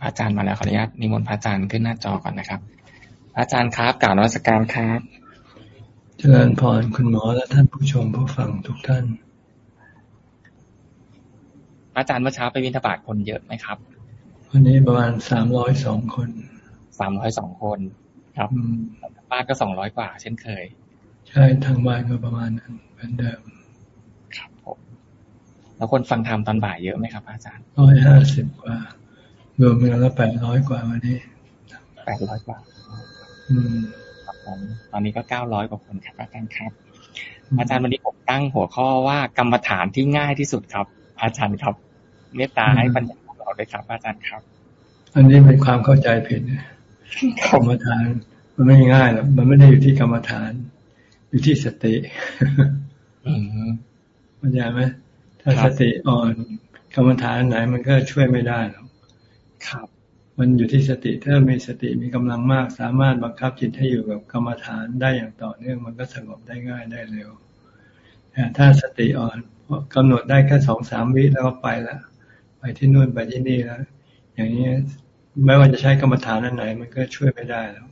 พระอาจารย์มาแล้วขออนุญาตนิมนต์พระอาจารย์ขึ้นหน้าจอก่อนนะครับ พระอาจารย์ครับกล่าวนวัตการครับ เจริญพรคุณหมอและท่านผู้ชมผู้ฟังทุกท่านพระอาจารย์เมื่อเช้าไปวินทบาทคนเยอะไหมครับ วันนี้ประมาณสามร้อยสองคนสามร้อยสองคนครับบ้านก็สองร้อยกว่า เช่นเคย ใช่ทางบ้านก็ประมาณนั้นเหมือนเดิมครับผมแล้วคนฟังธรรมตอนบ่ายเยอะไหมครับ อาจารย์ร้อยห้าสิบกว่า รวมกันแล้วแปดร้อยกว่าวันนี้แปดร้อยกว่าอืมครับผมตอนนี้ก็เก้าร้อยกว่าคนครับอาจารย์ครับ อาจารย์วันนี้ผมตั้งหัวข้อว่ากรรมฐานที่ง่ายที่สุดครับ อาจารย์ครับ เมตตาให้ปัญญาเราด้วยครับ อาจารย์ครับ อันนี้เป็นความเข้าใจผิดกรรมฐาน มันไม่ง่ายหรอกมันไม่ได้อยู่ที่กรรมฐาน อยู่ที่สติมันยากไหมถ้าสติอ่อนกรรมฐานไหนมันก็ช่วยไม่ได้หรอก ครับ มันอยู่ที่สติถ้ามีสติมีกำลังมาก สามารถบังคับจิตให้อยู่กับกรรมฐานได้อย่างต่อเนื่องมันก็สงบได้ง่ายได้เร็วแต่ถ้าสติอ่อนกำหนดได้แค่สองสามวิแล้วก็ไปละไปที่นู่นไปที่นี่แล้วอย่างนี้ไม่ว่าจะใช้กรรมฐานอันไหน มันก็ช่วยไม่ได้แล้ว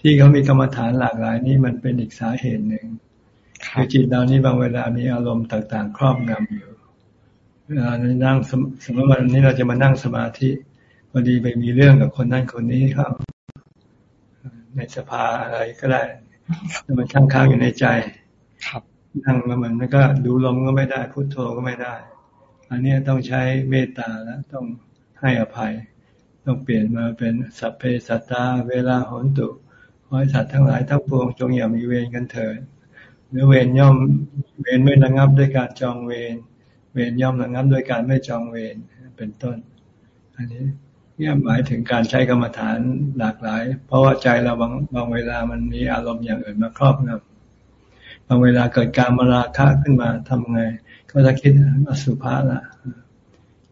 ที่เขามีกรรมฐานหลากหลายนี่มันเป็นอีกสาเหตุหนึ่งคือจิตเรานี่บางเวลามีอารมณ์ต่าง ๆ ครอบงำอยู่เวลานั่งสมมติวันนี้เราจะมานั่งสมาธิพ อดีไปมีเรื่องกับคนนั้นคนนี้ครับ ในสภาอะไรก็ได้มันค้างๆอยู่ในใจ ครับนั่งแล้วมันก็ดูลมก็ไม่ได้พุโทโธก็ไม่ได้ อันนี้ต้องใช้เมตตาแล้วต้องให้อภัย ต้องเปลี่ยนมาเป็นสัพเพสัตตาเวลาหนตุขอให้สัตว์ทั้งหลายทั้งปวงจงอย่ามีเวรกันเถิดหรือเวรย่อมเวรไม่ระงับด้วยการจองเวรเวรย่อมระงับด้วยการไม่จองเวรเป็นต้น อันนี้ เนี่ยหมายถึงการใช้กรรมฐานหลากหลาย เพราะว่าใจเราบางบางเวลามันมีอารมณ์อย่างอื่นมาครอบงำบางเวลาเกิดการมาราคะขึ้นมาทำไง ก็จะคิดอสุภะละ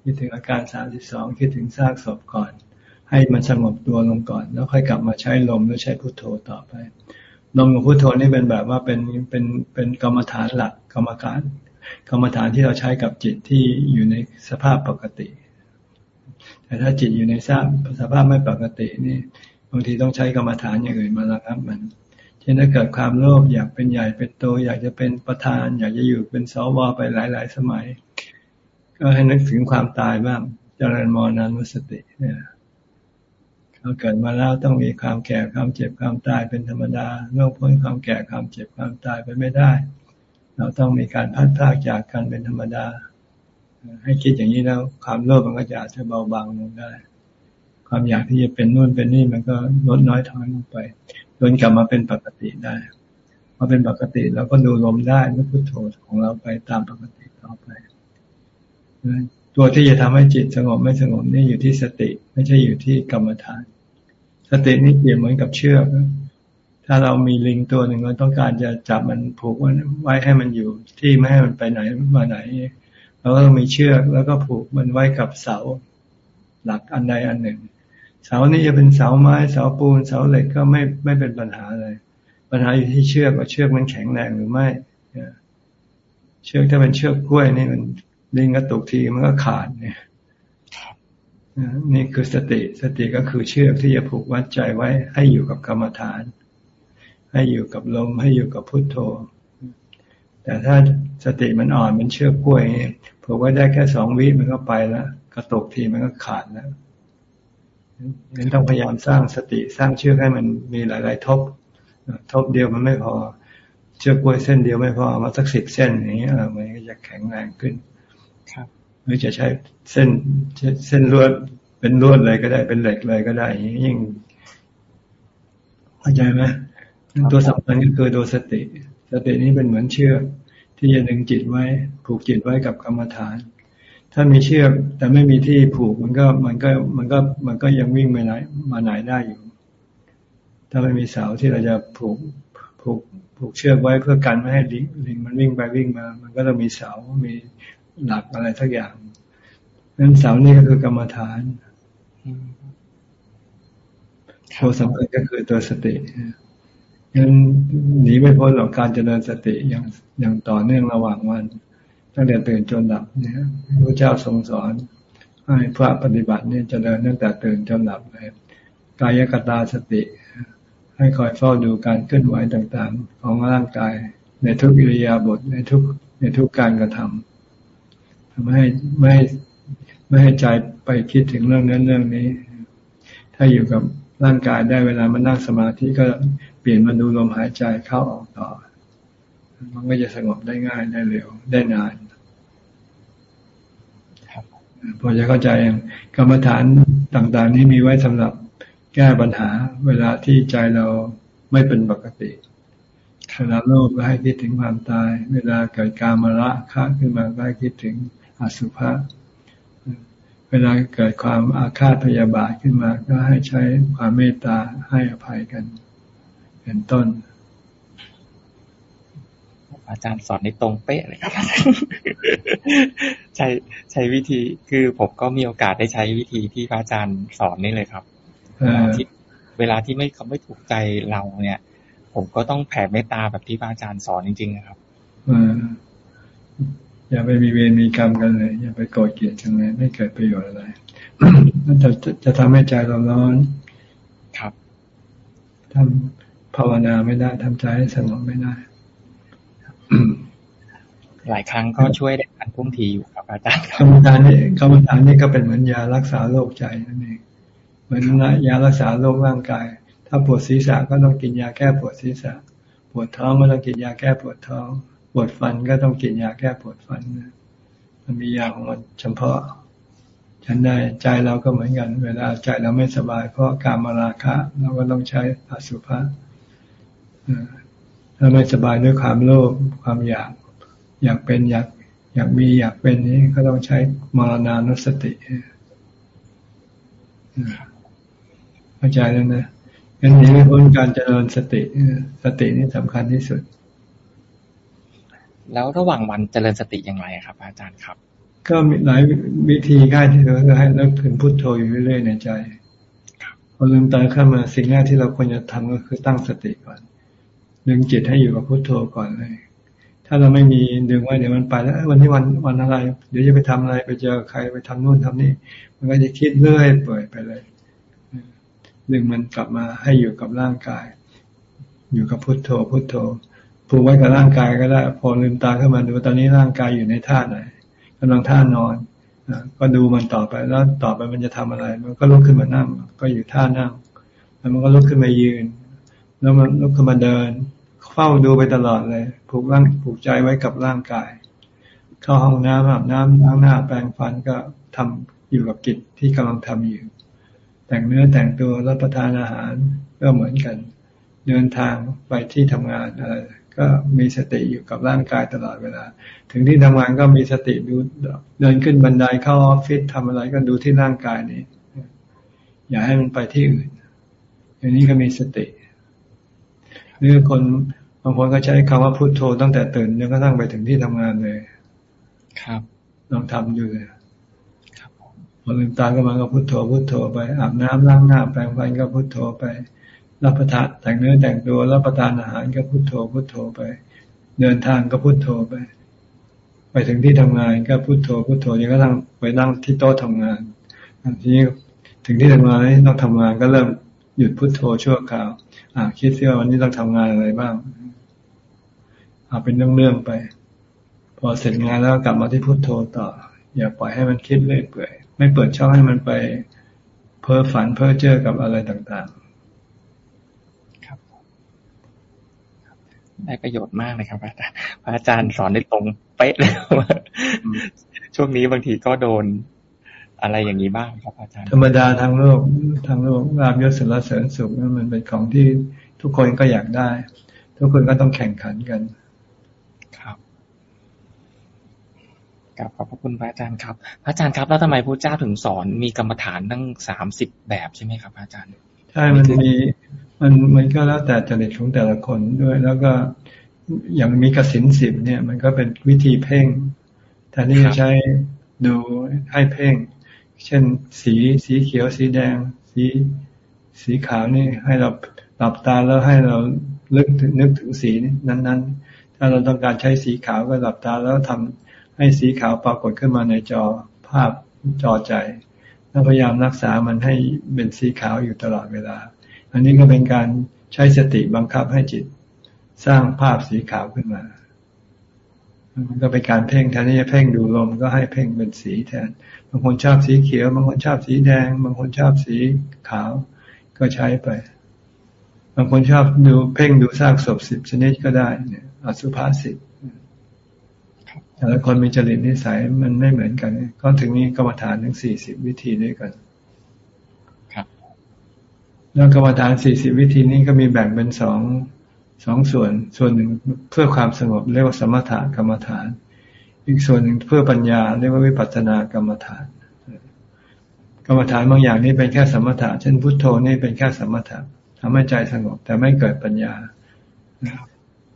คิดถึงอาการสามสิบสองคิดถึงซากศพก่อน ให้มันสงบตัวลงก่อน แล้วค่อยกลับมาใช้ลมหรือใช้พุทโธต่อไปลมกับพุทโธนี่เป็นแบบว่าเป็นเป็นเป็นกรรมฐานหลักกรรมการ กรรมฐานที่เราใช้กับจิตที่อยู่ในสภาพปกติ แต่ถ้าจิตอยู่ในสภาพสภาพไม่ปกตินี่บางทีต้องใช้กรรมฐานอย่างอื่นมาแล้วครับ มันเช่นถ้าเกิดความโลภอยากเป็นใหญ่เป็นโต อยากจะเป็นประธาน อยากจะอยู่เป็นสวไปหลาย ๆ สมัย ก็ให้นึกถึงความตายบ้างเจริญมรณานุสติเนี่ยเราเกิดมาแล้วต้องมีความแก่ความเจ็บความตายเป็นธรรมดาโลกพ้นความแก่ความเจ็บความตายไปไม่ได้ เราต้องมีการพัดพากจากกันเป็นธรรมดา ให้คิดอย่างนี้แล้ว ความโลภมันก็จะอาจจะเบาบางลงได้ ความอยากที่จะเป็นนู่นเป็นนี่มันก็ลดน้อยถอยลงไปจนกลับมาเป็นปกติได้พอเป็นปกติเราก็ดูลมได้แลพุทโธของเราไปตามปกติต่อไปตัวที่จะทำให้จิตสงบไม่สงบนี่อยู่ที่สติ ไม่ใช่อยู่ที่กรรมฐาน สตินี่เปรียบเหมือนกับเชือกถ้าเรามีลิงตัวหนึ่งเราต้องการจะจับมันผูกมันไว้ให้มันอยู่ที่ไม่ให้มันไปไหนมาไหน เราก็ต้องมีเชือกแล้วก็ผูกมันไว้กับเสาหลักอันใดอันหนึ่ง เสานี้จะเป็นเสาไม้เสาปูนเสาเหล็กก็ไม่ไม่เป็นปัญหาเลย ปัญหาอยู่ที่เชือกว่าเชือกมันแข็งแรงหรือไม่เชือกถ้าเป็นเชือกกล้วยนี่มันลิงกระตุกทีมันก็ขาดเนี่ยนี่คือสติสติก็คือเชือกที่จะผูกวัดใจไว้ ให้อยู่กับกรรมฐาน ให้อยู่กับลมให้อยู่กับพุทโธ แต่ถ้าสติมันอ่อนมันเชือกกล้วยผูกไว้ได้แค่สองวิมันก็ไปแล้วกระตุกทีมันก็ขาดแล้วงั้นต้องพยายามสร้างสติสร้างเชือกให้มันมีหลาย ๆ ทบ ทบเดียวมันไม่พอ เชือกกล้วยเส้นเดียวไม่พอมาสักสิบเส้นอย่างนี้มันก็จะแข็งแรงขึ้นหรือจะใช้เส้นเส้นลวดเป็นลวดเลยก็ได้เป็นเหล็กเลยก็ได้ยิ่งเข้าใจไหมตัวสำคัญก็คือตัวสติ สตินี้เป็นเหมือนเชือก ที่จะดึงจิตไว้ ผูกจิตไว้กับกรรมฐาน ถ้ามีเชือกแต่ไม่มีที่ผูกมันก็มันก็มันก็มันก็ยังวิ่งไปไหนมาไหนได้อยู่ ถ้าไม่มีเสาที่เราจะผูกผูกผูกเชือกไว้เพื่อกันไม่ให้ลิงมันวิ่งไปวิ่งมา มันก็ต้องมีเสา มีหลักอะไรทักอย่างนั้นเสานี่ก็คือกรรมฐานตัวสำคัญก็คือตัวสติ งั้นหนีไม่พ้นหรอกการเจริญสติอย่างอย่างต่อเนื่องระหว่างวันตั้งแต่ตื่นจนหลับเนี่ยพระเจ้าทรงสอน ให้พระปฏิบัติเนี่ยเจริญตั้งแต่ตื่นจนหลับเลยกายกตาสติ ให้คอยเฝ้าดูการเคลื่อนไหวต่างๆ ของร่างกาย ในทุกอิริยาบถในทุกในทุกการกระทำทำให้ไม่ให้ไม่ให้ใจไปคิดถึงเรื่องนั้นเรื่องนี้ ถ้าอยู่กับร่างกายได้เวลามันนั่งสมาธิก็ เปลี่ยนมาดูลมหายใจเข้าออกต่อ มันก็จะสงบได้ง่ายได้เร็วได้นานพอจะเข้าใจกรรมฐานต่าง ๆ นี้มีไว้สำหรับแก้ปัญหา เวลาที่ใจเราไม่เป็นปกติเวลาโลภก็ให้คิดถึงความตาย เวลาเกิดการมาละคะขึ้นมาก็ให้คิดถึงอสุภะเวลาเกิดความอาฆาตพยาบาทขึ้นมา ก็ให้ใช้ความเมตตาให้อภัยกัน เป็นต้น อาจารย์สอนในตรงเป๊ะเลยครับใช้ใช้วิธีคือผมก็มีโอกาสได้ใช้วิธีที่พระอาจารย์สอนนี่เลยครับที่เวลาที่ไม่เขาไม่ถูกใจเราเนี่ย ผมก็ต้องแผ่เมตตาแบบที่พระอาจารย์สอนจริงๆนะครับอย่าไปมีเวรมีกรรมกันเลย อย่าไปโกรธเกลียดกันเลยไม่เกิดประโยชน์อะไรมันจะจะทำให้ใจเราร้อน ครับทำ ภาวนาไม่ได้ทำใจให้สงบไม่ได้ หลายครั้งก็ช่วยได้ทันท่วงทีอยู่ครับอาจารย์กรรมฐานนี่กรรมฐานนี่ก็เป็นเหมือนยารักษาโรคใจนั่นเองเหมือนยารักษาโรคร่างกาย ถ้าปวดศีรษะก็ต้องกินยาแก้ปวดศีรษะ ปวดท้องก็ต้องกินยาแก้ปวดท้อง ปวดฟันก็ต้องกินยาแก้ปวดฟันมันมียาของมันเฉพาะฉันได้ใจเราก็เหมือนกัน เวลาใจเราไม่สบาย เพราะการมาราคะ เราก็ต้องใช้อสุภะ ถ้าไม่สบายด้วยความโลภความอยาก อยากเป็นอยากอยากมีอยากเป็นนี้ก็ต้องใช้มรณานุสติเข้าใจแล้วนะงั้นนี้พ้นการเจริญสติสตินี่สำคัญที่สุด แล้วระหว่างวันเจริญสติอย่างไรครับ อาจารย์ครับ ก็มีหลายวิธีง่ายที่สุดก็ให้เลิกถึงพุทโธอยู่เรื่อยๆในใจพอลืมตาขึ้นมาสิ่งแรกที่เราควรจะทำก็คือตั้งสติก่อน ดึงจิตให้อยู่กับพุโทโธก่อนเลย ถ้าเราไม่มีดึงไว้เดี๋ยวมันไปแล้ววันนี้วันวันอะไร เดี๋ยวจะไปทำอะไรไปเจอใครไปทำนู่นทำนี่ มันก็จะคิดเรื่อยเปื่อยไปเลยดึงมันกลับมาให้อยู่กับร่างกาย อยู่กับพุโทโธพุโทโธผูกไว้กับร่างกายก็ได้ พอลืมตาขึ้นมาดูตอนนี้ร่างกายอยู่ในท่าไหนกำลังท่านอนก็ดูมันต่อไปแล้วต่อไปมันจะทำอะไร มันก็ลุกขึ้นมานั่ง ก็อยู่ท่านั่ง แล้วมันก็ลุกขึ้นมายืน แล้วมันลุกขึ้นมาเดิน เฝ้าดูไปตลอดเลย ผูกร่างผูกใจไว้กับร่างกาย เข้าห้องน้ำอาบน้ำล้างหน้าแปรงฟันก็ทำอยู่กับกิจที่กำลังทำอยู่ แต่งเนื้อแต่งตัวรับประทานอาหารก็เหมือนกัน เดินทางไปที่ทำงานอะไรก็มีสติอยู่กับร่างกายตลอดเวลา ถึงที่ทำงานก็มีสติดูเดินขึ้นบันไดเข้าออฟฟิศทำอะไรก็ดูที่ร่างกายนี้ อย่าให้มันไปที่อื่น อย่างนี้ก็มีสติหรือคน บางคนก็ใช้คำว่าพุโทโธตั้งแต่ตื่นจนกระทั่งไปถึงที่ทำงานเลย ครับ ลองทำอยู่เลยครับพอลืมตาก็มาก็พุโทโธพุโทโธไปอาบน้ำล้างหน้าแปรงฟันก็พุโทโธไป รับประทานแต่งเนื้อแต่งตัวรับประทานอาหารก็พุโทโธพุโทโธไป เดินทางก็พุโทโธไป ไปถึงที่ทำงานก็พุโทโธพุโทโธจนกระทั่งไปนั่งที่โต๊ะทำงานทีนี้ถึงที่ทำงานนี่ต้องทำงานก็เริ่มหยุดพุโทโธชั่วคราว อ่าคิดซิว่าวันนี้ต้องทำงานอะไรบ้าง เอาเป็นเรื่องๆไป พอเสร็จงานแล้วกลับมาที่พุโทโธต่อ อย่าปล่อยให้มันคิดเรื่อยเปื่อย ไม่เปิดช่องให้มันไป เพ้อฝันเพ้อเจอกับอะไรต่างๆ ครับ ได้ประโยชน์มากเลยครับอาจารย์พระอาจารย์สอนได้ตรงเป๊ะเลยช่วงนี้บางทีก็โดนอะไรอย่างนี้บ้างครับอาจารย์ธรรมดาทางโลกทางโลกลาบยศสรเสริญสุขนั่นมันเป็นของที่ทุกคนก็อยากได้ ทุกคนก็ต้องแข่งขันกัน ครับ กับขอบพระคุณพระอาจารย์ครับ พระอาจารย์ครับ แล้วทำไมพระเจ้าถึงสอนมีกรรมฐานตั้งสามสิบแบบใช่ไหมครับพระอาจารย์ ใช่ มันมี มัน มันก็แล้วแต่จริตของแต่ละคนด้วย แล้วก็อย่างมีกสินสิบเนี่ย มันก็เป็นวิธีเพ่งแทนที่จะใช้ดูให้เพ่ง เช่น สี สีเขียว สีแดง สี สีขาวนี่ให้เราหลับตาแล้วให้เราลึกนึกถึงสีนั้น ๆ ถ้าเราต้องการใช้สีขาวก็หลับตาแล้วทำ ให้สีขาวปรากฏขึ้นมาในจอภาพจอใจแล้วพยายามรักษามันให้เป็นสีขาวอยู่ตลอดเวลา อันนี้ก็เป็นการใช้สติบังคับให้จิตสร้างภาพสีขาวขึ้นมา มันก็เป็นการเพ่งแทนที่จะเพ่งดูลมก็ให้เพ่งเป็นสีแทน บางคนชอบสีเขียว บางคนชอบสีแดง บางคนชอบสีขาว ก็ใช้ไป บางคนชอบดูเพ่งดูซากศพสิบชนิดก็ได้เนี่ยอสุภาษิต แต่ละคนมีจริตนิสัยมันไม่เหมือนกัน ก็ถึงมีกรรมฐานทั้งสี่สิบวิธีด้วยกัน ครับ แล้วกรรมฐานสี่สิบวิธีนี้ก็มีแบ่งเป็นสองสองส่วน ส่วนหนึ่งเพื่อความสงบเรียกว่าสมถะกรรมฐาน อีกส่วนหนึ่งเพื่อปัญญาเรียกว่าวิปัสสนากรรมฐาน กรรมฐานบางอย่างนี่เป็นแค่สมถะ เช่นพุทโธนี่เป็นแค่สมถะทำให้ใจสงบแต่ไม่เกิดปัญญา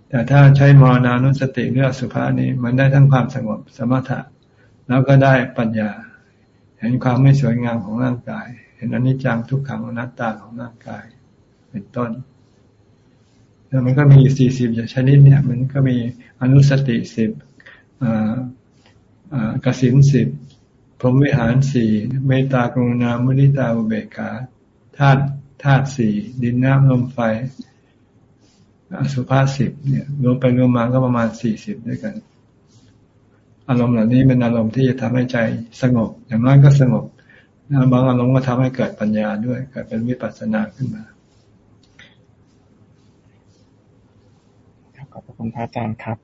แต่ถ้าใช้มรณานุสติหรืออสุภานี้มันได้ทั้งความสงบสมถะ แล้วก็ได้ปัญญา เห็นความไม่สวยงามของร่างกาย เห็นอนิจจังทุกขังอนัตตาของร่างกาย เป็นต้นแล้วมันก็มีสี่สิบชนิดเนี่ยมันก็มีอนุสติสิบกสินสิบพรหมวิหารสี่เมตตากรุณามุนิตาอุเบกขาธาตุธาตุสี่ดินน้ำลมไฟ สุภาสิบเนี่ยรวมไปรวมมาก็ประมาณสี่สิบด้วยกัน อารมณ์เหล่านี้เป็นอารมณ์ที่จะทำให้ใจสงบ อย่างน้อยก็สงบบางอารมณ์ก็ทำให้เกิดปัญญาด้วยเกิดเป็นวิปัสสนาขึ้นมาขอบคุณพระอาจารย์ครับ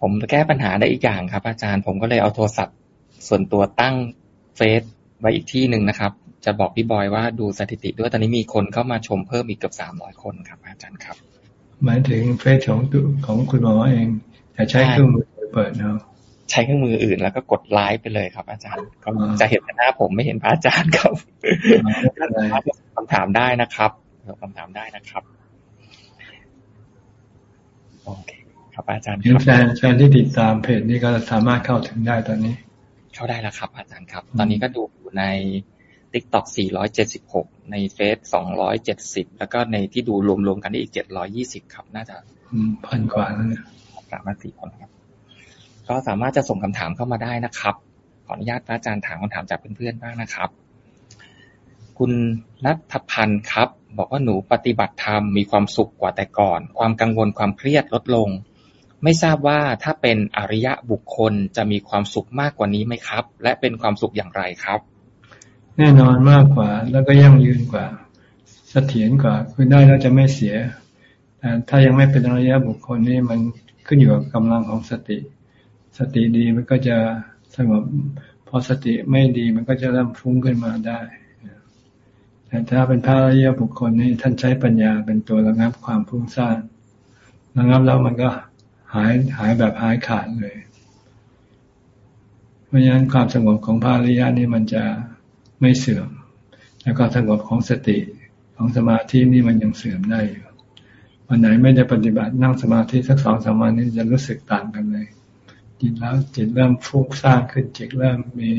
ผมแก้ปัญหาได้อีกอย่างครับ อาจารย์ผมก็เลยเอาโทรศัพท์ส่วนตัวตั้งเฟซไว้อีกที่หนึ่งนะครับ จะบอกพี่บอยว่าดูสถิติด้วยตอนนี้มีคนเข้ามาชมเพิ่มอีกเกือบสามร้อยคนครับ อาจารย์ครับ หมายถึงเฟซของตัวของคุณหมอเอง แต่ใช้เครื่องมือเปิดเนาะใช้เครื่องมืออื่นแล้วก็กดไลฟ์ไปเลยครับ อาจารย์ก็จะเห็นหน้าผมไม่เห็นพระอาจารย์ครับคำถามได้นะครับคำถามได้นะครับโอเคครับอาจารย์ครับแฟนแฟนที่ติดตามเพจนี้ก็สามารถเข้าถึงได้ตอนนี้ เข้าได้แล้วครับ อาจารย์ครับ ตอนนี้ก็ดูอยู่ใน ติ๊กต็อก 476 ในเฟซ 270 แล้วก็ในที่ดูรวมๆกันได้อีก 720 ครับ น่าจะพันกว่าแล้วเนี่ยสามารถสี่คนครับ ก็สามารถจะส่งคำถามเข้ามาได้นะครับ ขออนุญาตพระอาจารย์ถามคำถามจากเพื่อนๆบ้างนะครับ คุณนัทพันธ์ครับ บอกว่าหนูปฏิบัติธรรมมีความสุขกว่าแต่ก่อน ความกังวลความเครียดลดลง ไม่ทราบว่าถ้าเป็นอริยะบุคคลจะมีความสุขมากกว่านี้ไหมครับ และเป็นความสุขอย่างไรครับ แน่นอนมากกว่าแล้วก็ยั่งยืนกว่าเสถียรกว่า คือได้แล้วจะไม่เสียแต่ถ้ายังไม่เป็นอริยะบุคคลนี่มันขึ้นอยู่กับกำลังของสติ สติดีมันก็จะสงบพอสติไม่ดีมันก็จะเริ่มฟุ้งขึ้นมาได้แต่ถ้าเป็นพระอริยบุคคลนี่ท่านใช้ปัญญาเป็นตัวระงับความพุ่งสร้างระงับแล้วมันก็หายหายแบบหายขาดเลย เพราะฉะนั้นความสงบของพระอริยนี่มันจะ ไม่เสื่อม แล้วก็สงบของสติของสมาธินี่มันยังเสื่อมได้อยู่วันไหนไม่ได้ปฏิบัตินั่งสมาธิสักสองสามวันนี้จะรู้สึกต่างกันเลย จิตแล้วจิตเริ่มฟุ้งซ่านขึ้นจิตเริ่มมี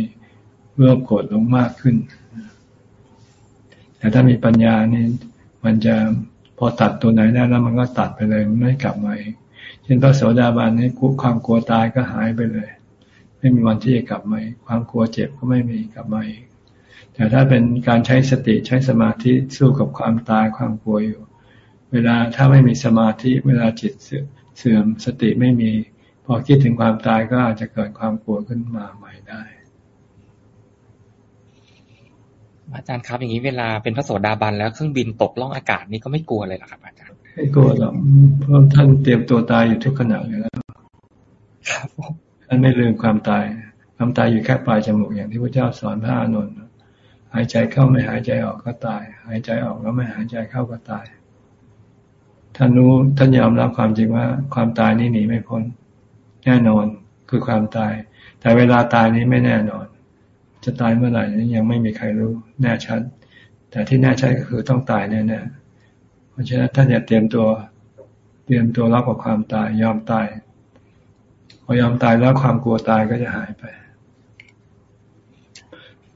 เริ่มโกรธลงมากขึ้น แต่ถ้ามีปัญญานี่มันจะพอตัดตัวไหนได้แล้วมันก็ตัดไปเลยมันไม่กลับมาอีกเช่นพระโสดาบันนี่ความกลัวตายก็หายไปเลย ไม่มีวันที่จะกลับมาความกลัวเจ็บก็ไม่มีกลับมาอีก แต่ถ้าเป็นการใช้สติใช้สมาธิสู้กับความตายความกลัวอยู่ เวลาถ้าไม่มีสมาธิเวลาจิตเสื่อมสติไม่มี พอคิดถึงความตายก็อาจจะเกิดความกลัวขึ้นมาใหม่ได้ อาจารย์ครับ อย่างนี้เวลาเป็นพระโสดาบันแล้วเครื่องบินตกล่องอากาศนี่ก็ไม่กลัวเลยหรอครับอาจารย์ไม่กลัวหรอกเพราะท่านเตรียมตัวตายอยู่ทุกขณะอยู่แล้วครับท่านไม่ลืมความตายความตายอยู่แค่ปลายจมูกอย่างที่พระเจ้าสอนพระอานนท์ หายใจเข้าไม่หายใจออกก็ตาย หายใจออกแล้วไม่หายใจเข้าก็ตาย ท่านรู้ท่านยอมรับความจริงว่า ความตายนี่หนีไม่พ้น แน่นอนคือความตาย แต่เวลาตายนี้ไม่แน่นอน จะตายเมื่อไหร่นี้ยังไม่มีใครรู้แน่ชัด แต่ที่แน่ชัดก็คือต้องตายแน่ๆเพราะฉะนั้นท่านอย่าเตรียมตัว เตรียมตัวรับกับความตายยอมตายพอยอมตายแล้วความกลัวตายก็จะหายไป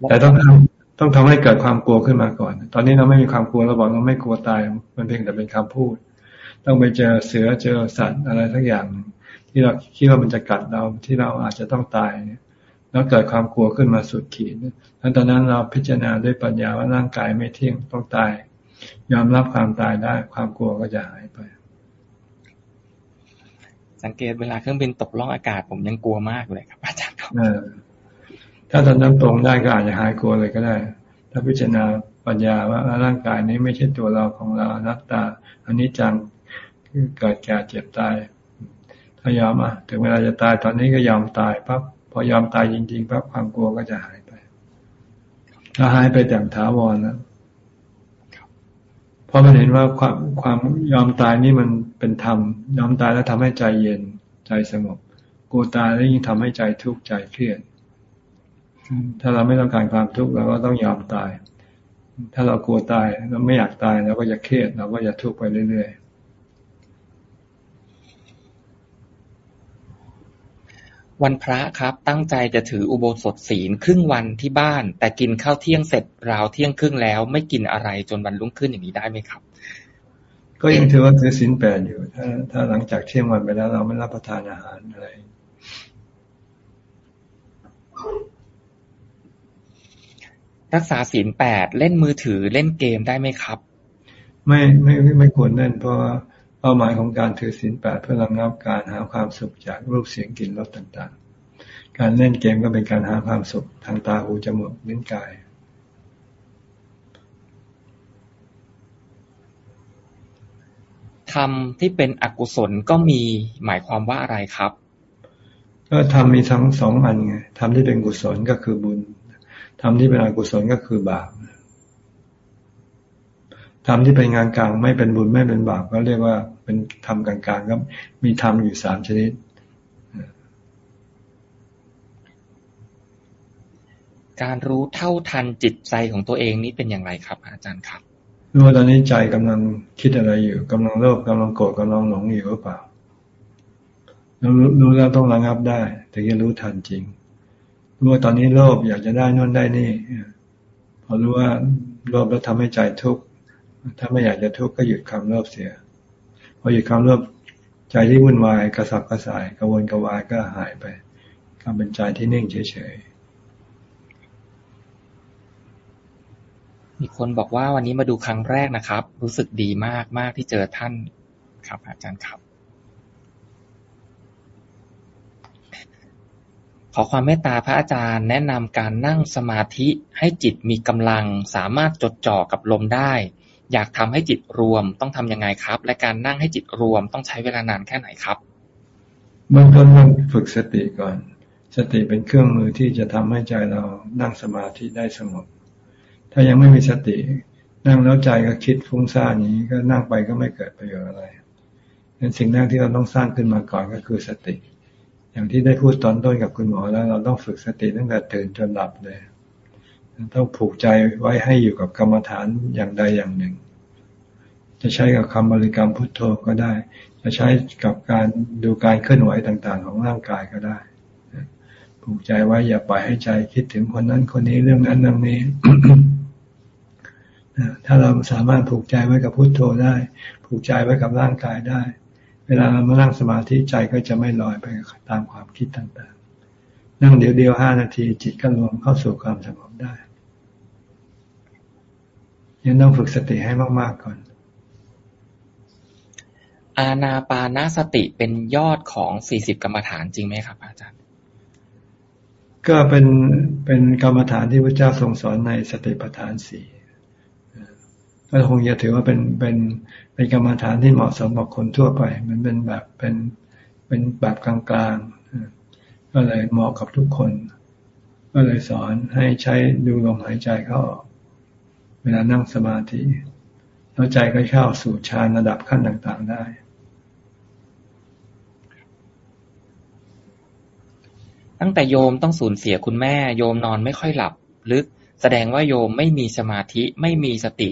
แต่ต้องทำ ต้องทำให้เกิดความกลัวขึ้นมาก่อน ตอนนี้เราไม่มีความกลัวเราบอกเราไม่กลัวตาย มันเพียงแต่เป็นคำพูด ต้องไปเจอเสือเจอสัตว์อะไรทั้งอย่าง ที่เราคิดว่ามันจะกัดเราที่เราอาจจะต้องตายเนี่ยแล้วเกิดความกลัวขึ้นมาสุดขีดแล้วตอนนั้นเราพิจารณาด้วยปัญญาว่าร่างกายไม่เที่ยงต้องตาย ยอมรับความตายได้ ความกลัวก็จะหายไป สังเกตเวลาเครื่องบินตกล่องอากาศผมยังกลัวมากเลยครับอาจารย์ครับ ถ้าตอนนั้นตรงได้ก็อาจจะหายกลัวเลยก็ได้ ถ้าพิจารณาปัญญาว่าร่างกายนี้ไม่ใช่ตัวเราของเรานัตตาอันนี้จังเกิดแก่เจ็บตาย ถ้ายอมอะถึงเวลาจะตายตอนนี้ก็ยอมตายปั๊บพอยอมตายจริงๆปั๊บความกลัวก็จะหายไป ถ้าหายไปแต่งถาวรแล้วเพราะมันเห็นว่าความความยอมตายนี่มันเป็นธรรมยอมตายแล้วทำให้ใจเย็นใจสงบกลัวตายแล้วยิ่งทำให้ใจทุกข์ใจเครียด ถ้าเราไม่ต้องการความทุกข์เราก็ต้องยอมตาย ถ้าเรากลัวตายเราไม่อยากตายเราก็จะเครียดเราก็จะทุกข์ไปเรื่อยๆ วันพระครับตั้งใจจะถืออุโบสถศีลครึ่งวันที่บ้าน แต่กินข้าวเที่ยงเสร็จราวเที่ยงครึ่งแล้ว ไม่กินอะไรจนวันรุ่งขึ้นอย่างนี้ได้ไหมครับ ก็ยังถือว่าถือศีลแปดอยู่ ถ้า ถ้าหลังจากเที่ยงวันไปแล้วเราไม่รับประทานอาหารอะไร รักษาศีลแปดเล่นมือถือเล่นเกมได้ไหมครับ ไม่ไม่ไม่ควรเล่นเพราะเป้าหมายของการถือศีลแปดเพื่อระงับการหาความสุขจากรูปเสียงกลิ่นรสต่างๆ การเล่นเกมก็เป็นการหาความสุขทางตาหูจมูกลิ้นกายทำที่เป็นอกุศลก็มีหมายความว่าอะไรครับ ก็ทำมีทั้งสองอันไงทำที่เป็นกุศลก็คือบุญ ทำที่เป็นอกุศลก็คือบาปทำที่เป็นงานกลางไม่เป็นบุญไม่เป็นบาปก็เรียกว่าเป็นธรรมกลางๆก็มีธรรมอยู่สามชนิดการรู้เท่าทันจิตใจของตัวเองนี้เป็นอย่างไรครับ อาจารย์ครับรู้ว่าตอนนี้ใจกำลังคิดอะไรอยู่กำลังโลภกำลังโกรธกำลังหลงอยู่หรือเปล่ารู้รู้แล้วต้องระงับได้ถึงจะรู้ทันจริง รู้ว่าตอนนี้โลภอยากจะได้นู่นได้นี่พอรู้ว่าโลภแล้วทำให้ใจทุกข์ถ้าไม่อยากจะทุกข์ก็หยุดความโลภเสีย พอหยุดความโลภใจที่วุ่นวายกระสับกระส่ายกระวนกระวายก็หายไปกลายเป็นใจที่นิ่งเฉยๆมีคนบอกว่าวันนี้มาดูครั้งแรกนะครับ รู้สึกดีมากมากที่เจอท่านครับ อาจารย์ครับ ขอความเมตตาพระอาจารย์แนะนำการนั่งสมาธิให้จิตมีกำลัง สามารถจดจ่อกับลมได้ อยากทำให้จิตรวมต้องทํำยังไงครับ และการนั่งให้จิตรวมต้องใช้เวลานานแค่ไหนครับเบื้องต้นต้องฝึกสติก่อน สติเป็นเครื่องมือที่จะทำให้ใจเรานั่งสมาธิได้สงบถ้ายังไม่มีสติ นั่งแล้วใจก็คิดฟุ้งซ่านอย่างนี้ก็นั่งไปก็ไม่เกิดประโยชน์อะไรเป็นสิ่งแรกที่เราต้องสร้างขึ้นมาก่อนก็คือสติ อย่างที่ได้พูดตอนต้นกับคุณหมอแล้ว เราต้องฝึกสติตั้งแต่ตื่นจนหลับเลยต้องผูกใจไว้ให้อยู่กับกรรมฐานอย่างใดอย่างหนึ่ง จะใช้กับคำบริกรรมพุทโธก็ได้ จะใช้กับการดูการเคลื่อนไหวต่าง ๆ ของร่างกายก็ได้ผูกใจไว้อย่าปล่อยให้ใจคิดถึงคนนั้นคนนี้เรื่องนั้นเรื่องนี้ถ้าเราสามารถผูกใจไว้กับพุทโธได้ ผูกใจไว้กับร่างกายได้ เวลาเรามานั่งสมาธิใจก็จะไม่ลอยไปตามความคิดต่างๆ นั่งเดียวเดียวห้านาทีจิตก็รวมเข้าสู่ความสงบได้ยังต้องฝึกสติให้มากๆก่อน อาณาปานาสติเป็นยอดของสี่สิบกรรมฐานจริงไหมครับ อาจารย์ ก็เป็นเป็นกรรมฐานที่พระเจ้าทรงสอนในสติปัฏฐานสี่ก็คงจะถือว่าเป็นเป็น เป็นกรรมฐานที่เหมาะสมกับคนทั่วไป มันเป็นแบบเป็นเป็นแบบกลางๆ ก็เลยเหมาะกับทุกคน ก็เลยสอนให้ใช้ดูลมหายใจเข้าเวลานั่งสมาธิแล้วใจก็เข้าสู่ฌานระดับขั้นต่างๆได้ ตั้งแต่โยมต้องสูญเสียคุณแม่ โยมนอนไม่ค่อยหลับลึก แสดงว่าโยมไม่มีสมาธิไม่มีสติ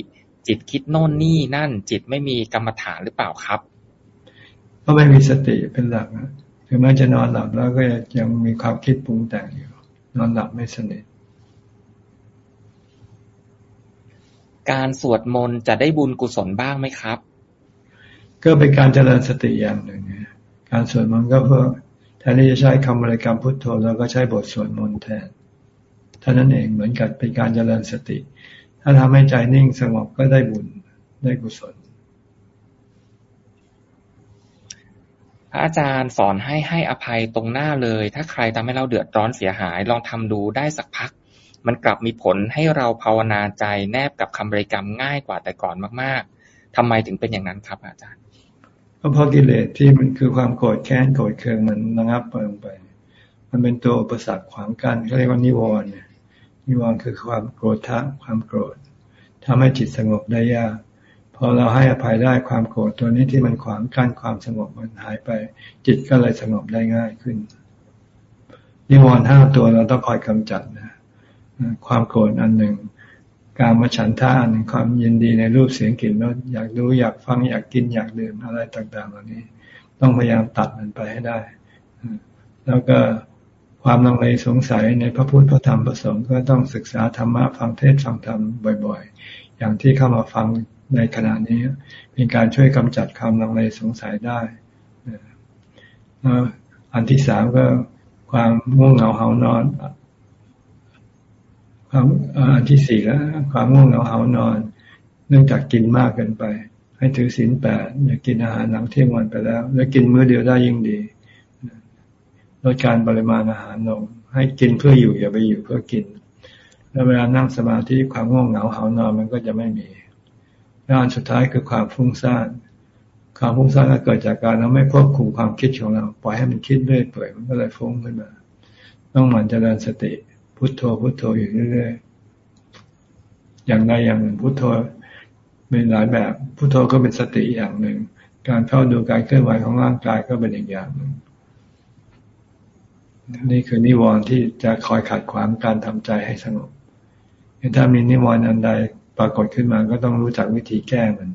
จิตคิดโน่นนี่นั่น จิตไม่มีกรรมฐานหรือเปล่าครับ ก็ไม่มีสติเป็นหลักนะถึงแม้จะนอนหลับแล้วก็ยังมีความคิดปรุงแต่งอยู่ นอนหลับไม่สนิทการสวดมนต์จะได้บุญกุศลบ้างไหมครับ ก็เป็นการเจริญสติอย่างหนึ่งการสวดมนต์ก็เพื่อแทนที่จะใช้คำบริกรรมพุทโธเราก็ใช้บทสวดมนต์แทนเท่านั้นเองเหมือนกับเป็นการเจริญสติ ถ้าทำให้ใจนิ่งสงบก็ได้บุญได้กุศลพระอาจารย์สอนให้ให้อภัยตรงหน้าเลย ถ้าใครทำให้เราเดือดร้อนเสียหาย ลองทำดูได้สักพัก มันกลับมีผลให้เราภาวนาใจแนบกับคำบริกรรมง่ายกว่าแต่ก่อนมาก ๆทำไมถึงเป็นอย่างนั้นครับ อาจารย์ ก็เพราะกิเลสที่มันคือความโกรธแค้นโกรธเคืองมันระงับไปลงไป มันเป็นตัวอุปสรรคขวางกันเขาเรียกว่านิวรณ์นิ วรณ์คือความโกรธะความโกรธทำให้จิตสงบได้ยากพอเราให้อภัยได้ความโกรธตัวนี้ที่มันขวางกั้นความสงบมันหายไป จิตก็เลยสงบได้ง่ายขึ้น นิวรณ์ห้าตัวเราต้องคอยกำจัดนะความโกรธอันหนึ่ง การมาฉันท่าอันหนึ่งความยินดีในรูปเสียงกลิ่นรสอยากดูอยากฟังอยากกินอยากดื่มอะไรต่างๆ เหล่านี้ ต้องพยายามตัดมันไปให้ได้ แล้วก็ ความลังเลสงสัยในพระพุทธพระธรรมพระสงฆ์ก็ต้องศึกษาธรรมะฟังเทศฟังธรรมบ่อยๆ อย่างที่เข้ามาฟังในขณะนี้ เป็นการช่วยกำจัดความลังเลสงสัยได้อันที่สามก็ความง่วงเหงาเหานอน ความอันที่สี่แล้วความง่วงเหงาเหานอน เนื่องจากกินมากเกินไป ให้ถือศีลแปดอย่ากินอาหารหลังเที่ยงวันไปแล้ว แล้วกินมื้อเดียวได้ยิ่งดี ลดการปริมาณอาหารลง ให้กินเพื่ออยู่อย่าไปอยู่เพื่อกิน แล้วเวลานั่งสมาธิความง่วงเหงาเหานอนมันก็จะไม่มีด้านสุดท้ายคือความฟุ้งซ่านความฟุ้งซ่านก็เกิดจากการเราไม่ควบคุมความคิดของเราปล่อยให้มันคิดเรื่อยเปื่อยมันก็เลยฟุ้งขึ้นมา ต้องหมั่นเจริญสติพุทโธพุทโธอยู่เรื่อยๆอย่างใดอย่างหนึ่งพุทโธเป็นหลายแบบพุทโธก็เป็นสติอย่างหนึ่ง การเข้าดูการเคลื่อนไหวของร่างกายก็เป็นอีกอย่างหนึ่ง นี่คือนิวรณ์ที่จะคอยขัดขวางการทำใจให้สงบถ้ามีนิวรณ์อันใดปรากฏขึ้นมาก็ต้องรู้จักวิธีแก้มัน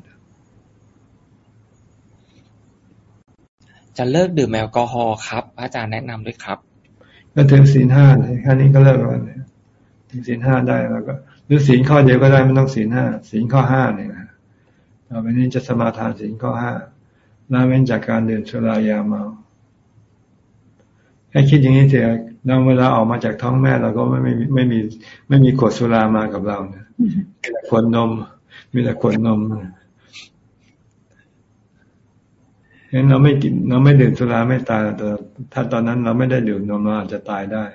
จะเลิกดื่มแอลกอฮอล์ครับ อาจารย์แนะนำด้วยครับ ก็ถึงศีลห้าแค่นี้ก็เลิกแล้วเนี่ยถึงศีลห้าได้แล้วก็หรือศีลข้อเดียวก็ได้ไม่ต้องศีลห้าศีลข้อห้าเนี่ยนะต่อไปนี้จะสมาทานศีลข้อห้าละเว้นจากการดื่มสุรายาเมา ให้คิดอย่างนี้เถอะเราเวลาออกมาจากท้องแม่เราก็ไม่ไม่ไม่มี ไม่มีขวดสุรามากับเราเนี่ยมีแต่ขวดนม มีแต่ขวดนมเห็นเราไม่กินเราไม่ดื่มสุราไม่ตายแต่ถ้าตอนนั้นเราไม่ได้ดื่มนมเราอาจจะตายได้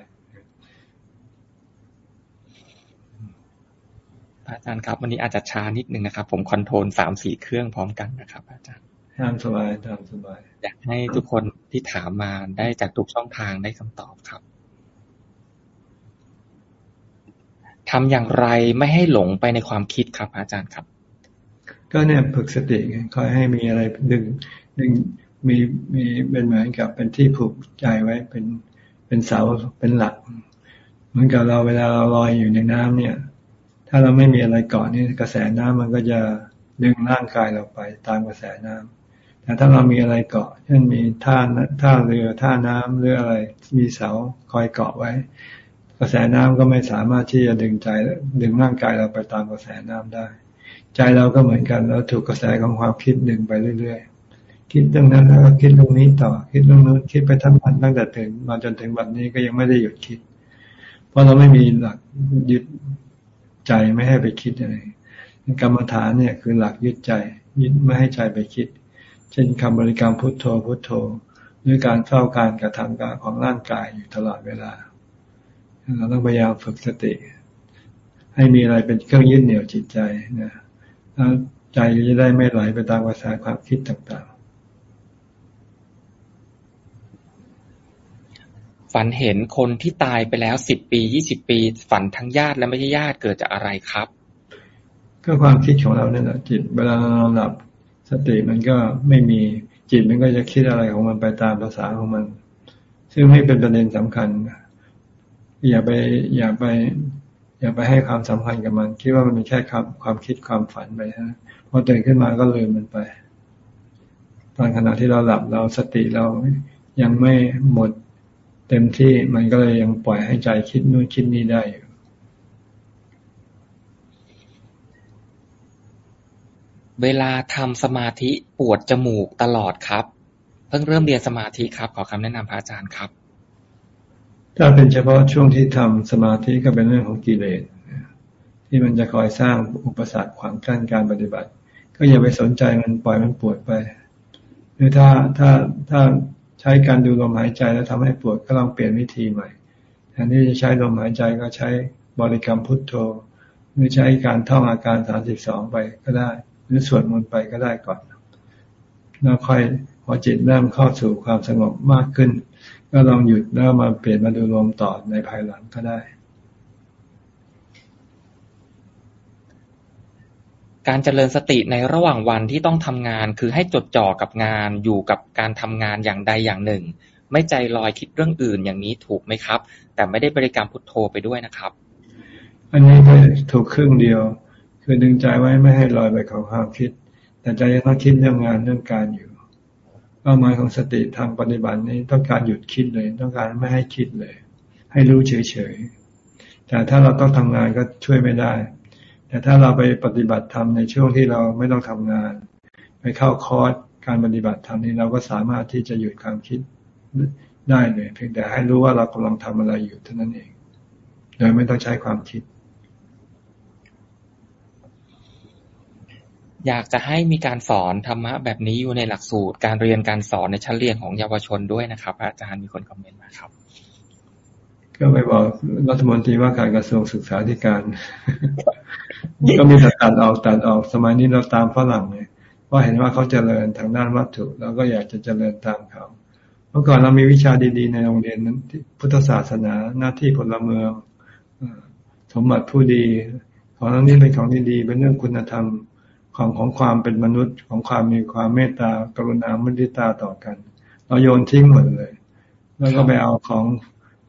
อาจารย์ครับ วันนี้อาจจะช้านิดนึงนะครับ ผมคอนโทรลสามสี่เครื่องพร้อมกันนะครับ อาจารย์ ตามสบายตามสบาย อยากให้ทุกคนที่ถามมาได้จากทุกช่องทางได้คำตอบครับทำอย่างไรไม่ให้หลงไปในความคิดครับ อาจารย์ครับ ก็เนี่ยฝึกสติคอยให้มีอะไรดึงดึงมีมีเป็นเหมือนกับเป็นที่ผูกใจไว้เป็นเป็นเสาเป็นหลัก เหมือนกับเราเวลาเราลอยอยู่ในน้ำเนี่ย ถ้าเราไม่มีอะไรเกาะนี่กระแสน้ำมันก็จะดึงร่างกายเราไปตามกระแสน้ำ แต่ถ้าเรามีอะไรเกาะ เช่นมีท่าท่าเรือท่าน้ำหรืออะไร มีเสาคอยเกาะไว้ กระแสน้ำก็ไม่สามารถที่จะดึงใจดึงร่างกายเราไปตามกระแสน้ำได้ ใจเราก็เหมือนกันเราถูกกระแสของความคิดดึงไปเรื่อยๆ คิดเรื่องนั้นแล้วก็คิดเรื่องนี้ต่อ คิดเรื่องนู้นคิดไปทั้งวันตั้งแต่ถึงมาจนถึงวันนี้ก็ยังไม่ได้หยุดคิด เพราะเราไม่มีหลักยึดใจไม่ให้ไปคิดอะไรกรรมฐานเนี่ยคือหลักยึดใจยึดไม่ให้ใจไปคิด เช่นคำบริกรรมพุทโธพุทโธ หรือการเฝ้าการกระทำการของร่างกายอยู่ตลอดเวลา เราต้องพยายามฝึกสติ ให้มีอะไรเป็นเครื่องยึดเหนี่ยวจิตใจนะแล้วใจจะได้ไม่ไหลไปตามกระแสความคิดต่างๆฝันเห็นคนที่ตายไปแล้วสิบปียี่สิบปี ฝันทั้งญาติและไม่ใช่ญาติเกิดจากอะไรครับ ก็ความคิดของเราเนี่ยแหละจิต เวลาเราหลับส ติมันก็ไม่มีจิตมันก็จะคิดอะไรของมันไปตามภาษาของมัน ซึ่งไม่เป็นประเด็นสำคัญ อย่าไปอย่าไป อย่าไปให้ความสำคัญกับมัน คิดว่ามันเป็นแค่ความความคิดความฝันไปนะพอตื่นขึ้นมาก็ลืมมันไป ตอนขณะที่เราหลับเราสติเรายังไม่หมดเต็มที่มันก็เลยยังปล่อยให้ใจคิดนู่นคิดนี่ได้อยู่ เวลาทำสมาธิปวดจมูกตลอดครับ เพิ่งเริ่มเรียนสมาธิครับ ขอคำแนะนำพระอาจารย์ครับ ถ้าเป็นเฉพาะช่วงที่ทำสมาธิก็เป็นเรื่องของกิเลสที่มันจะคอยสร้างอุปสรรคขวางกั้นการปฏิบัติ ก็อย่าไปสนใจมันปล่อยมันปวดไป หรือถ้าถ้าถ้าใช้การดูลมหายใจแล้วทำให้ปวดก็ลองเปลี่ยนวิธีใหม่แทนที่จะใช้ลมหายใจก็ใช้บริกรรมพุทโธหรือใช้การท่องอาการสามสิบสองไปก็ได้ รือสวดมนต์ไปก็ได้ก่อนแล้วค่อยพอจิตเริ่มเข้าสู่ความสงบมากขึ้น ก็ลองหยุดแล้วมาเปลี่ยนมาดูลมต่อในภายหลังก็ได้ การเจริญสติในระหว่างวันที่ต้องทำงาน คือให้จดจ่อกับงานอยู่กับการทำงานอย่างใดอย่างหนึ่ง ไม่ใจลอยคิดเรื่องอื่นอย่างนี้ถูกไหมครับ แต่ไม่ได้บริกรรมพุทโธไปด้วยนะครับ อันนี้ถูกครึ่งเดียว คือดึงใจไว้ไม่ให้ลอยไปของความคิด แต่ใจยังต้องคิดเรื่องงานเรื่องการอยู่เป้าหมายของสติทางปฏิบัตินี้ต้องการหยุดคิดเลย ต้องการไม่ให้คิดเลย ให้รู้เฉยๆแต่ถ้าเราต้องทำงานก็ช่วยไม่ได้ แต่ถ้าเราไปปฏิบัติธรรมในช่วงที่เราไม่ต้องทำงาน ไปเข้าคอร์สการปฏิบัติธรรมนี้เราก็สามารถที่จะหยุดความคิดได้เลย เพียงแต่ให้รู้ว่าเรากำลังทำอะไรอยู่เท่านั้นเอง โดยไม่ต้องใช้ความคิด อยากจะให้มีการสอนธรรมะแบบนี้อยู่ในหลักสูตร การเรียนการสอนในชั้นเรียนของเยาวชนด้วยนะครับ อาจารย์มีคนคอมเมนต์มาครับ ก็ไปบอกรัฐมนตรีว่าการกระทรวงศึกษาธิการ ก็มีแต่ตัดออกตัดออกสมัยนี้เราตามฝรั่งเลยเพราะเห็นว่าเขาเจริญทางด้านวัตถุเราก็อยากจะเจริญตามเขาเมื่อก่อนเรามีวิชาดีๆ ในโรงเรียนนั้นพุทธศาสนาหน้าที่พลเมืองสมบัติผู้ดี ของนั้นนี้เป็นของดีๆเป็นเรื่องคุณธรรม ของของความเป็นมนุษย์ของความมีความเมตตากรุณามุทิตาต่อกัน เราโยนทิ้งหมดเลย แล้วก็ไปเอาของ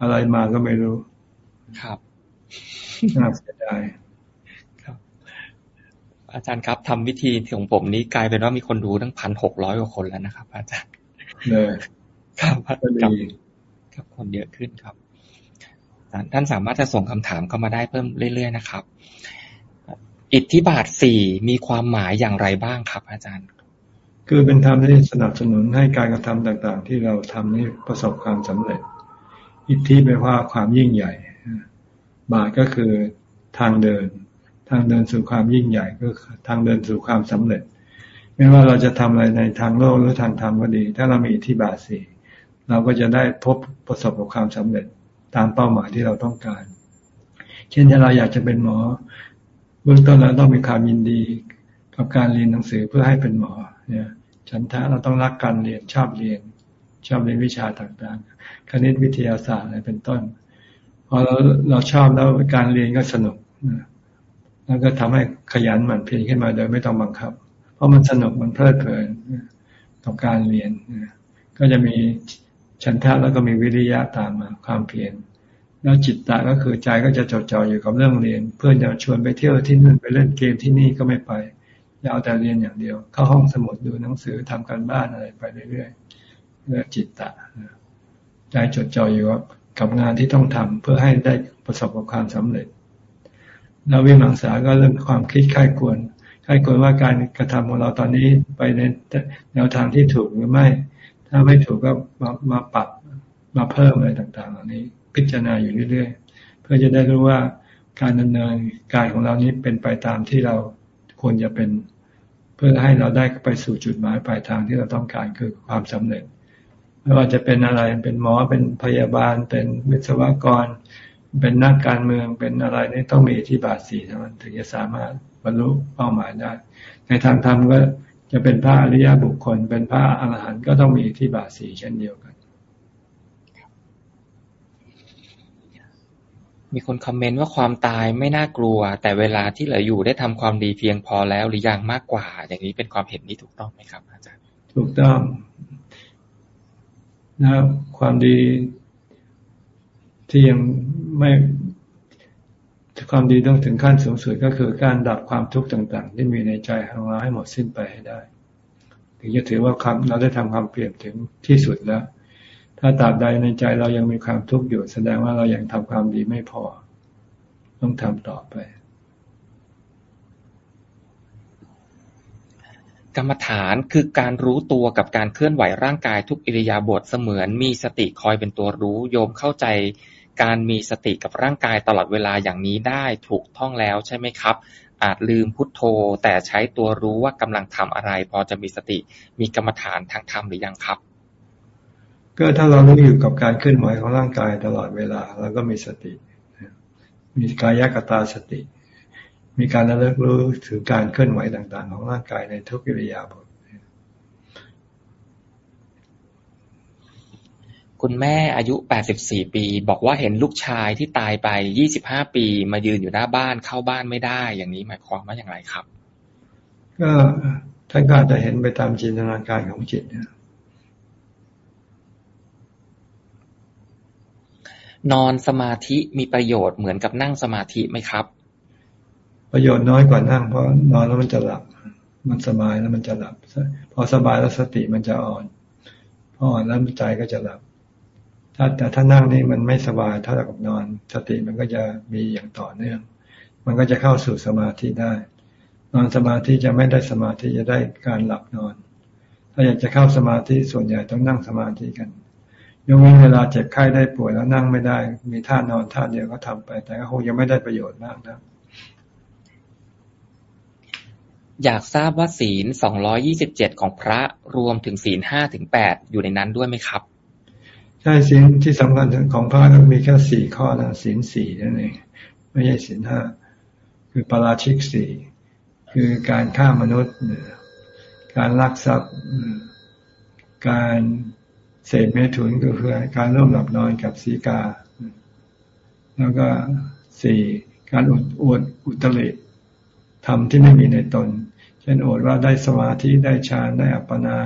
อะไรมาก็ไม่รู้ ครับน่าเสียดายครับ อาจารย์ครับทำวิธีของผมนี้กลายเป็นว่ามีคนดูตั้งพันหกร้อยกว่าคนแล้วนะครับ อาจารย์เลยครับครับครับคนเยอะขึ้นครับท่านสามารถจะส่งคำถามเข้ามาได้เพิ่มเรื่อยๆนะครับ อิทธิบาทสี่มีความหมายอย่างไรบ้างครับ อาจารย์ คือเป็นธรรมที่สนับสนุนให้การกระทำต่าง ๆ ที่เราทำนี้ประสบความสำเร็จ อิทธิแปลว่าความยิ่งใหญ่ บาทก็คือทางเดิน ทางเดินสู่ความยิ่งใหญ่ก็ทางเดินสู่ความสำเร็จ ไม่ว่าเราจะทำอะไรในทางโลกหรือทางธรรมก็ดี ถ้าเรามีอิทธิบาทสี่เราก็จะได้พบประสบกับความสำเร็จตามเป้าหมายที่เราต้องการ เช่นถ้าเราอยากจะเป็นหมอ เบื้องต้นเราต้องมีความยินดีกับการเรียนหนังสือเพื่อให้เป็นหมอ เนี่ยฉันทะเราต้องรักการเรียนชอบเรียน ชอบเรียนวิชาต่างๆ คณิตวิทยาศาสตร์อะไรเป็นต้นพอเราเราชอบแล้วการเรียนก็สนุกแล้วก็ทำให้ขยันหมั่นเพียรขึ้นมาโดยไม่ต้องบังคับ เพราะมันสนุกมันเพลิดเพลินกับการเรียนก็จะมีฉันทะแล้วก็มีวิริยะตามมาความเพียร แล้วจิตตะก็คือใจก็จะจดจ่ออยู่กับเรื่องเรียน เพื่อนจะชวนไปเที่ยวที่นู่นไปเล่นเกมที่นี่ก็ไม่ไปอยากแต่เรียนอย่างเดียว เข้าห้องสมุดดูหนังสือทำการบ้านอะไรไปเรื่อยๆเรื่องจิตตะใจจดจ่ออยู่กับงานที่ต้องทำเพื่อให้ได้ประสบกับความสำเร็จ แล้ววิมังสาก็เรื่องความคิดค่ายควรค่ายควรว่าการกระทำของเราตอนนี้ไปในแนวทางที่ถูกหรือไม่ ถ้าไม่ถูกก็มามาปรับมาเพิ่มอะไรต่างๆ เหล่านี้ พิจารณาอยู่เรื่อยๆ เพื่อจะได้รู้ว่าการดำเนินการของเรานี้เป็นไปตามที่เราควรจะเป็น เพื่อให้เราได้ไปสู่จุดหมายปลายทางที่เราต้องการคือความสำเร็จไม่ว่าจะเป็นอะไรเป็นหมอเป็นพยาบาล เป็นวิศวกร เป็นนักการเมืองเป็นอะไรนี่ต้องมีที่บาทสี่เท่านั้นถึงจะสามารถบรรลุเป้าหมายได้ ในทางธรรมก็จะเป็นพระอริยบุคคล เป็นพระอรหันต์ก็ต้องมีที่บาทสี่เช่นเดียวกัน มีคนคอมเมนต์ว่าความตายไม่น่ากลัว แต่เวลาที่เหลืออยู่ได้ทำความดีเพียงพอแล้วหรือยังมากกว่า อย่างนี้เป็นความเห็นนี้ถูกต้องไหมครับ อาจารย์ ถูกต้องนะความดีที่ยังไม่ความดีต้องถึงขั้นสูงสุดก็คือการดับความทุกข์ต่างๆ ที่มีในใจของเราให้หมดสิ้นไปให้ได้ ถึงจะถือว่าความเราได้ทำความเปลี่ยนถึงที่สุดแล้ว ถ้าตราบใดในใจเรายังมีความทุกข์อยู่ แสดงว่าเรายังทำความดีไม่พอ ต้องทำต่อไปกรรมฐานคือการรู้ตัวกับการเคลื่อนไหวร่างกายทุกอิริยาบถเสมือน มีสติคอยเป็นตัวรู้โยมเข้าใจการมีสติกับร่างกายตลอดเวลาอย่างนี้ได้ถูกท่องแล้วใช่ไหมครับ อาจลืมพุทโธ แต่ใช้ตัวรู้ว่ากำลังทำอะไร พอจะมีสติมีกรรมฐานทางธรรมหรือยังครับ ก็ถ้าเรารู้อยู่กับการเคลื่อนไหวของร่างกายตลอดเวลาเราก็มีสติ มีกายกตาสติ มีการระลึกรู้ถึงการเคลื่อนไหวต่างๆ ของร่างกายในทุกอิริยาบถคุณแม่อายุ 84 ปี บอกว่าเห็นลูกชายที่ตายไป 25 ปี มายืนอยู่หน้าบ้านเข้าบ้านไม่ได้ อย่างนี้หมายความว่าอย่างไรครับ ก็ท่านก็อาจจะเห็นไปตามจินตนาการของจิตนะ นอนสมาธิมีประโยชน์เหมือนกับนั่งสมาธิไหมครับ ประโยชน์น้อยกว่านั่งเพราะนอนแล้วมันจะหลับ มันสบายแล้วมันจะหลับ พอสบายแล้วสติมันจะอ่อนพออ่อนแล้วใจก็จะหลับ ถ้าแต่ถ้านั่งนี่มันไม่สบายเท่ากับนอน สติมันก็จะมีอย่างต่อเนื่อง มันก็จะเข้าสู่สมาธิได้ นอนสมาธิจะไม่ได้สมาธิจะได้การหลับนอน ถ้าอยากจะเข้าสมาธิส่วนใหญ่ต้องนั่งสมาธิกัน ยกเว้นเวลาเจ็บไข้ได้ป่วยแล้วนั่งไม่ได้ มีท่านอนท่าเดียวก็ทำไป แต่ก็คงยังไม่ได้ประโยชน์มากนะอยากทราบว่าศีลสองร้อยี่สิบเจ็ดของพระรวมถึงศีลห้าถึงแปดอยู่ในนั้นด้วยไหมครับ ใช่ศีลที่สำคัญของพระก็มีแค่สี่ข้อนะศีลสี่นั่นเองไม่ใช่ศีลห้าคือปาราชิกสี่คือการฆ่ามนุษย์ การลักทรัพย์ การ เสพเมถุนก็คือการร่วมหลับนอนกับสีกา แล้วก็สี่การอดอวดอุตริธรรมที่ไม่มีในตน เช่นอดว่าได้สมาธิได้ฌานได้อัปปนา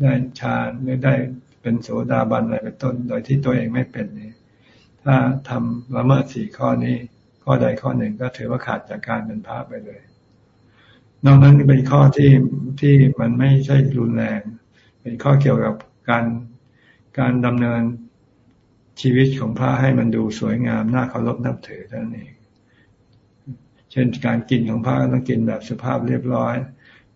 ได้ฌานหรือได้เป็นโสดาบันอะไรเป็นต้น โดยที่ตัวเองไม่เป็นนี่ถ้าทำละเมิดสี่ข้อนี้ ข้อใดข้อหนึ่งก็ถือว่าขาดจากการเป็นพระไปเลย นอกนั้นเป็นข้อที่ที่มันไม่ใช่รุนแรง เป็นข้อเกี่ยวกับการ การดำเนินชีวิตของพระให้มันดูสวยงามน่าเคารพนับถือเท่านั้นเอง เช่นการกินของพระต้องกินแบบสุภาพเรียบร้อย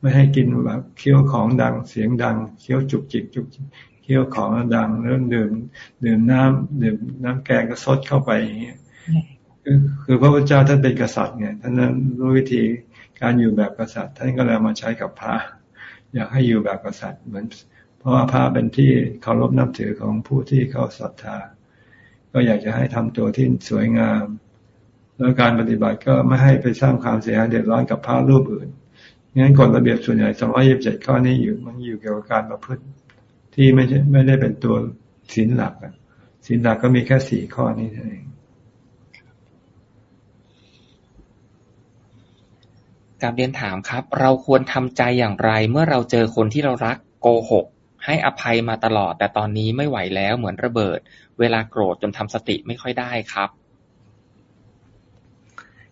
ไม่ให้กินแบบเคี้ยวของดังเสียงดังเคี้ยวจุกจิกจุกเคี้ยวของดังเรื่องดื่มดื่มน้ำดื่มน้ำแกงก็ซดเข้าไปอย่างเงี้ยคือพระพุทธเจ้าท่านเป็นกษัตริย์ไงท่านนั้นรู้วิธีการอยู่แบบกษัตริย์ ท่านก็เลยมาใช้กับพระ อยากให้อยู่แบบกษัตริย์เหมือน เพราะว่าพระเป็นที่เคารพนับถือของผู้ที่เขาศรัทธา ก็อยากจะให้ทำตัวที่สวยงาม แล้วการปฏิบัติก็ไม่ให้ไปสร้างความเสียหายเดือดร้อนกับพระรูปอื่นงั้นกฎระเบียบส่วนใหญ่สองร้อยิบเจ็ดข้อนี้อยู่มันอยู่เกี่ยวกับการประพฤติที่ไม่ใช่ไม่ได้เป็นตัวศีลหลักศีลหลักก็มีแค่สี่ข้อนี้เองการเรียนถามครับ เราควรทำใจอย่างไร เมื่อเราเจอคนที่เรารักโกหก ให้อภัยมาตลอด แต่ตอนนี้ไม่ไหวแล้วเหมือนระเบิด เวลาโกรธจนทำสติไม่ค่อยได้ครับ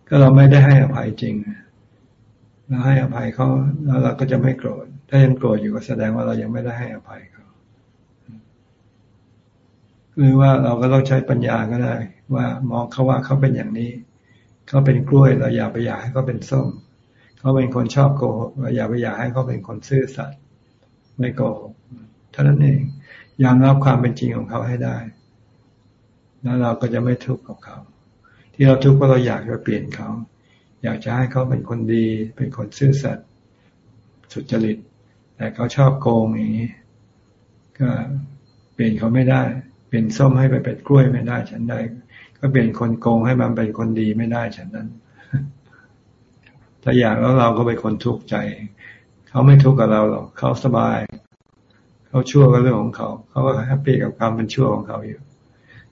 ก็เราไม่ได้ให้อภัยจริงเราให้อภัยเขาแล้วเราก็จะไม่โกรธ ถ้ายังโกรธอยู่ก็แสดงว่าเรายังไม่ได้ให้อภัยเขาหรือว่าเราก็ต้องใช้ปัญญาก็ได้ ว่ามองเขาว่าเขาเป็นอย่างนี้ เขาเป็นกล้วยเราอย่าไปอยากให้เขาเป็นส้ม เขาเป็นคนชอบโกหกเราอย่าไปอยากให้เขาเป็นคนซื่อสัตย์ ไม่โกหกเท่านั้นเอง ยอมรับความเป็นจริงของเขาให้ได้ แล้วเราก็จะไม่ทุกข์กับเขา ที่เราทุกข์เพราะเราอยากจะเปลี่ยนเขา อยากจะให้เขาเป็นคนดี เป็นคนซื่อสัตย์สุจริต แต่เขาชอบโกงอย่างนี้ ก็เปลี่ยนเขาไม่ได้ เปลี่ยนส้มให้ไปเป็นกล้วยไม่ได้ฉันได้ก็เปลี่ยนคนโกงให้มันเป็นคนดีไม่ได้ฉันนั้น ถ้าอยากแล้วเราก็เป็นคนทุกข์ใจ เขาไม่ทุกข์กับเราหรอกเขาสบาย เขาชั่วก็เรื่องของเขา เขาก็แฮปปี้กับความเป็นชั่วของเขาอยู่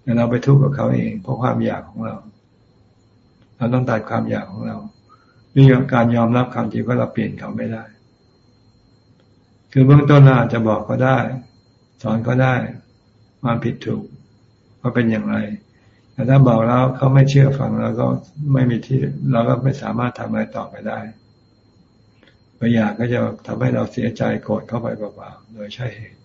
แต่เราไปทุกข์กับเขาเอง เพราะความอยากของเรา เราต้องตัดความอยากของเราด้วยการยอมรับความจริงว่าเราเปลี่ยนเขาไม่ได้ คือเบื้องต้นเราอาจจะบอกเขาได้ สอนเขาได้มาผิดถูกว่าเป็นอย่างไร แต่ถ้าบอกแล้วเขาไม่เชื่อฟังเราก็ไม่มีที่ เราก็ไม่สามารถทำอะไรต่อไปได้ บางอย่างก็จะทำให้เราเสียใจโกรธเข้าไปเปล่าๆโดยใช่เหตุ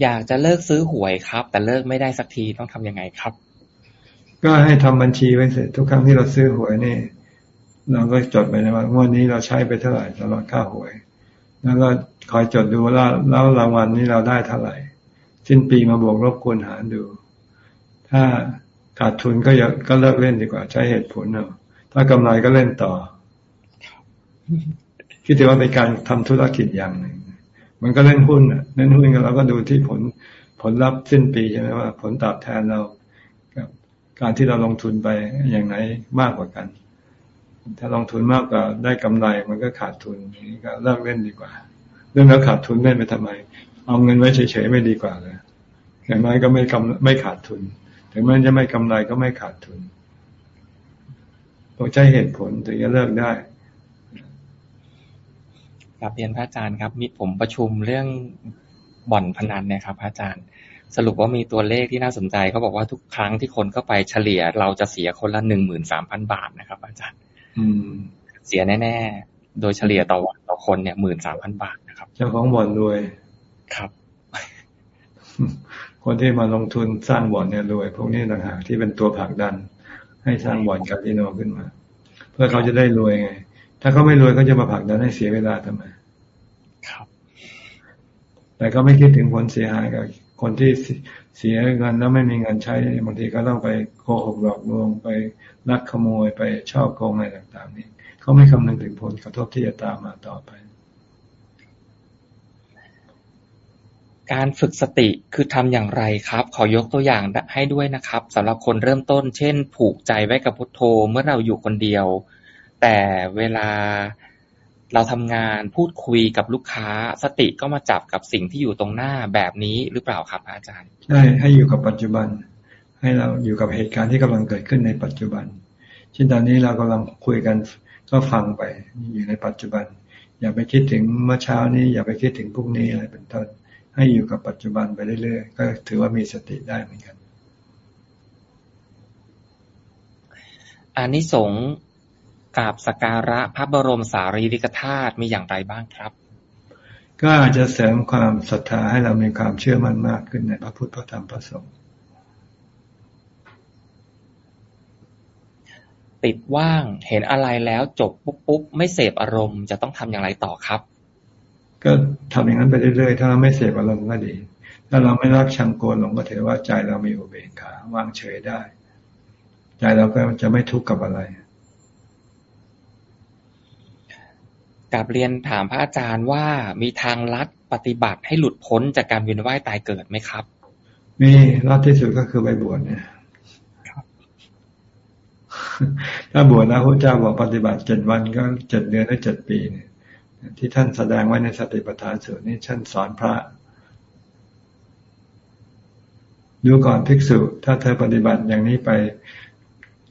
อยากจะเลิกซื้อหวยครับ แต่เลิกไม่ได้สักทีต้องทํำยังไงครับ ก็ให้ทำบัญชีไว้เสร็จทุกครั้งที่เราซื้อหวยนี่เราก็จดไปนะว่างวดนี้เราใช้ไปเท่าไหร่ตลอดค่าหวย แล้วก็คอยจดดูว่าแล้วรางวัลนี้เราได้เท่าไหร่ สิ้นปีมาบวกลบคูณหารดู ถ้าขาดทุนก็อย่าก็เลิกเล่นดีกว่าใช้เหตุผลเนาะ ถ้ากำไรก็เล่นต่อ คิดถือว่าเป็นการทำธุรกิจอย่างหนึ่ง มันก็เล่นหุ้นอะเล่นหุ้นกันเราก็ดูที่ผลผลลัพธ์สิ้นปีใช่ไหมว่า ผลตอบแทนเรากับการที่เราลงทุนไปอย่างไหนมากกว่ากัน ถ้าลงทุนมากกว่าได้กำไรมันก็ขาดทุนนี้ก็เลิกเล่นดีกว่า เรื่องแล้วขาดทุนเล่นไปทำไม เอาเงินไว้เฉยๆไม่ดีกว่าเลยอย่างไรก็ไม่กำไม่ขาดทุน ถึงแม้จะไม่กำไรก็ไม่ขาดทุน ต้องใช้เหตุผลถึงจะเลิกได้ครับเรียนพระอาจารย์ครับ มีผมประชุมเรื่องบ่อนพนันเนี่ยครับพระอาจารย์ สรุปว่ามีตัวเลขที่น่าสนใจเขาบอกว่าทุกครั้งที่คนเข้าไปเฉลี่ย เราจะเสียคนละหนึ่งหมื่นสามพันบาทนะครับ อาจารย์ อืม เสียแน่ๆ โดยเฉลี่ยต่อวันต่อคนเนี่ยหมื่นสามพันบาทนะครับ เจ้าของบ่อนรวยครับ คนที่มาลงทุนสร้างบ่อนเนี่ยรวย พวกนี้ต่างหากที่เป็นตัวผลักดัน ให้สร้างบ่อนคาสิโนขึ้นมา เพื่อเขาจะได้รวยไง ถ้าเขาไม่รวยเขาจะมาผลักดันให้เสียเวลาทำไมครับ แต่ก็ไม่คิดถึงผลเสียหายกับคนที่เสียเงินแล้วไม่มีเงินใช้บางทีก็ต้องไปโกหกหลอกลวงไปลักขโมยไปชอบโกงอะไรต่าง ๆ นี่เขาไม่คำนึงถึงผลกระทบที่จะตามมาต่อไป การฝึกสติคือทำอย่างไรครับ ขอยกตัวอย่างให้ด้วยนะครับสำหรับคนเริ่มต้น เช่น ผูกใจไว้กับพุทโธเมื่อเราอยู่คนเดียว แต่เวลาเราทำงานพูดคุยกับลูกค้า สติก็มาจับกับสิ่งที่อยู่ตรงหน้าแบบนี้หรือเปล่าครับอาจารย์ ใช่ให้อยู่กับปัจจุบัน ให้เราอยู่กับเหตุการณ์ที่กำลังเกิดขึ้นในปัจจุบันเช่นตอนนี้เรากำลังคุยกันก็ฟังไปอยู่ในปัจจุบัน อย่าไปคิดถึงเมื่อเช้านี้ อย่าไปคิดถึงพรุ่งนี้อะไรเป็นต้น ให้อยู่กับปัจจุบันไปเรื่อยๆ ก็ถือว่ามีสติได้เหมือนกันอานิสงส์กราบสการะพระบรมสารีริกธาตุมีอย่างไรบ้างครับ ก็อาจจะเสริมความศรัทธาให้เรามีความเชื่อมั่นมากขึ้นในพระพุทธพระธรรมพระสงฆ์ติดว่างเห็นอะไรแล้วจบปุ๊บปุ๊บไม่เสพอารมณ์จะต้องทำอย่างไรต่อครับ ก็ทำอย่างนั้นไปเรื่อยๆ ถ้าเราไม่เสพอารมณ์ก็ดี ถ้าเราไม่รักชังโกรหลงก็ถือว่าใจเรามีอุเบกขาวางเฉยได้ ใจเราก็จะไม่ทุกข์กับอะไรกับเรียนถามพระอาจารย์ว่ามีทางลัดปฏิบัติให้หลุดพ้นจากการเวียนว่ายตายเกิดไหมครับ มีลัดที่สุดก็คือไปบวชเนี่ยถ้าบวชแล้วพระเจ้าบอกปฏิบัติเจ็ดวันก็เจ็ดเดือนได้เจ็ดปีเนี่ย ที่ท่านแสดงไว้ในสติปัฏฐานสูตรนี่ท่านสอนพระ ดูก่อนภิกษุ ถ้าเธอปฏิบัติอย่างนี้ไป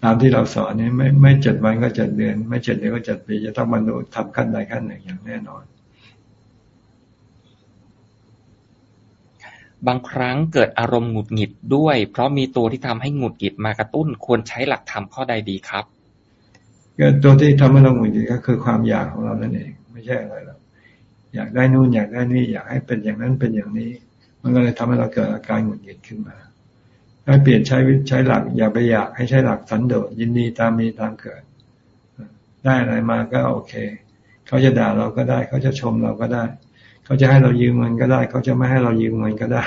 ตามที่เราสอนนี้ไม่ไม่เจ็ดวันก็เจ็ดเดือน ไม่เจ็ดเดือนก็เจ็ดปี จะต้องบรรลุทำขั้นใดขั้นหนึ่งอย่างแน่นอน บางครั้งเกิดอารมณ์หงุดหงิดด้วย เพราะมีตัวที่ทำให้หงุดหงิดมากระตุ้นควรใช้หลักธรรมข้อใดดีครับก็ตัวที่ทำให้เราหงุดหงิดก็คือความอยากของเรานั่นเอง ไม่ใช่อะไรหรอกอยากได้นู่นอยากได้นี่อยากให้เป็นอย่างนั้นเป็นอย่างนี้ มันก็เลยทำให้เราเกิดอาการหงุดหงิดขึ้นมาให้เปลี่ยนใช้ใช้หลัก อย่าไปอยากให้ใช้หลักสันโดษยินดีตามมีตามเกิด ได้อะไรมาก็โอเค เขาจะด่าเราก็ได้ เขาจะชมเราก็ได้ เขาจะให้เรายืมเงินก็ได้ เขาจะไม่ให้เรายืมเงินก็ได้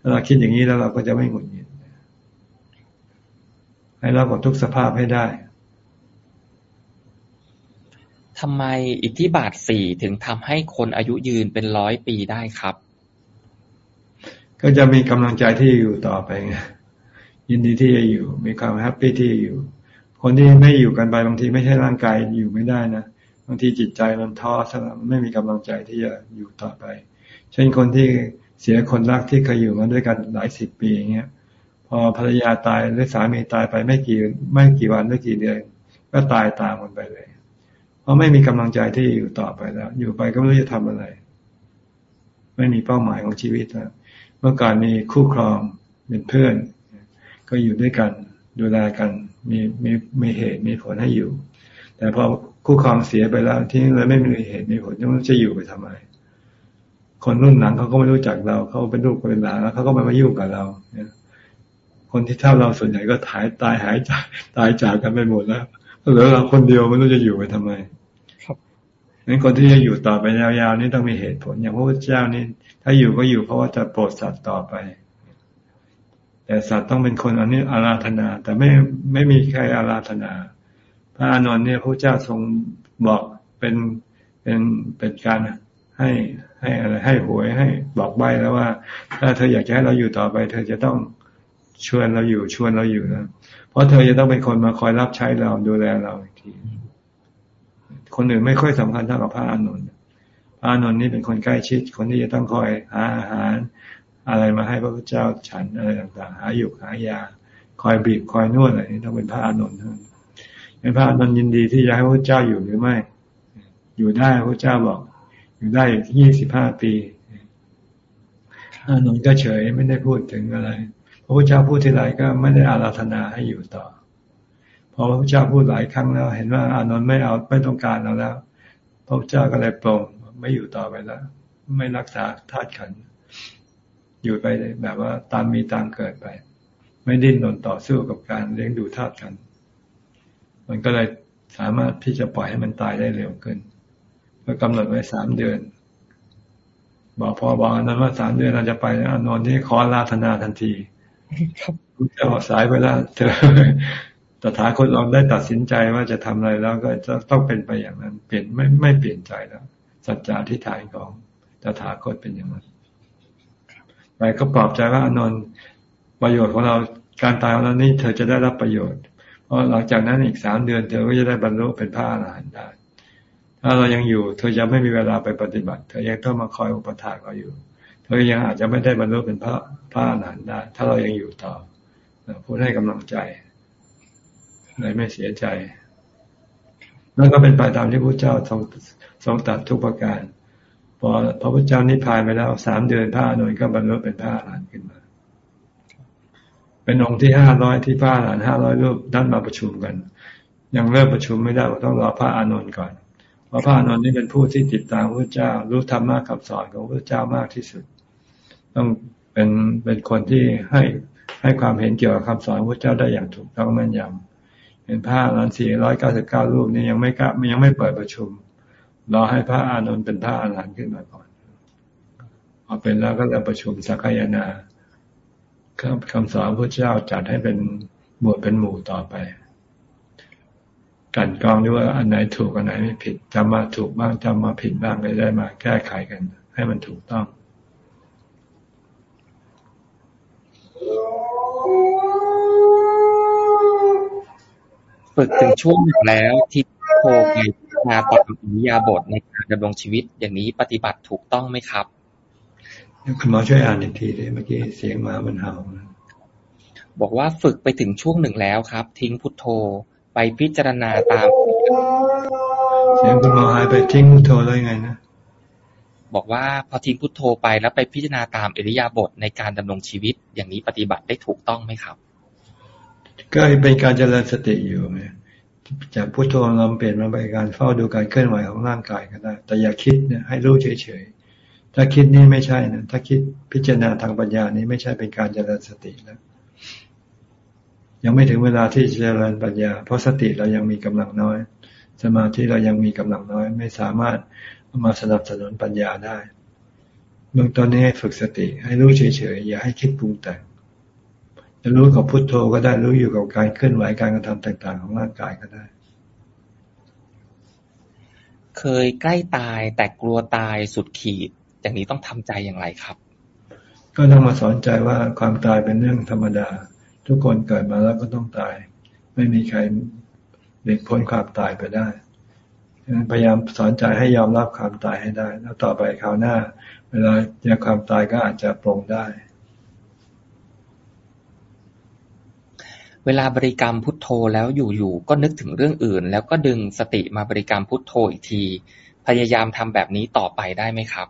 ถ้าเราคิดอย่างนี้แล้วเราก็จะไม่หงุดหงิดให้เรากับทุกสภาพให้ได้ ทำไมอิทธิบาทสี่ถึงทำให้คนอายุยืนเป็นร้อยปีได้ครับ ก็จะมีกำลังใจที่อยู่ต่อไปไงยินดีที่จะอยู่ มีความแฮปปี้ที่อยู่ คนที่ไม่อยู่กันไปบางทีไม่ใช่ร่างกายอยู่ไม่ได้นะบางทีจิตใจมันท้อสลับไม่มีกำลังใจที่จะอยู่ต่อไป เช่นคนที่เสียคนรักที่เคยอยู่มาด้วยกันหลายสิบปีอย่างเงี้ย พอภรรยาตายหรือสามีตายไปไม่กี่ไม่กี่วันไม่กี่เดือนก็ตายตามมันไปเลย เพราะไม่มีกำลังใจที่อยู่ต่อไปแล้ว อยู่ไปก็ไม่รู้จะทำอะไร ไม่มีเป้าหมายของชีวิตแล้วเมื่อก่อนมีคู่ครองเป็นเพื่อน ก็อยู่ด้วยกัน ดูแลกัน มีมีมีเหตุมีผลให้อยู่ แต่พอคู่ครองเสียไปแล้วที่เลยไม่มีเหตุมีผลจะอยู่ไปทำไมคนรุ่นหลังเขาก็ไม่รู้จักเรา เขาเป็นลูกเป็นหลานแล้วเขาก็ไม่มายุ่งกับเราคนที่เท่าเราส่วนใหญ่ก็หายตายหายจากตายจากกันไปหมดแล้ว เหลือเราคนเดียวไม่รู้จะอยู่ไปทำไมครับงั้นคนที่จะอยู่ต่อไปยาวๆนี่ต้องมีเหตุผล อย่างพระพุทธเจ้านี่ถ้าอยู่ก็อยู่เพราะว่าจะโปรดสัตว์ต่อไป แต่สัตว์ต้องเป็นคนอันนี้อาราธนา แต่ไม่ไม่มีใครอาราธนา พระอานนท์เนี่ยพระเจ้าทรงบอกเป็นเป็นเป็นการให้ให้อะไรให้หวยให้บอกใบแล้วว่า ถ้าเธออยากจะให้เราอยู่ต่อไป เธอจะต้อง ชวนเราอยู่ชวนเราอยู่นะเพราะเธอจะต้องเป็นคนมาคอยรับใช้เราดูแลเราอีกที คนอื่นไม่ค่อยสำคัญเท่ากับพระอานนท์พระอานนท์นี่เป็นคนใกล้ชิด คนที่จะต้องคอยหาอาหาร อะไรมาให้พระพุทธเจ้าฉันอะไรต่าง ๆ หาอยู่หายา คอยบีบคอยนวดอะไรนี่ต้องเป็นพระอานนท์เท่านั้นพระอานนท์ยินดีที่จะให้พระเจ้าอยู่หรือไม่ อยู่ได้พระเจ้าบอก อยู่ได้ยี่สิบห้าปีอานนท์ก็เฉยไม่ได้พูดถึงอะไร พระพุทธเจ้าพูดทีไรก็ไม่ได้อาราธนาให้อยู่ต่อ พอพระพุทธเจ้าพูดหลายครั้งแล้ว เห็นว่าอานนท์ไม่เอาไม่ต้องการเราแล้ว พระพุทธเจ้าก็เลยปรงไม่อยู่ต่อไปแล้ว ไม่รักษาธาตุขัน อยู่ไปแบบว่าตามมีตามเกิดไป ไม่ดิ้นรนต่อสู้กับการเลี้ยงดูธาตุขัน มันก็เลยสามารถที่จะปล่อยให้มันตายได้เร็วขึ้นเมื่อกำหนดไว้สามเดือน บอกพอบอกอนั้นว่าสามเดือนเราจะไปอนนท์ที่ขอลาธนาทันที ครับจะออกสายไปแล้วเธอตถาคตลองได้ตัดสินใจว่าจะทำอะไรแล้วก็จะต้องเป็นไปอย่างนั้น เปลี่ยนไม่ไม่เปลี่ยนใจแล้วสัจจะที่ถ่ายของตถาคตเป็นอย่างนั้นไปก็ปลอบใจว่าอนนท์ประโยชน์ของเราการตายของเรานี่เธอจะได้รับประโยชน์ เพราะหลังจากนั้นอีกสามเดือนเธอก็จะได้บรรลุเป็นพระอรหันต์ได้ถ้าเรายังอยู่ เธอจะไม่มีเวลาไปปฏิบัติ เธอยังต้องมาคอยอุปถากเราอยู่ เธอยังอาจจะไม่ได้บรรลุเป็นพระพระอรหันต์ได้ ถ้าเรายังอยู่ต่อพูดให้กำลังใจเลยไม่เสียใจนั่นก็เป็นไปตามที่พระเจ้าทรงทรงตัดทุกประการ พอพระพุทธเจ้านิพพานไปแล้วสามเดือนพระอนุนก็บรรลุเป็นพระอรหันต์ขึ้นมา เป็นองค์ที่ห้าร้อยที่พระอรหันต์ห้าร้อยรูปด้านมาประชุมกัน ยังเริ่มประชุมไม่ได้ต้องรอพระอานนท์ก่อน พระพานนท์นี่เป็นผู้ที่ติดตามพระเจ้า รู้ธรรมะคำสอนของพระเจ้ามากที่สุด ต้องเป็นเป็นคนที่ให้ให้ความเห็นเกี่ยวกับคำสอนพระเจ้าได้อย่างถูกต้องแม่นยำเห็นพระอรหันต์สี่ร้อยเก้าสิบเก้ารูปนี้ยังไม่กล้ายังไม่เปิดประชุมรอให้พระอานนท์เป็นพระอรหันต์ขึ้นมาก่อนพอเป็นแล้วก็จะประชุมสักยนาคำสอนพระเจ้าจัดให้เป็นหมวดเป็นหมู่ต่อไป กันกองด้วยว่าอันไหนถูกอันไหนไม่ผิดจำมาถูกบ้างจำมาผิดบ้างก็ได้มาแก้ไขกัน ให้มันถูกต้องฝึกถึงช่วงหนึ่งแล้วที่โทไปมาปรับอิริยาบถในการดำรงชีวิตอย่างนี้ปฏิบัติถูกต้องไหมครับคุณหมอช่วยอ่านอีกทีเลยเมื่อกี้เสียงมามันเห่าบอกว่าฝึกไปถึงช่วงหนึ่งแล้วครับ ทิ้งพุทโธ ไปพิจารณาตามเสียงคุณหมอหายไปทิ้งพุทโธเลยไงนะบอกว่าพอทิ้งพุทโธไปแล้วไปพิจารณาตามอิริยาบถในการดำรงชีวิต อย่างนี้ปฏิบัติได้ถูกต้องไหมครับ ก็เป็นการเจริญสติอยู่ไงจากพุทโธเราเปลี่ยนมาเป็นการเฝ้าดูการเคลื่อนไหวของร่างกายก็ได้ แต่อย่าคิดเนี่ยให้รู้เฉยๆถ้าคิดนี่ไม่ใช่นะถ้าคิดพิจารณาทางปัญญานี้ไม่ใช่เป็นการเจริญสติแล้ว ยังไม่ถึงเวลาที่จะเจริญปัญญา เพราะสติเรายังมีกำลังน้อย สมาธิเรายังมีกำลังน้อย ไม่สามารถมาสนับสนุนปัญญาได้เบื้องต้นนี้ให้ฝึกสติ ให้รู้เฉยๆอย่าให้คิดปรุงแต่งจะรู้กับพุทโธก็ได้รู้อยู่กับการเคลื่อนไหวการกระทำต่าง ๆ ของร่างกายก็ได้ เคยใกล้ตายแต่กลัวตายสุดขีด อย่างนี้ต้องทำใจอย่างไรครับ ก็ต้องมาสอนใจว่าความตายเป็นเรื่องธรรมดา ทุกคนเกิดมาแล้วก็ต้องตาย ไม่มีใครเด็กพ้นความตายไปได้พยายามสอนใจให้ยอมรับความตายให้ได้ แล้วต่อไปคราวหน้า เวลาเจอความตายก็อาจจะปรงได้ เวลาบริกรรมพุทโธแล้วอยู่ๆก็นึกถึงเรื่องอื่น แล้วก็ดึงสติมาบริกรรมพุทโธอีกที พยายามทำแบบนี้ต่อไปได้ไหมครับ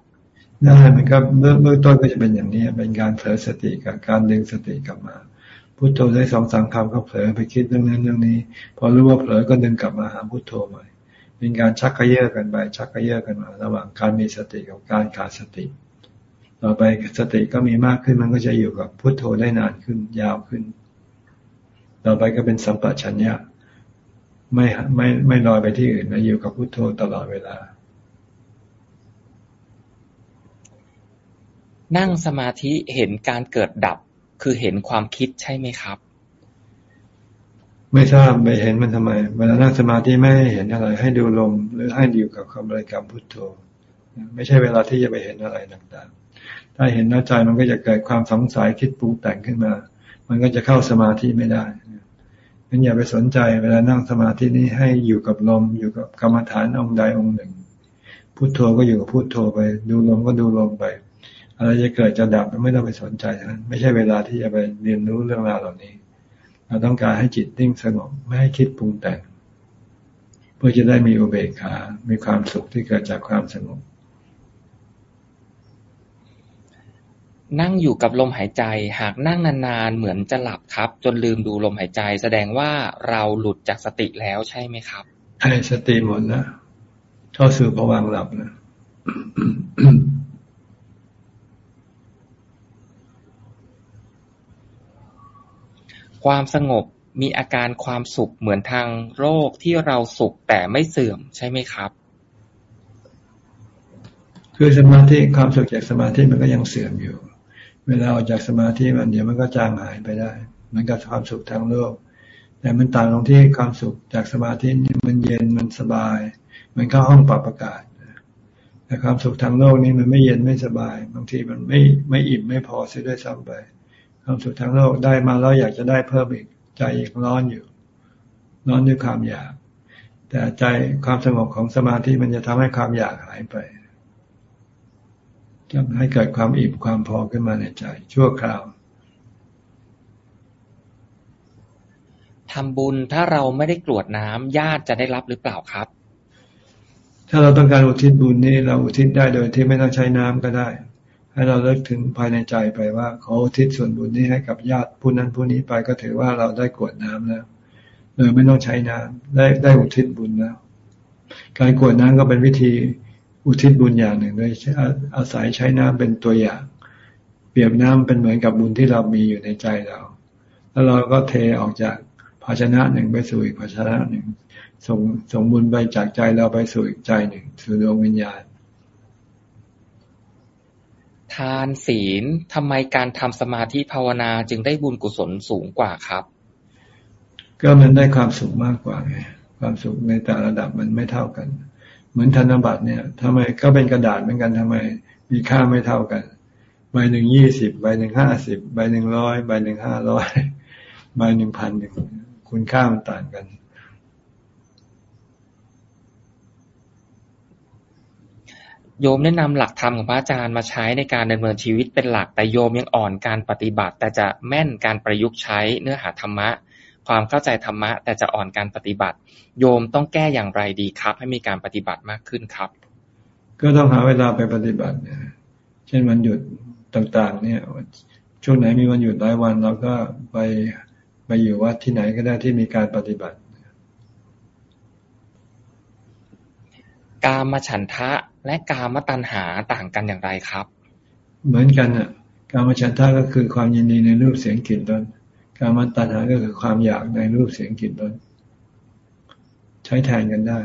ได้มันก็เบื้องเบื้องต้นก็จะเป็นอย่างนี้เป็นการเผลอสติกับการดึงสติกลับมา พุทโธได้สองสามคำก็เผลอไปคิดเรื่องนั้นเรื่องนี้ พอรู้ว่าเผลอก็ดึงกลับมาหาพุทโธใหม่เป็นการชักกระเยาะกันไปชักกระเยาะกันมา ระหว่างการมีสติกับการขาดสติ ต่อไปสติก็มีมากขึ้นมันก็จะอยู่กับพุทโธได้นานขึ้นยาวขึ้น ต่อไปก็เป็นสัมปชัญญะไม่ไม่ไม่ลอยไปที่อื่นนะอยู่กับพุโทโธตลอดเวลา นั่งสมาธิเห็นการเกิดดับ คือเห็นความคิดใช่ไหมครับ ไม่ทราบไปเห็นมันทำไม เวลานั่งสมาธิไม่ให้เห็นอะไร ให้ดูลมหรือให้อยู่กับคำบริกรรมพุทโธ ไม่ใช่เวลาที่จะไปเห็นอะไรต่างๆ ถ้าเห็นน้าใจมันก็จะเกิดความสงสัยคิดปรุงแต่งขึ้นมา มันก็จะเข้าสมาธิไม่ได้งั้นอย่าไปสนใจเวลานั่งสมาธินี้ให้อยู่กับลม อยู่กับกรรมฐานองค์ใดองค์หนึ่งพุทโธก็อยู่กับพุทโธไป ดูลมก็ดูลมไป อะไรจะเกิดจะดับไม่ต้องไปสนใจนั้น ไม่ใช่เวลาที่จะไปเรียนรู้เรื่องราวเหล่านี้ เราต้องการให้จิตนิ่งสงบไม่ให้คิดปรุงแต่งเพื่อจะได้มีอุเบกขา มีความสุขที่เกิดจากความสงบนั่งอยู่กับลมหายใจ หากนั่งนานๆ เหมือนจะหลับครับ จนลืมดูลมหายใจ แสดงว่าเราหลุดจากสติแล้วใช่ไหมครับใช่สติหมดนะเข้าสู่ภวังหลับนะ ความสงบมีอาการความสุขเหมือนทางโรคที่เราสุขแต่ไม่เสื่อมใช่ไหมครับ คือสมาธิความสุขจากสมาธิมันก็ยังเสื่อมอยู่ เวลาออกจากสมาธิมันเดี๋ยวมันก็จางหายไปได้ มันกับความสุขทางโลก แต่มันต่างตรงที่ความสุขจากสมาธินี่มันเย็นมันสบาย มันเข้าห้องปรับอากาศแต่ความสุขทางโลกนี่มันไม่เย็นไม่สบาย บางทีมันไม่ไม่อิ่มไม่พอเสียด้วยซ้ำไป ความสุขทางโลกได้มาแล้วอยากจะได้เพิ่มอีกใจอีกร้อนอยู่ ร้อนด้วยความอยาก แต่ใจความสงบของสมาธิมันจะทำให้ความอยากหายไปจะให้เกิดความอิ่มความพอขึ้นมาในใจ ชั่วคราวทำบุญถ้าเราไม่ได้กรวดน้ำญาติจะได้รับหรือเปล่าครับ ถ้าเราต้องการอุทิศบุญนี้เราอุทิศได้โดยที่ไม่ต้องใช้น้ำก็ได้ ให้เราเลิกถึงภายในใจไปว่าขออุทิศส่วนบุญนี้ให้กับญาติผู้นั้นผู้นี้ไปก็ถือว่าเราได้กรวดน้ำแล้วโดยไม่ต้องใช้น้ำได้ได้อุทิศบุญแล้วการกรวดน้ำก็เป็นวิธีอุทิศบุญอย่างหนึ่งโดยอาศัยใช้น้ำเป็นตัวอย่าง เปรียบน้ำเป็นเหมือนกับบุญที่เรามีอยู่ในใจเรา แล้วเราก็เทออกจากภาชนะหนึ่งไปสู่อีกภาชนะหนึ่งส่งส่งบุญไปจากใจเราไปสู่อีกใจหนึ่งสู่ดวงวิญญาณ ทานศีลทำไมการทำสมาธิภาวนาจึงได้บุญกุศลสูงกว่าครับ ก็มันได้ความสุขมากกว่าไงความสุขในแต่ระดับมันไม่เท่ากัน เหมือนธนบัตรเนี่ยทำไมก็เป็นกระดาษเหมือนกันทำไมมีค่าไม่เท่ากันใบหนึ่งยี่สิบใบหนึ่งห้าสิบใบหนึ่งร้อยใบหนึ่งห้าร้อยใบหนึ่งพันหนึ่งคุณค่ามันต่างกัน โยมแนะนำหลักธรรมของพระอาจารย์มาใช้ในการดำเนินชีวิตเป็นหลัก แต่โยมยังอ่อนการปฏิบัติ แต่จะแม่นการประยุกต์ใช้เนื้อหาธรรมะ ความเข้าใจธรรมะ แต่จะอ่อนการปฏิบัติ โยมต้องแก้อย่างไรดีครับ ให้มีการปฏิบัติมากขึ้นครับ ก็ต้องหาเวลาไปปฏิบัติเนี่ยเช่นวันหยุดต่างๆ เนี่ย ช่วงไหนมีวันหยุดหลายวันเราก็ไปไปอยู่วัดที่ไหนก็ได้ที่มีการปฏิบัติ กามฉันทะ และกามตัณหาต่างกันอย่างไรครับ เหมือนกันอะกามฉันทะก็คือความยินดีในรูปเสียงกลิ่นต้นกามตัณหาก็คือความอยากในรูปเสียงกลิ่นต้นใช้แทนกันได้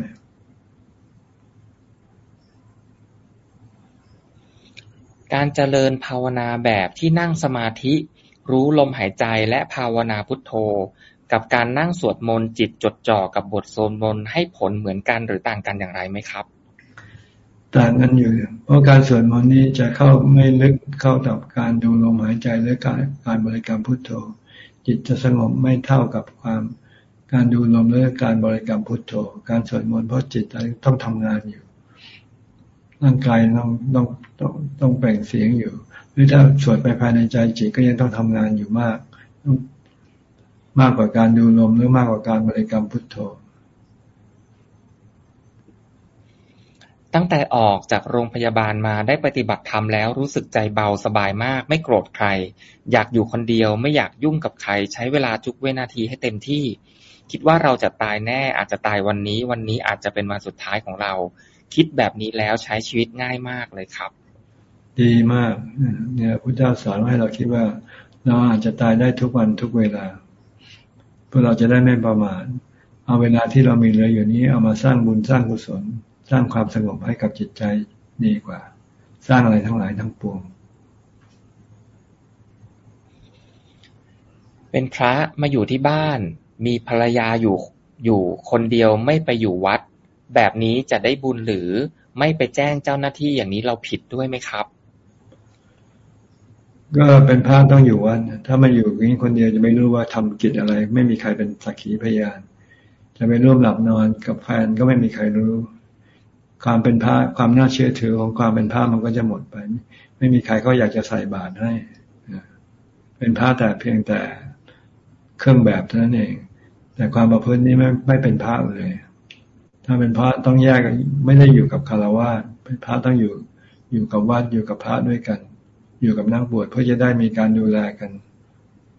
การเจริญภาวนาแบบที่นั่งสมาธิ รู้ลมหายใจและภาวนาพุทโธ กับการนั่งสวดมนต์จิตจดจ่อกับบทสวดมนต์ให้ผลเหมือนกันหรือต่างกันอย่างไรไหมครับ ต่างกันอยู่ เพราะการสวดมนต์นี้จะเข้าไม่ลึกเข้ากับการดูลมหายใจและการการบริกรรมพุทโธ จิตจะสงบไม่เท่ากับความการดูลมและการบริกรรมพุทโธ การสวดมนต์เพราะจิตต้องทำงานอยู่ ร่างกายต้องต้องต้องต้องแปล่งเสียงอยู่ หรือถ้าสวดไปภายในใจจิตก็ยังต้องทำงานอยู่มาก มากกว่าการดูลมหรือมากกว่าการบริกรรมพุทโธ ตั้งแต่ออกจากโรงพยาบาลมาได้ปฏิบัติธรรมแล้วรู้สึกใจเบาสบายมาก ไม่โกรธใคร อยากอยู่คนเดียวไม่อยากยุ่งกับใคร ใช้เวลาทุกเวนาทีให้เต็มที่ คิดว่าเราจะตายแน่อาจจะตายวันนี้ วันนี้อาจจะเป็นวันสุดท้ายของเรา คิดแบบนี้แล้วใช้ชีวิตง่ายมากเลยครับ ดีมากเนี่ยพระเจ้าสอนให้เราคิดว่า เราอาจจะตายได้ทุกวันทุกเวลาเพื่อเราจะได้ไม่ประมาทเอาเวลาที่เรามีเหลืออยู่นี้เอามาสร้างบุญสร้างกุศล สร้างความสงบให้กับจิตใจดีกว่า สร้างอะไรทั้งหลายทั้งปวง เป็นพระมาอยู่ที่บ้าน มีภรรยาอยู่อยู่คนเดียวไม่ไปอยู่วัด แบบนี้จะได้บุญหรือไม่ไปแจ้งเจ้าหน้าที่อย่างนี้เราผิดด้วยไหมครับ ก็เป็นพระต้องอยู่วัดถ้ามาอยู่อย่างนี้คนเดียวจะไม่รู้ว่าทำกิจอะไร ไม่มีใครเป็นสักขีพยาน จะไปร่วมหลับนอนกับแฟนก็ไม่มีใครรู้ ความเป็นพระความน่าเชื่อถือของความเป็นพระมันก็จะหมดไป ไม่มีใครก็อยากจะใส่บาตรให้เป็นพระแต่เพียงแต่เครื่องแบบเท่านั้นเอง แต่ความประพฤตินี้ไม่ไม่เป็นพระเลย ถ้าเป็นพระต้องแยกไม่ได้อยู่กับคารวะเป็นพระต้องอยู่อยู่กับวัดอยู่กับพระด้วยกัน อยู่กับนักบวชเพื่อจะได้มีการดูแลกัน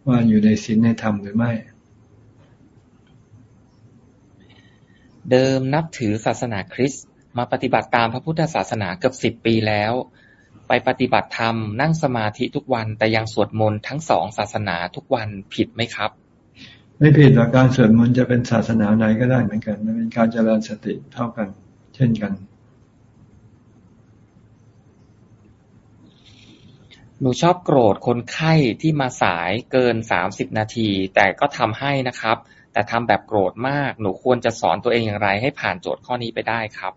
ว่าอยู่ในศีลในธรรมหรือไม่เดิมนับถือศาสนาคริสต์ มาปฏิบัติตามพระพุทธศาสนาเกือบสิบปีแล้ว ไปปฏิบัติธรรม นั่งสมาธิทุกวัน แต่ยังสวดมนต์ทั้งสองศาสนาทุกวันผิดไหมครับ ไม่ผิดหรอกการสวดมนต์จะเป็นศาสนาไหนก็ได้เหมือนกันมันเป็นการเจริญสติเท่ากัน เช่นกันหนูชอบโกรธคนไข้ที่มาสายเกินสามสิบนาที แต่ก็ทำให้นะครับ แต่ทำแบบโกรธมาก หนูควรจะสอนตัวเองอย่างไรให้ผ่านโจทย์ข้อนี้ไปได้ครับ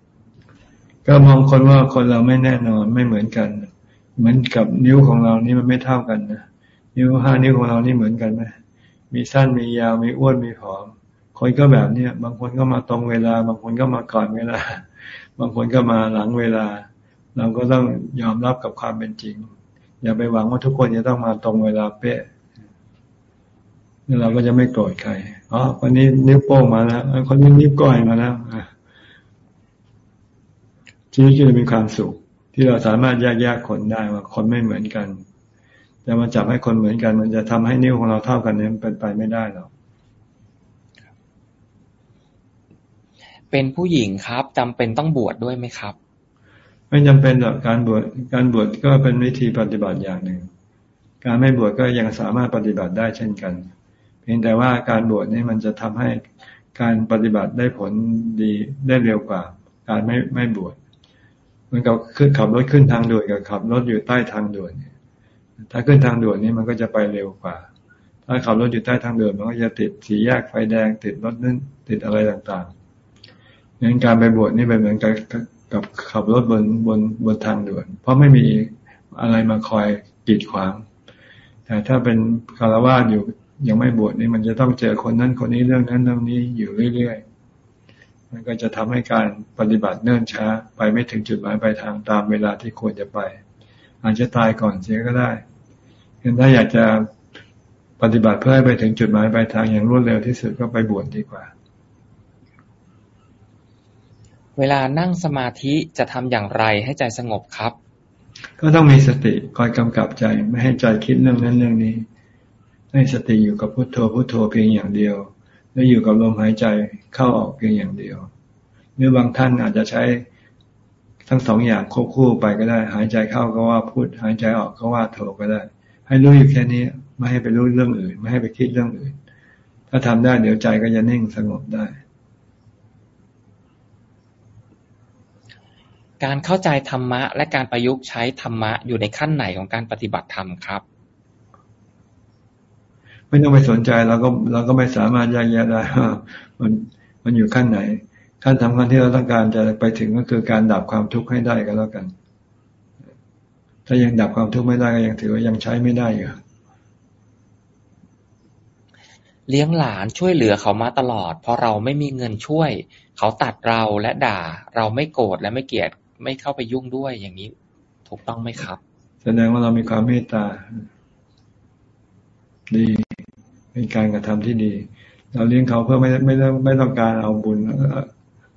ก็มองคนว่าคนเราไม่แน่นอนไม่เหมือนกัน เหมือนกับนิ้วของเรานี่มันไม่เท่ากันนะนิ้วห้านิ้วของเรานี่เหมือนกันไหมมีสั้นมียาวมีอ้วนมีผอม คนก็แบบเนี้ยบางคนก็มาตรงเวลา บางคนก็มาก่อนเวลา บางคนก็มาหลังเวลา เราก็ต้องยอมรับกับความเป็นจริง อย่าไปหวังว่าทุกคนจะต้องมาตรงเวลาเป๊ะเราก็จะไม่โกรธใครอ๋อคนนี้นิ้วโป้งมาแล้วคนนี้นิ้วก้อยมาแล้ว ชีวิตจะมีความสุข ที่เราสามารถแยกแยกคนได้ว่าคนไม่เหมือนกันจะมาจับให้คนเหมือนกัน มันจะทำให้นิ้วของเราเท่ากันเนี่ยเป็นไปไม่ได้หรอกเป็นผู้หญิงครับจำเป็นต้องบวชดด้วยไหมครับ ไม่จำเป็นหรอกการบวชการบวชก็เป็นวิธีปฏิบัติอย่างหนึ่ง การไม่บวชก็ยังสามารถปฏิบัติได้เช่นกัน เพียงแต่ว่าการบวชนี่มันจะทำให้การปฏิบัติได้ผลดีได้เร็วกว่า การไม่ไม่บวช เหมือนกับขึ้นขับรถขึ้นทางด่วนกับขับรถอยู่ใต้ทางด่วนถ้าขึ้นทางด่วนนี่มันก็จะไปเร็วกว่า ถ้าขับรถอยู่ใต้ทางด่วนมันก็จะติดสีแยกไฟแดง ติดรถนั่นติดอะไรต่างๆงั้นการไปบวชนี่เป็นเหมือนกับกับขับรถบนบนบนทางด่วน เพราะไม่มีอะไรมาคอยกีดขวาง แต่ถ้าเป็นคารวะอยู่ยังไม่บวชนี่มันจะต้องเจอคนนั้นคนนี้เรื่องนั้นเรื่องนี้อยู่เรื่อยๆ มันก็จะทำให้การปฏิบัติเนิ่นช้า ไปไม่ถึงจุดหมายปลายทางตามเวลาที่ควรจะไป อาจจะตายก่อนเสียก็ได้เห็นถ้าอยากจะปฏิบัติเพื่อให้ไปถึงจุดหมายปลายทางอย่างรวดเร็วที่สุดก็ไปบวชดีกว่า เวลานั่งสมาธิจะทำอย่างไรให้ใจสงบครับ ก็ต้องมีสติคอยกำกับใจไม่ให้ใจคิดเรื่องนั้นเรื่องนี้ ให้สติอยู่กับพุโทโธพุโทโธเพียงอย่างเดียว และอยู่กับลมหายใจเข้าออกเพียงอย่างเดียว หรือบางท่านอาจจะใช้ทั้งสองอย่างควบคู่ไปก็ได้ หายใจเข้าก็ว่าพูดหายใจออกก็ว่าโธก็ได้ ให้รู้อยู่แค่นี้ไม่ให้ไปรู้เรื่องอื่น ไม่ให้ไปคิดเรื่องอื่น ถ้าทำได้เดี๋ยวใจก็จะนิ่งสงบได้ การเข้าใจธรรมะ และการประยุกต์ใช้ธรรมะอยู่ในขั้นไหนของการปฏิบัติธรรมครับ ไม่ต้องไปสนใจเราก็เราก็ไม่สามารถแยกแยะได้มันมันอยู่ขั้นไหน ขั้นสำคัญที่เราต้องการจะไปถึงก็คือการดับความทุกข์ให้ได้ก็แล้วกัน ถ้ายังดับความทุกข์ไม่ได้ก็ยังถือว่ายังใช้ไม่ได้อยู่เลี้ยงหลานช่วยเหลือเขามาตลอดพอเราไม่มีเงินช่วย เขาตัดเราและด่า เราไม่โกรธและไม่เกลียดไม่เข้าไปยุ่งด้วยอย่างนี้ ถูกต้องไหมครับ แสดงว่าเรามีความเมตตา ดี เป็นการกระทำที่ดี เราเลี้ยงเขาเพื่อไม่ไม่ต้องไม่ต้องการเอาบุญ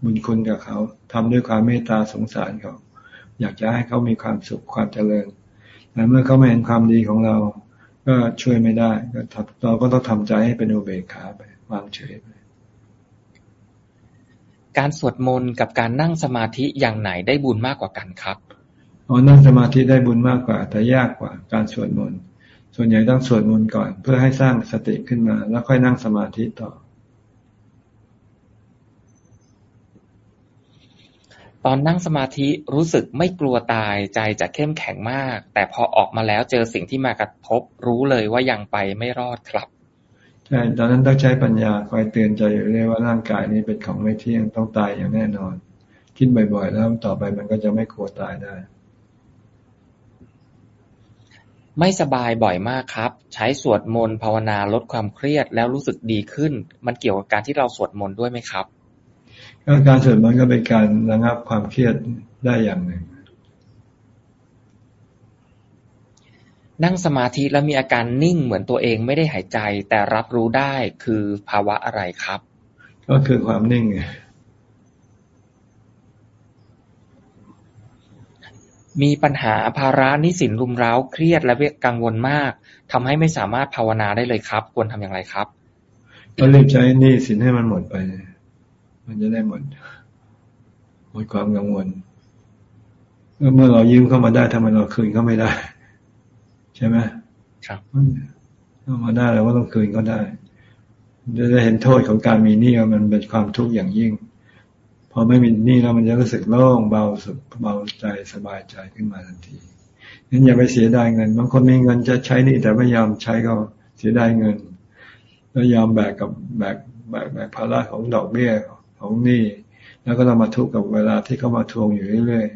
บุญคุณกับเขาทำด้วยความเมตตาสงสารเขา อยากจะให้เขามีความสุขความเจริญแต่เมื่อเขาไม่เห็นความดีของเรา ก็ช่วยไม่ได้ก็เราก็ต้องทำใจให้เป็นอุเบกขาไปวางเฉยไปการสวดมนต์กับการนั่งสมาธิอย่างไหนได้บุญมากกว่ากันครับอ๋อนั่งสมาธิได้บุญมากกว่า แต่ยากกว่าการสวดมนต์ ส่วนใหญ่ต้องสวดมนต์ก่อน เพื่อให้สร้างสติขึ้นมา แล้วค่อยนั่งสมาธิต่อ ตอนนั่งสมาธิรู้สึกไม่กลัวตายใจจะเข้มแข็งมาก แต่พอออกมาแล้วเจอสิ่งที่มากระทบ รู้เลยว่ายังไปไม่รอดครับใช่ตอนนั้นต้องใช้ปัญญาคอยเตือนใจอยู่เรื่อยว่าร่างกายนี้เป็นของไม่เที่ยงต้องตายอย่างแน่นอน คิดบ่อยๆ แล้วต่อไปมันก็จะไม่กลัวตายได้ ไม่สบายบ่อยมากครับ ใช้สวดมนต์ภาวนาลดความเครียดแล้วรู้สึกดีขึ้น มันเกี่ยวกับการที่เราสวดมนต์ด้วยไหมครับก็การสวดมนต์ก็เป็นการระงับความเครียดได้อย่างหนึ่ง นั่งสมาธิแล้วมีอาการนิ่งเหมือนตัวเองไม่ได้หายใจ แต่รับรู้ได้คือภาวะอะไรครับ ก็คือความนิ่ง มีปัญหาภาระนิสินรุมเร้า เครียดและกังวลมากทำให้ไม่สามารถภาวนาได้เลยครับ ควรทำอย่างไรครับ ก็รีบใช้นี่สินให้มันหมดไป มันจะได้หมดหมดความกังวลเมื่อเรายืมเข้ามาได้ทำไมเราคืนเขาไม่ได้ ใช่ไหมครับเอามาได้เราก็ต้องคืนก็ได้จะได้เห็นโทษของการมีหนี้มันเป็นความทุกข์อย่างยิ่ง พอไม่มีหนี้แล้วมันจะรู้สึกโล่งเบาสุขเบาใจสบายใจขึ้นมาทันทีงั้นอย่าไปเสียดายเงิน บางคนมีเงินจะใช้นี่แต่ไม่ยอมใช้ก็เสียดายเงิน แล้วยอมแบกกับแบกแบกแบกภาระของดอกเบี้ยของหนี้แล้วก็ต้องมาทุกข์กับเวลาที่เขามาทวงอยู่เรื่อย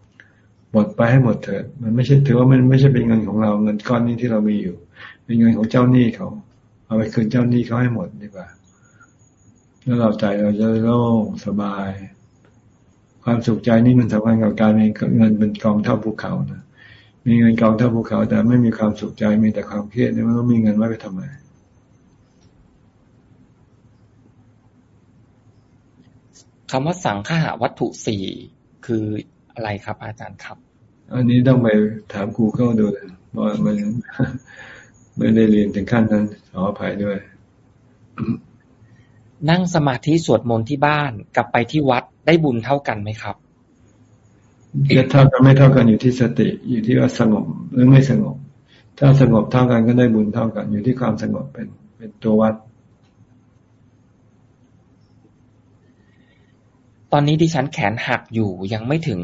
ๆหมดไปให้หมดเถิด มันไม่ใช่ถือว่ามันไม่ใช่เป็นเงินของเราเงินก้อนนี้ที่เรามีอยู่ เป็นเงินของเจ้าหนี้เขา เอาไปคืนเจ้าหนี้เขาให้หมดดีกว่า แล้วเราใจเราจะโล่งสบาย ความสุขใจนี่มันสำคัญกับการมีเงินเป็นกองเท่าภูเขานะมีเงินกองเท่าภูเขา แต่ไม่มีความสุขใจมีแต่ความเครียดเนี่ยมันก็มีเงินไว้ไปทำไมคำว่าสังขาวัตถุสี่คืออะไรครับ อาจารย์ครับ อันนี้ต้องไปถามครูเข้าดูเลยว่ามันไม่ได้เรียนถึงขั้นนั้นขออภัยด้วย นั่งสมาธิสวดมนต์ที่บ้านกลับไปที่วัดได้บุญเท่ากันไหมครับจะเท่ากันไม่เท่ากันอยู่ที่สติอยู่ที่ว่าสงบหรือไม่สงบ ถ้าสงบเท่ากันก็ได้บุญเท่ากัน อยู่ที่ความสงบเป็นเป็นตัววัด ตอนนี้ดิฉันแขนหักอยู่ยังไม่ถึง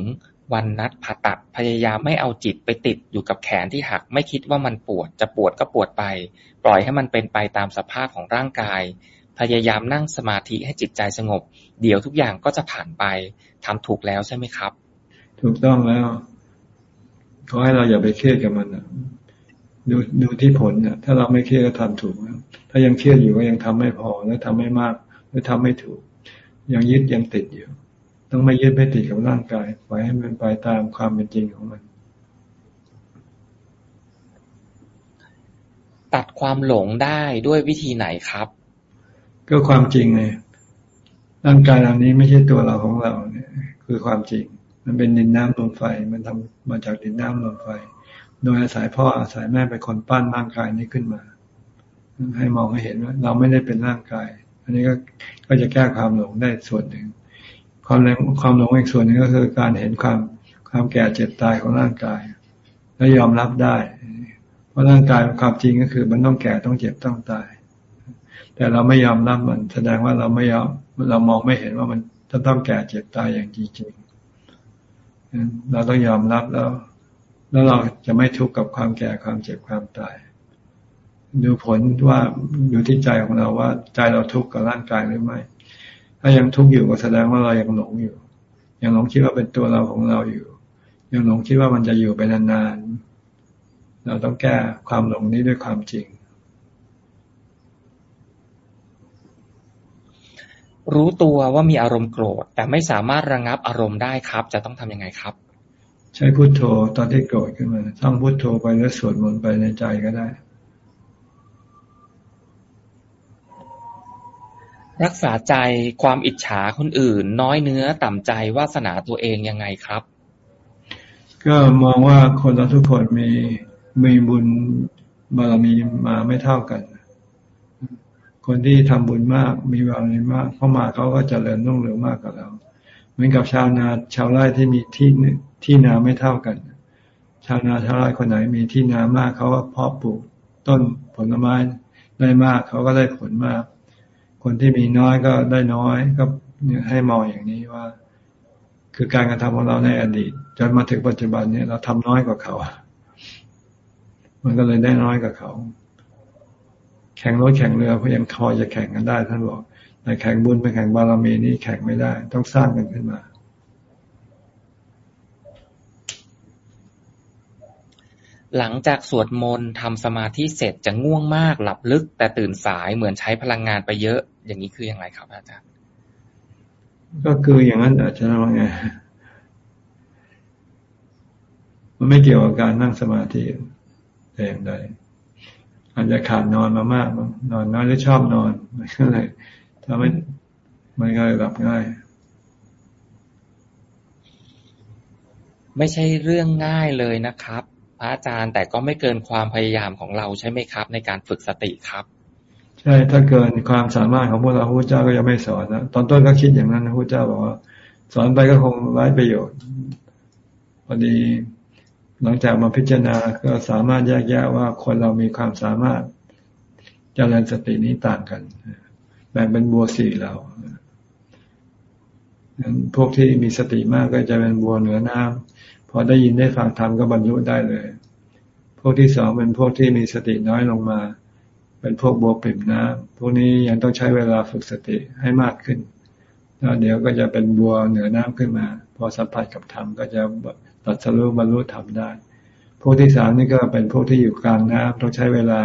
วันนัดผ่าตัดพยายามไม่เอาจิตไปติดอยู่กับแขนที่หัก ไม่คิดว่ามันปวด จะปวดก็ปวดไป ปล่อยให้มันเป็นไปตามสภาพของร่างกาย พยายามนั่งสมาธิให้จิตใจสงบ เดี๋ยวทุกอย่างก็จะผ่านไปทำถูกแล้วใช่ไหมครับ ถูกต้องแล้ว ขอให้เราอย่าไปเครียดกับมันดูดูที่ผลเนี่ยถ้าเราไม่เครียดก็ทำถูกถ้ายังเครียดอยู่ก็ยังทำไม่พอและทำไม่มากหรือทำไม่ถูก ยังยึดยังติดอยู่ ต้องไม่ยึดไม่ติดกับร่างกายปล่อยให้มันไปตามความเป็นจริงของมัน ตัดความหลงได้ด้วยวิธีไหนครับ ก็ความจริงไงร่างกายเรานี้ไม่ใช่ตัวเราของเราเนี่ย คือความจริง มันเป็นดินน้ำลมไฟ มันทำมาจากดินน้ำลมไฟ โดยอาศัยพ่ออาศัยแม่เป็นคนปั้นร่างกายนี้ขึ้นมา ให้มองให้เห็นว่า เราไม่ได้เป็นร่างกาย อันนี้ก็ก็จะแก้ความหลงได้ส่วนหนึ่ง ความหลงความหลงอีกส่วนหนึ่งก็คือการเห็นความความแก่เจ็บตายของร่างกาย และยอมรับได้ เพราะร่างกายความจริงก็คือ มันต้องแก่ต้องเจ็บต้องตาย แต่เราไม่ยอมรับมัน แสดงว่าเราไม่ยอมเรามองไม่เห็นว่ามันจะต้องแก่เจ็บตายอย่างจริงๆเราต้องยอมรับแล้ว แล้วเราจะไม่ทุกข์กับความแก่ความเจ็บความตาย ดูผลว่าอยู่ที่ใจของเราว่า ใจเราทุกข์กับร่างกายหรือไม่ ถ้ายังทุกข์อยู่ก็แสดงว่าเรายังหลงอยู่ ยังหลงคิดว่าเป็นตัวเราของเราอยู่ ยังหลงคิดว่ามันจะอยู่ไปนานๆเราต้องแก้ความหลงนี้ด้วยความจริง รู้ตัวว่ามีอารมณ์โกรธ แต่ไม่สามารถระงับอารมณ์ได้ครับ จะต้องทํำยังไงครับ ใช้พุโทโธตอนที่โกรธขึ้นมาท่องพุโทโธไปแล้วสวดมนต์ไปในใจก็ได้ รักษาใจความอิจฉาคนอื่น น้อยเนื้อต่ำใจวาสนาตัวเองยังไงครับ ก็มองว่าคนเราทุกคนมีมีบุญบารมีมาไม่เท่ากัน คนที่ทำบุญมากมีบารมีมากเข้ามาเขาก็จเจริญรุ่งเรืองมากกว่าเราเหมือนกับชาวนาชาวไร่ที่มีที่ที่นาไม่เท่ากัน ชาวนาชาวไร่คนไหนมีที่นามากเขาก็เพาะปลูกต้นผลไม้ได้มากเขาก็ได้ผลมาก คนที่มีน้อยก็ได้น้อยก็ให้มองอย่างนี้ว่า คือการกระทำของเราในอดีตจนมาถึงปัจจุบันเนี่ยเราทำน้อยกว่าเขา มันก็เลยได้น้อยกว่าเขา แข่งรถแข่งเรือพยายามคอยจะแข่งกันได้ท่านบอกแต่แข่งบุญไปแข่งบารมีนี่แข่งไม่ได้ ต้องสร้างกันขึ้นมาหลังจากสวดมนต์ทำสมาธิเสร็จจะง่วงมากหลับลึก แต่ตื่นสายเหมือนใช้พลังงานไปเยอะ อย่างนี้คืออย่างไรครับ อาจารย์ ก็คืออย่างนั้นอาจจะว่าไงมันไม่เกี่ยวกับการนั่งสมาธิแต่อย่างใด อาจจะขาดนอนมามากนอนน้อยหรือชอบนอนมันก็เลยถ้าไม่มันก็เลยหลับง่าย ไม่ใช่เรื่องง่ายเลยนะครับ พระอาจารย์แต่ก็ไม่เกินความพยายามของเราใช่ไหมครับ ในการฝึกสติครับ ใช่ถ้าเกินความสามารถของพวกเราพระเจ้าก็ยังไม่สอนนะตอนต้นก็คิดอย่างนั้นนะพระเจ้าบอกว่า สอนไปก็คงไร้ประโยชน์พอดี หลังจากมาพิจารณาก็สามารถแยกแยะว่าคนเรามีความสามารถเจริญสตินี้ต่างกันแบ่งเป็นบัวสี่เหล่าพวกที่มีสติมากก็จะเป็นบัวเหนือน้ำพอได้ยินได้ฟังธรรมก็บรรลุได้เลย พวกที่สองเป็นพวกที่มีสติน้อยลงมา เป็นพวกบัวปิ่มน้ำพวกนี้ยังต้องใช้เวลาฝึกสติให้มากขึ้นแล้วเดี๋ยวก็จะเป็นบัวเหนือน้ำขึ้นมา พอสัมผัสกับธรรมก็จะ ตัดสรุปบรรลุธรรมได้ พวกที่สามนี่ก็เป็นพวกที่อยู่กลางน้ำต้องใช้เวลา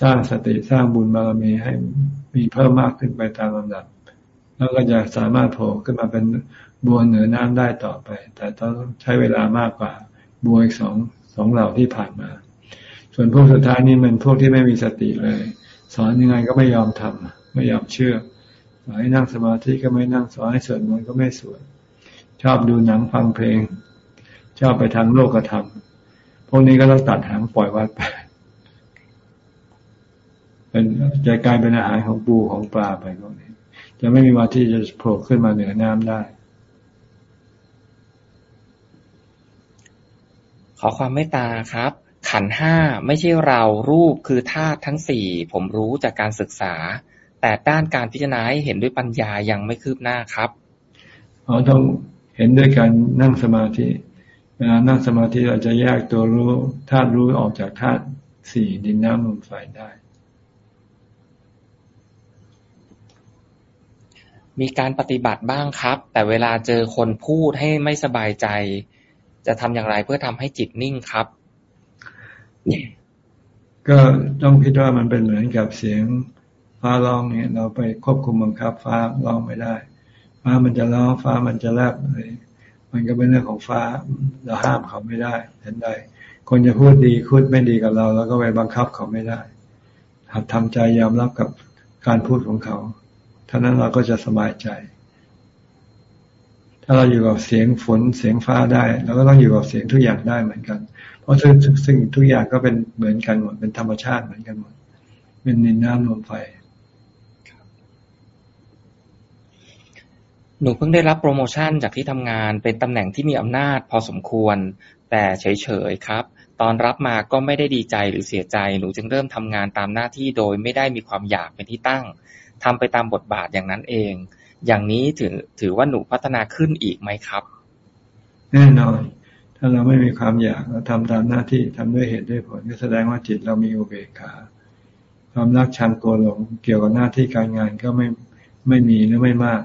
สร้างสติสร้างบุญบารมีให้มีเพิ่มมากขึ้นไปตามลำดับ แล้วก็จะสามารถโผล่ขึ้นมาเป็นบัวเหนือน้ำได้ต่อไป แต่ต้องใช้เวลามากกว่าบัวอีกสองสองเหล่าที่ผ่านมา ส่วนพวกสุดท้ายนี่มันพวกที่ไม่มีสติเลย สอนยังไงก็ไม่ยอมทำไม่ยอมเชื่อสอนให้นั่งสมาธิก็ไม่นั่งสอนให้สวดมนต์ก็ไม่สวดชอบดูหนังฟังเพลง ชอบไปทางโลกธรรมพวกนี้ก็ต้องตัดหางปล่อยวัดไปเป็นจะกลายเป็นอาหารของปูของปลาไปพวกนี้ จะไม่มีวันที่จะโผล่ขึ้นมาเหนือน้ำได้ ขอความเมตตาครับ ขันห้าไม่ใช่เรารูปคือธาตุทั้งสี่ผมรู้จากการศึกษา แต่ด้านการพิจารณาให้เห็นด้วยปัญญายังไม่คืบหน้าครับเราต้องเห็นด้วยการนั่งสมาธิ เวลานั่งสมาธิเราจะแยกตัวรู้ธาตุรู้ออกจากธาตุสี่ดินน้ำลมไฟได้ มีการปฏิบัติบ้างครับ แต่เวลาเจอคนพูดให้ไม่สบายใจ จะทำอย่างไรเพื่อทำให้จิตนิ่งครับ ก็ต้องคิดว่ามันเป็นเหมือนกับเสียงฟ้าร้องเนี่ย เราไปควบคุมบังคับฟ้าร้องไม่ได้ ฟ้ามันจะร้องฟ้ามันจะแลบเลย มันก็เป็นเรื่องของฟ้า เราห้ามเขาไม่ได้เห็นได้คนจะพูดดีพูดไม่ดีกับเรา แล้วก็ไปบังคับเขาไม่ได้หัดทำใจยอมรับกับการพูดของเขาท่านั้นเราก็จะสบายใจ ถ้าเราอยู่กับเสียงฝนเสียงฟ้าได้เราก็ต้องอยู่กับเสียงทุกอย่างได้เหมือนกัน เพราะซึ่งซึ่งทุกอย่างก็เป็นเหมือนกันหมดเป็นธรรมชาติเหมือนกันหมดเป็นนินน้ำลมไฟ หนูเพิ่งได้รับโปรโมชั่นจากที่ทำงาน เป็นตำแหน่งที่มีอำนาจพอสมควร แต่เฉยๆครับ ตอนรับมาก็ไม่ได้ดีใจหรือเสียใจ หนูจึงเริ่มทำงานตามหน้าที่โดยไม่ได้มีความอยากเป็นที่ตั้งทำไปตามบทบาทอย่างนั้นเอง อย่างนี้ถือถือว่าหนูพัฒนาขึ้นอีกไหมครับ แน่นอน ถ้าเราไม่มีความอยากเราทำตามหน้าที่ทำด้วยเหตุด้วยผลก็แสดงว่าจิตเรามีอุเบกขาความรักชังตัวหลงเกี่ยวกับหน้าที่การงานก็ไม่ไม่มีหรือไม่มาก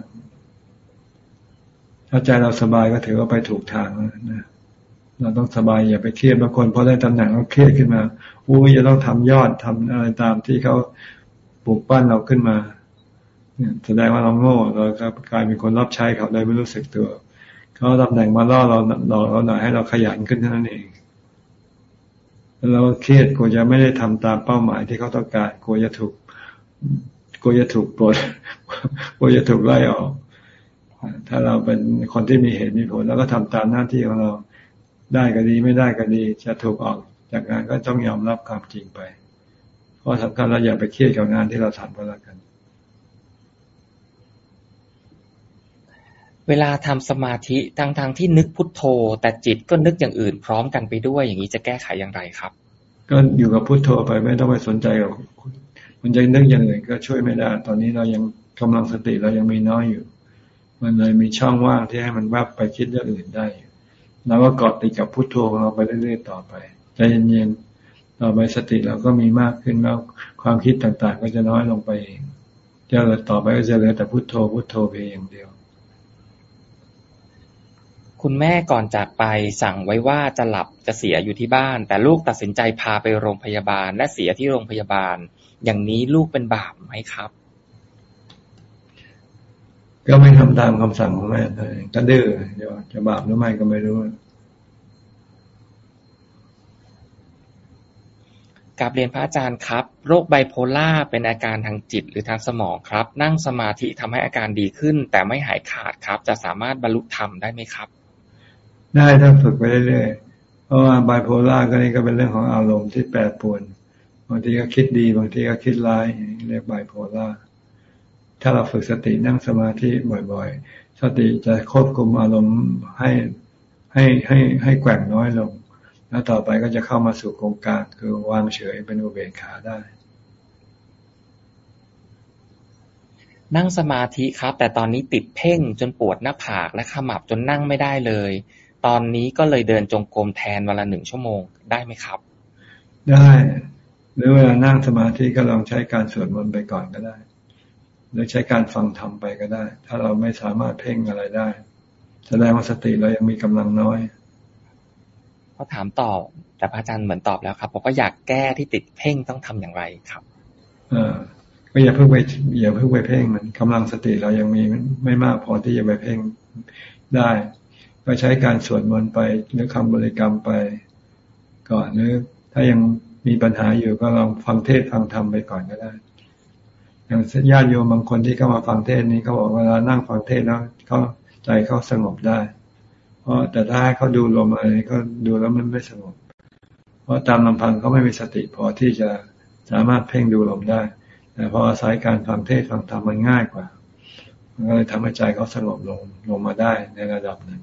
ถ้าใจเราสบายก็ถือว่าไปถูกทางนะเราต้องสบายอย่าไปเครียดบางคนพอได้ตำแหน่งก็เครียดขึ้นมาอู้จะต้องทำยอดทำอะไรตามที่เขาปลูกปั้นเราขึ้นมาแสดงว่าเราโง่เราก็กลายเป็นคนรับใช้เขาได้ไม่รู้สึกตัวเขาตำแหน่งมาล่อเราเราเราหน่อยให้เราขยันขึ้นเท่านั้นเองเราเครียดกลัวจะไม่ได้ทำตามเป้าหมายที่เขาต้องการกลัวจะถูกกลัวจะถูกปลดกลัวจะถูกไล่ออก ถ้าเราเป็นคนที่มีเหตุมีผล แล้วก็ทำตามหน้าที่ของเราได้ก็ดีไม่ได้ก็ดี จะถูกออกจากงานก็ต้องยอมรับความจริงไป เพราะสำคัญเราอย่าไปเครียดกับงานที่เราทำก็แล้วกัน เวลาทำสมาธิทั้งทางที่นึกพุทโธ แต่จิตก็นึกอย่างอื่น พร้อมกันไปด้วยอย่างนี้จะแก้ไขอย่างไรครับ ก็อยู่กับพุทโธไปไม่ต้องไปสนใจกับมันจะนึกอย่างอื่นก็ช่วยไม่ได้ ตอนนี้เรายังกำลังสติเรายังมีน้อยอยู่ มันเลยมีช่องว่างที่ให้มันแวบไปคิดเรื่องอื่นได้เราก็เกาะติดกับพุทโธของเราไปเรื่อยๆต่อไปใจเย็นๆต่อไปสติเราก็มีมากขึ้นแล้วความคิดต่างๆ ก็จะน้อยลงไปเองจะเหลือต่อไปก็จะเหลือแต่พุทโธพุทโธไปอย่างเดียว คุณแม่ก่อนจากไปสั่งไว้ว่าจะหลับจะเสียอยู่ที่บ้าน แต่ลูกตัดสินใจพาไปโรงพยาบาล และเสียที่โรงพยาบาล อย่างนี้ลูกเป็นบาปไหมครับ ก็ไม่ทำตามคำสั่งของแม่เลยก็ดื้อจะบาปหรือไม่ก็ไม่รู้กับเรียนพระอาจารย์ครับ โรคไบโพล่าเป็นอาการทางจิตหรือทางสมองครับ นั่งสมาธิทำให้อาการดีขึ้น แต่ไม่หายขาดครับ จะสามารถบรรลุธรรมได้ไหมครับ ได้ถ้าฝึกไปเรื่อยๆเพราะว่าไบโพล่าก็นี่ก็เป็นเรื่องของอารมณ์ที่แปรปรวนบางทีก็คิดดีบางทีก็คิดร้ายเรียกไบโพล่า ถ้าเราฝึกสตินั่งสมาธิบ่อยๆ สติจะควบคุมอารมณ์ให้ให้ให้ให้แกว่งน้อยลง แล้วต่อไปก็จะเข้ามาสู่โครงการคือวางเฉยเป็นอุเบกขาได้ นั่งสมาธิครับ แต่ตอนนี้ติดเพ่งจนปวดหน้าผากและขมับจนนั่งไม่ได้เลย ตอนนี้ก็เลยเดินจงกรมแทนวันละหนึ่งชั่วโมงได้ไหมครับ ได้ หรือเวลานั่งสมาธิก็ลองใช้การสวดมนต์ไปก่อนก็ได้ หรือใช้การฟังธรรมไปก็ได้ ถ้าเราไม่สามารถเพ่งอะไรได้ แสดงว่าสติเรายังมีกำลังน้อยพอถามตอบแต่พระอาจารย์เหมือนตอบแล้วครับบอกว่าอยากแก้ที่ติดเพ่งต้องทำอย่างไรครับเออก็อย่าเพิ่งไปอย่าเพิ่งไปเพ่งมันกำลังสติเรายังมีไม่มากพอที่จะไปเพ่งได้ก็ใช้การสวดมนต์ไปหรือคำบริกรรมไป ก่อนหรือถ้ายังมีปัญหาอยู่ก็ลองฟังเทศฟังธรรมไปก่อนก็ได้ อย่างญาติโยมบางคนที่เข้ามาฟังเทศนี้เขาบอกเวลานั่งฟังเทศแล้วเขาใจเขาสงบได้ เพราะแต่ถ้าเขาดูลมอะไรก็ดูแล้วมันไม่สงบ เพราะตามลำพังเขาไม่มีสติพอที่จะสามารถเพ่งดูลมได้ แต่พออาศัยการฟังเทศฟังธรรมมันง่ายกว่ามันก็เลยทำให้ใจเขาสงบลงลงมาได้ในระดับหนึ่ง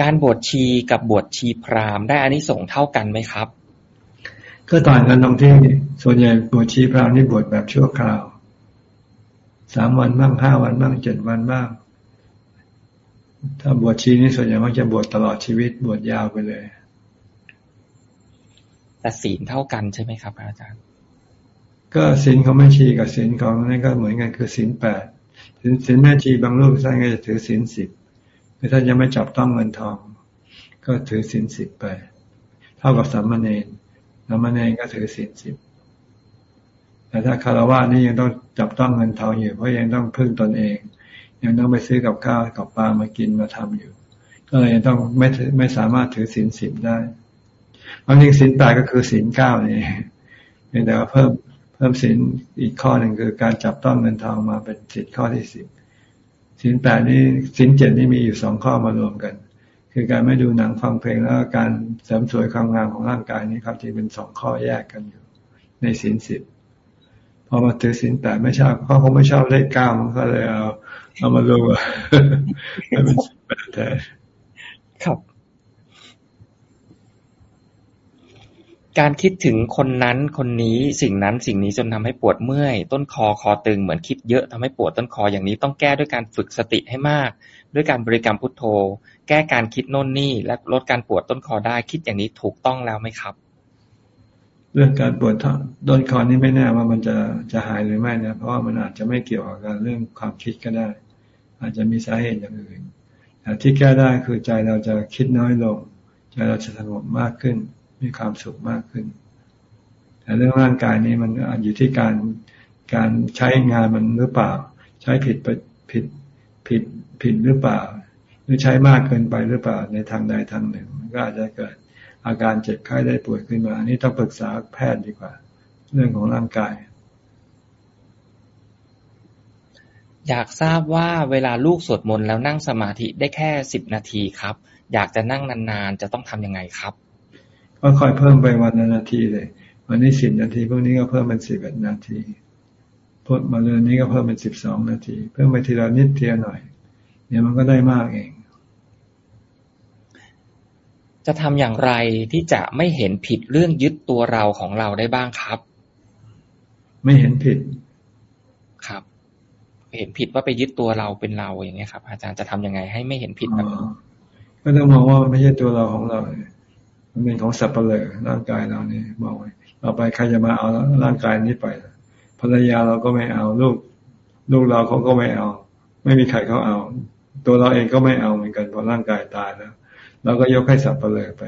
การบวชชีกับบวชชีพราหมณ์ได้อานิสงส์เท่ากันไหมครับ ก็ต่างกันตรงที่ส่วนใหญ่บวชชีพราหมณ์นี่บวชแบบชั่วคราวสามวันบ้างห้าวันบ้างเจ็ดวันบ้าง ถ้าบวชชีนี่ส่วนใหญ่มักจะบวชตลอดชีวิตบวชยาวไปเลย แต่ศีลเท่ากันใช่ไหมครับ อาจารย์ ก็ศีลของแม่ชีกับศีลของนั่นก็เหมือนกันคือศีลแปดศีลแม่ชีบางรูปท่านก็จะถือศีลสิบคือท่านยังไม่จับต้องเงินทอง ก็ถือศีลสิบไป เท่ากับสามเณร สามเณรก็ถือศีลสิบแต่ถ้าคารวะนี่ยังต้องจับต้องเงินทองอยู่เพราะยังต้องพึ่งตนเอง ยังต้องไปซื้อกับข้าวกับปลามากินมาทำอยู่ ก็เลยต้องไม่ไม่สามารถถือศีลสิบได้ความจริงศีลแปดก็คือศีลเก้านี่เแต่ว่าเพิ่มเพิ่มศีลอีกข้อหนึ่งคือการจับต้องเงินทองมาเป็นศีลข้อที่สิบศีลแปดนี่ศีลเจ็ดนี่มีอยู่สองข้อมารวมกัน คือการไม่ดูหนังฟังเพลงแล้วการเสริมสวยความงามของร่างกายนี้ครับที่เป็นสองข้อแยกกันอยู่ ในศีลสิบพอมาถือศีลแปดไม่ชอบเขาคงไม่ชอบเลขเก้ามันก็เลยเอาเอามาลงอะเป็นศีลแปดแทนครับ การคิดถึงคนนั้นคนนี้สิ่งนั้นสิ่งนี้จนทำให้ปวดเมื่อย ต้นคอคอตึงเหมือนคิดเยอะทำให้ปวดต้นคออย่างนี้ต้องแก้ด้วยการฝึกสติให้มาก ด้วยการบริกรรมพุทโธ แก้การคิดโน่นนี่ และลดการปวดต้นคอได้ คิดอย่างนี้ถูกต้องแล้วไหมครับ เรื่องการปวดต้นคอนี่ไม่แน่ว่ามันจะจะหายหรือไม่นะ เพราะว่ามันอาจจะไม่เกี่ยวกับการเรื่องความคิดก็ได้ อาจจะมีสาเหตุอย่างอื่นแต่ที่แก้ได้คือใจเราจะคิดน้อยลง ใจเราจะสงบมากขึ้น มีความสุขมากขึ้น แต่เรื่องร่างกายนี้มันอยู่ที่การการใช้งานมันหรือเปล่า ใช้ผิดผิดผิด ผิดหรือเปล่า หรือใช้มากเกินไปหรือเปล่าในทางใดทางหนึ่งก็อาจจะเกิดอาการเจ็บไข้ได้ป่วยขึ้นมา อันนี้ต้องปรึกษาแพทย์ดีกว่า เรื่องของร่างกาย อยากทราบว่าเวลาลูกสวดมนต์แล้วนั่งสมาธิได้แค่สิบนาทีครับ อยากจะนั่งนานๆ จะต้องทํำยังไงครับ ก็ค่อยเพิ่มไปวันนาทีเลย วันนี้สิบนาทีพวกนี้ก็เพิ่มเป็นสิบเอ็ดนาทีพดมาเรือนนี้ก็เพิ่มเป็นสิบสองนาที เพิ่มไปทีละนิดเทียหน่อย เดี๋ยวมันก็ได้มากเอง จะทำอย่างไรที่จะไม่เห็นผิดเรื่องยึดตัวเราของเราได้บ้างครับ ไม่เห็นผิดครับ เห็นผิดว่าไปยึดตัวเราเป็นเราอย่างเงี้ยครับ อาจารย์จะทำยังไงให้ไม่เห็นผิดแบบนี้ก็ต้องมองว่ามันไม่ใช่ตัวเราของเรา มันเป็นของสัตว์เปลือร่างกายเรานี่มองไว้ต่อไปใครจะมาเอาร่างกายนี้ไปภรรยาเราก็ไม่เอาลูก ลูกเราเขาก็ไม่เอา ไม่มีใครเขาเอา ตัวเราเองก็ไม่เอาเหมือนกันพอร่างกายตายแล้วเราก็ยกให้สัตว์เปลือไป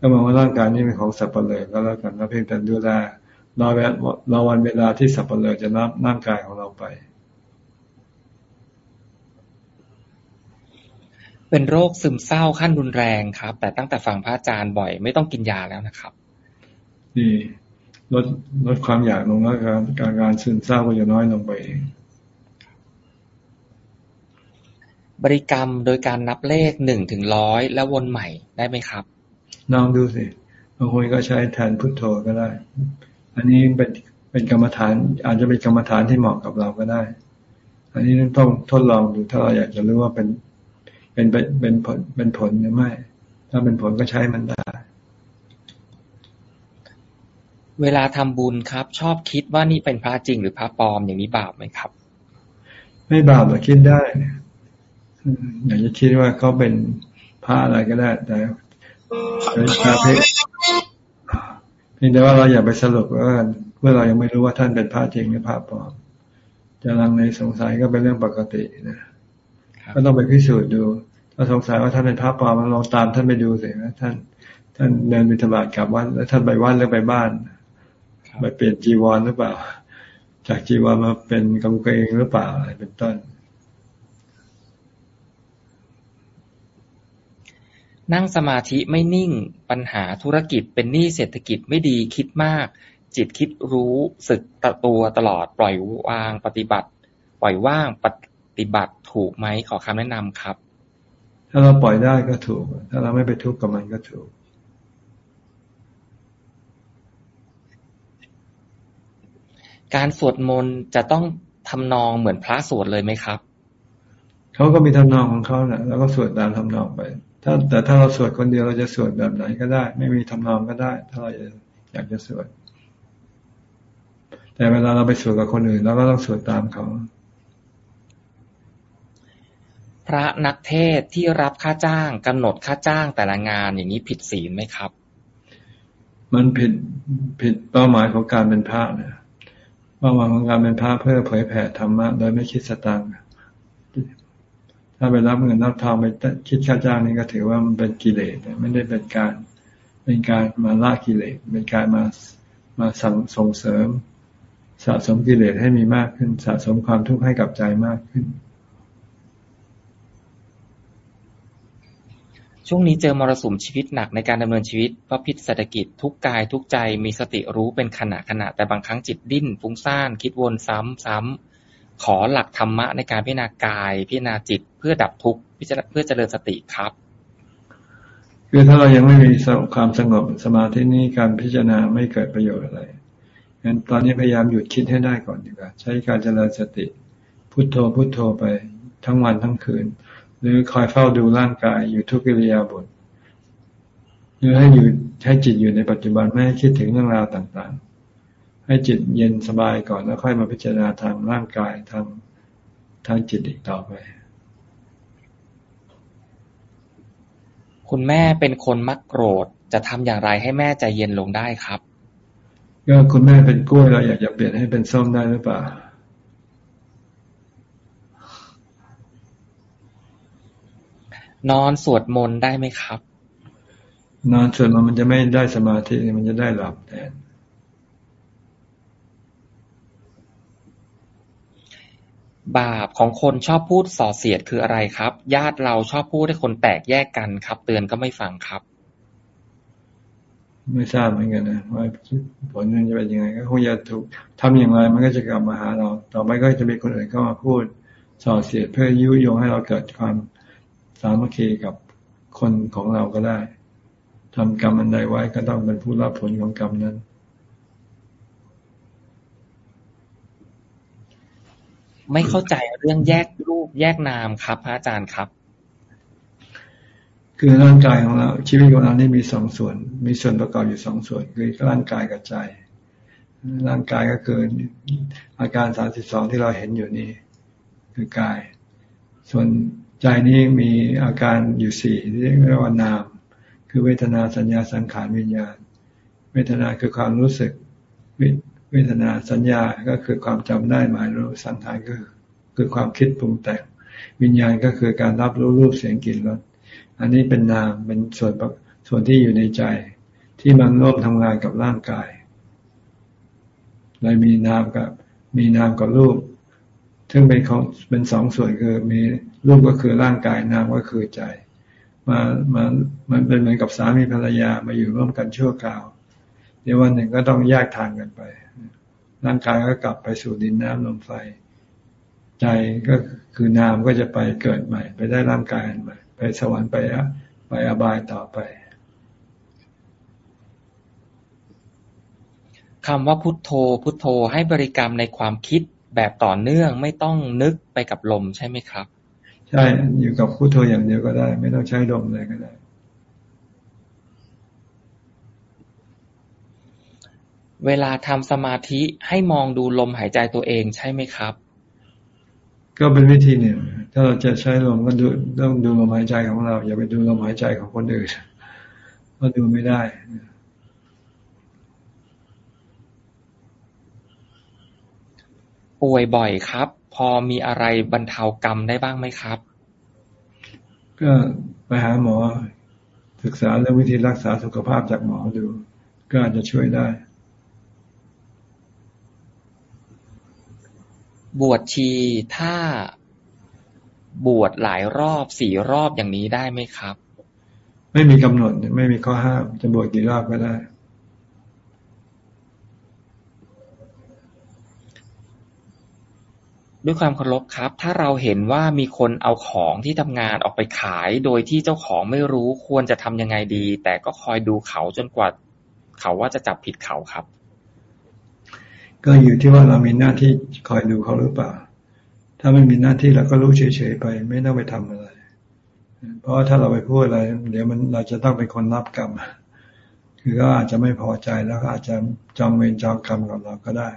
ก็มองว่าร่างกายนี้เป็นของสัตว์เปลือก็แล้วกันแล้วเพียงแต่ดูแลรอแวรอวันเวลาที่สัตว์เปลือจะรับร่างกายของเราไป เป็นโรคซึมเศร้าขั้นรุนแรงครับ แต่ตั้งแต่ฟังพระอาจารย์บ่อย ไม่ต้องกินยาแล้วนะครับดีลดลดความอยากลงแล้วการการการซึมเศร้าก็จะน้อยลงไปเอง บริกรรมโดยการนับเลขหนึ่งถึงร้อยแล้ววนใหม่ได้ไหมครับ ลองดูสิบางคนก็ใช้แทนพุทโธก็ได้ อันนี้เป็นเป็นกรรมฐาน อาจจะเป็นกรรมฐานที่เหมาะกับเราก็ได้ อันนี้ต้องทดลองดูถ้าเราอยากจะรู้ว่าเป็นเป็นเป็นผลเป็นผลหรือไม่ ถ้าเป็นผลก็ใช้มันได้เวลาทำบุญครับ ชอบคิดว่านี่เป็นพระจริงหรือพระปลอมอย่างนี้บาปไหมครับ ไม่บาปหรอกคิดได้ อยากจะคิดว่าเขาเป็นพระอะไรก็ได้ แต่เป็นพระเพศเพียงแต่ว่าเราอย่าไปสรุปว่าเมื่อเรายังไม่รู้ว่าท่านเป็นพระจริงหรือพระปลอมจะลังในสงสัยก็เป็นเรื่องปกตินะก็ต้องไปพิสูจน์ดู ถ้าสงสัยว่าท่านเป็นพระปลอมมันลองตามท่านไปดูสิว่าท่าน ท่านเดินบิณฑบาตกลับวัดแล้วท่านไปวัดหรือไปบ้านไปเปลี่ยนจีวรหรือเปล่า จากจีวรมาเป็นกางเกงหรือเปล่าอะไรเป็นต้น นั่งสมาธิไม่นิ่ง ปัญหาธุรกิจเป็นหนี้เศรษฐกิจไม่ดีคิดมาก จิตคิดรู้สึกตตัวตลอดปล่อยวางปฏิบัติ ปล่อยว่างปฏิบัติถูกไหมขอคำแนะนำครับ ถ้าเราปล่อยได้ก็ถูก ถ้าเราไม่ไปทุกข์กับมันก็ถูก การสวดมนต์จะต้องทำนองเหมือนพระสวดเลยไหมครับเขาก็มีทำนองของเขาแหละแล้วก็สวดตามทำนองไป ถ้าแต่ถ้าเราสวดคนเดียวเราจะสวดแบบไหนก็ได้ ไม่มีทำนองก็ได้ ถ้าเราอยากจะสวด แต่เวลาเราไปสวดกับคนอื่นเราก็ต้องสวดตามเขาพระนักเทศที่รับค่าจ้างกำหนดค่าจ้างแต่ละงานอย่างนี้ผิดศีลไหมครับ มันผิดผิดเป้าหมายของการเป็นพระเนี่ยเป้าหมายของการเป็นพระเพื่อเผยแผ่ธรรมะโดยไม่คิดสตังค์ ถ้าไปรับเงินรับทองไปคิดค่าจ้างนี่ก็ถือว่ามันเป็นกิเลสไม่ได้เป็นการเป็นการมาละกิเลสเป็นการมามาสั่งส่งเสริม สะสมกิเลสให้มีมากขึ้น สะสมความทุกข์ให้กับใจมากขึ้น ช่วงนี้เจอมรสุมชีวิตหนักในการดำเนินชีวิตเพราะพิษเศรษฐกิจทุกกายทุกใจมีสติรู้เป็นขณะขณะแต่บางครั้งจิตดิ้นฟุ้งซ่านคิดวนซ้ำซ้ำ ขอหลักธรรมะในการพิจารณากาย พิจารณาจิตเพื่อดับทุกข์เพื่อเจริญสติครับ คือถ้าเรายังไม่มีความสงบสมาธินี้การพิจารณาไม่เกิดประโยชน์อะไรงั้นตอนนี้พยายามหยุดคิดให้ได้ก่อนดีกว่า ใช้การเจริญสติพุโทโธพุโทโธไปทั้งวันทั้งคืน หรือคอยเฝ้าดูร่างกายอยู่ทุกิริยาบทหรือให้อยู่ให้จิตอยู่ในปัจจุบันไม่ให้คิดถึงเรื่องราวต่างๆ ให้จิตเย็นสบายก่อนแล้วค่อยมาพิจารณาทางร่างกายทางทางจิตอีกต่อไป คุณแม่เป็นคนมักโกรธ จะทำอย่างไรให้แม่ใจเย็นลงได้ครับ ก็คุณแม่เป็นกล้วยเราอยากจะเปลี่ยนให้เป็นส้มได้หรือเปล่านอนสวดมนต์ได้ไหมครับ นอนสวดมนต์มันจะไม่ได้สมาธิมันจะได้หลับแทน บาปของคนชอบพูดส่อเสียดคืออะไรครับ ญาติเราชอบพูดให้คนแตกแยกกันครับ เตือนก็ไม่ฟังครับ ไม่ทราบเหมือนกันนะว่าผลมันจะเป็นยังไงก็คงจะถูกทำอย่างไรมันก็จะกลับมาหาเรา ต่อไปก็จะมีคนอื่นเข้ามาพูดส่อเสียดเพื่อยุยงให้เราเกิดความสามัคคีกับคนของเราก็ได้ทำกรรมอันใดไว้ก็ต้องเป็นผู้รับผลของกรรมนั้น ไม่เข้าใจเรื่องแยกรูปแยกนามครับ พระอาจารย์ครับ คือร่างกายของเราชีวิตของเรานี่มีสองส่วน มีส่วนประกอบอยู่สองส่วน คือร่างกายกับใจ ร่างกายก็คืออาการสามสิบสองที่เราเห็นอยู่นี่คือกาย ส่วนใจนี้มีอาการอยู่สี่ที่เรียกว่านาม คือเวทนาสัญญาสังขารวิญญาณ เวทนาคือความรู้สึก เวทนาสัญญาก็คือความจำได้หมายรู้สังขารก็คือความคิดปรุงแต่งวิญญาณก็คือการรับรู้รูปเสียงกลิ่นรสอันนี้เป็นนามเป็นส่วนส่วนที่อยู่ในใจ ที่มันร่วมทำงานกับร่างกายเลยมีนามกับ มีนามกับรูป ซึ่งเป็นของเป็นสองส่วนคือมีรูปก็คือร่างกายนามก็คือใจมามามันเป็นเหมือนกับสามีภรรยามาอยู่ร่วมกันชั่วคราว เดี๋ยววันหนึ่งก็ต้องแยกทางกันไป ร่างกายก็กลับไปสู่ดินน้ำลมไฟ ใจก็คือนามก็จะไปเกิดใหม่ ไปได้ร่างกายใหม่ ไปสวรรค์ไปอะไปอบายต่อไปคำว่าพุทโธ พุทโธให้บริกรรมในความคิดแบบต่อเนื่องไม่ต้องนึกไปกับลมใช่ไหมครับ ใช่อยู่กับพุทโธอย่างเดียวก็ได้ ไม่ต้องใช้ลมเลยก็ได้ เวลาทำสมาธิให้มองดูลมหายใจตัวเองใช่ไหมครับ ก็เป็นวิธีหนึ่งถ้าเราจะใช้ลมก็ดูต้องดูลมหายใจของเรา อย่าไปดูลมหายใจของคนอื่นก็ดูไม่ได้ป่วยบ่อยครับ พอมีอะไรบรรเทากรรมได้บ้างไหมครับ ก็ไปหาหมอ ศึกษาเรื่องวิธีรักษาสุขภาพจากหมอดู ก็อาจจะช่วยได้ บวชชีถ้าบวชหลายรอบสี่รอบอย่างนี้ได้ไหมครับ ไม่มีกำหนดไม่มีข้อห้ามจะบวชกี่รอบก็ได้ ด้วยความเคารพครับ ถ้าเราเห็นว่ามีคนเอาของที่ทำงานออกไปขาย โดยที่เจ้าของไม่รู้ควรจะทำยังไงดี แต่ก็คอยดูเขาจนกว่าเขาว่าจะจับผิดเขาครับ ก็อยู่ที่ว่าเรามีหน้าที่คอยดูเขาหรือเปล่า ถ้าไม่มีหน้าที่เราก็รู้เฉยๆไป ไม่ต้องไปทำอะไร เพราะถ้าเราไปพูดอะไร เดี๋ยวมันเราจะต้องเป็นคนรับกรรม คือก็อาจจะไม่พอใจแล้วก็อาจจะจองเวรจองกรรมกับเราก็ได้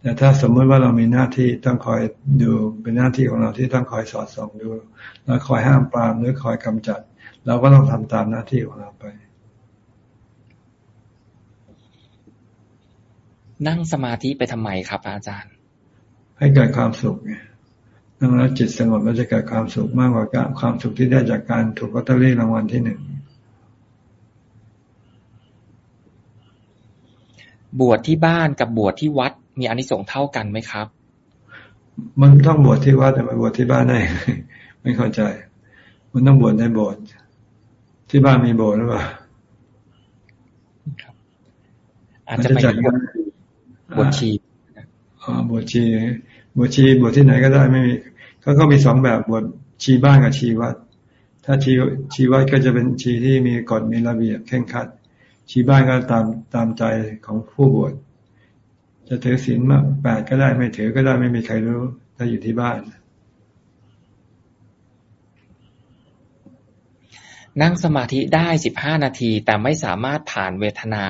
แต่ถ้าสมมติว่าเรามีหน้าที่ต้องคอยดูเป็นหน้าที่ของเราที่ต้องคอยสอดส่องดู แล้วคอยห้ามปรามหรือคอยกำจัด เราก็ต้องทำตามหน้าที่ของเราไป นั่งสมาธิไปทำไมครับ อาจารย์ ให้เกิดความสุขไงนั่งแล้วจิตสงบแล้วจะเกิดความสุขมากกว่าความสุขที่ได้จากการถูกลอตเตอรี่รางวัลที่หนึ่งบวชที่บ้านกับบวชที่วัดมีอานิสงส์เท่ากันไหมครับ มันต้องบวชที่วัดแต่มาบวชที่บ้านได้ไม่เข้าใจ มันต้องบวชในโบสถ์ที่บ้านมีโบสถ์หรือเปล่าอาจจะไม่บวช บวชชีอ๋อบวชชีบวชชีบวชที่ไหนก็ได้ไม่มีเขาก็มีสองแบบบวชชีบ้านกับชีวัด ถ้าชีชีวัดก็จะเป็นชีที่มีกฎมีระเบียบเข่งคัด ชีบ้านก็ตามตามใจของผู้บวชจะถือศีลมากแปดก็ได้ไม่ถือก็ได้ไม่มีใครรู้ ถ้าอยู่ที่บ้าน นั่งสมาธิได้สิบห้านาที แต่ไม่สามารถผ่านเวทนา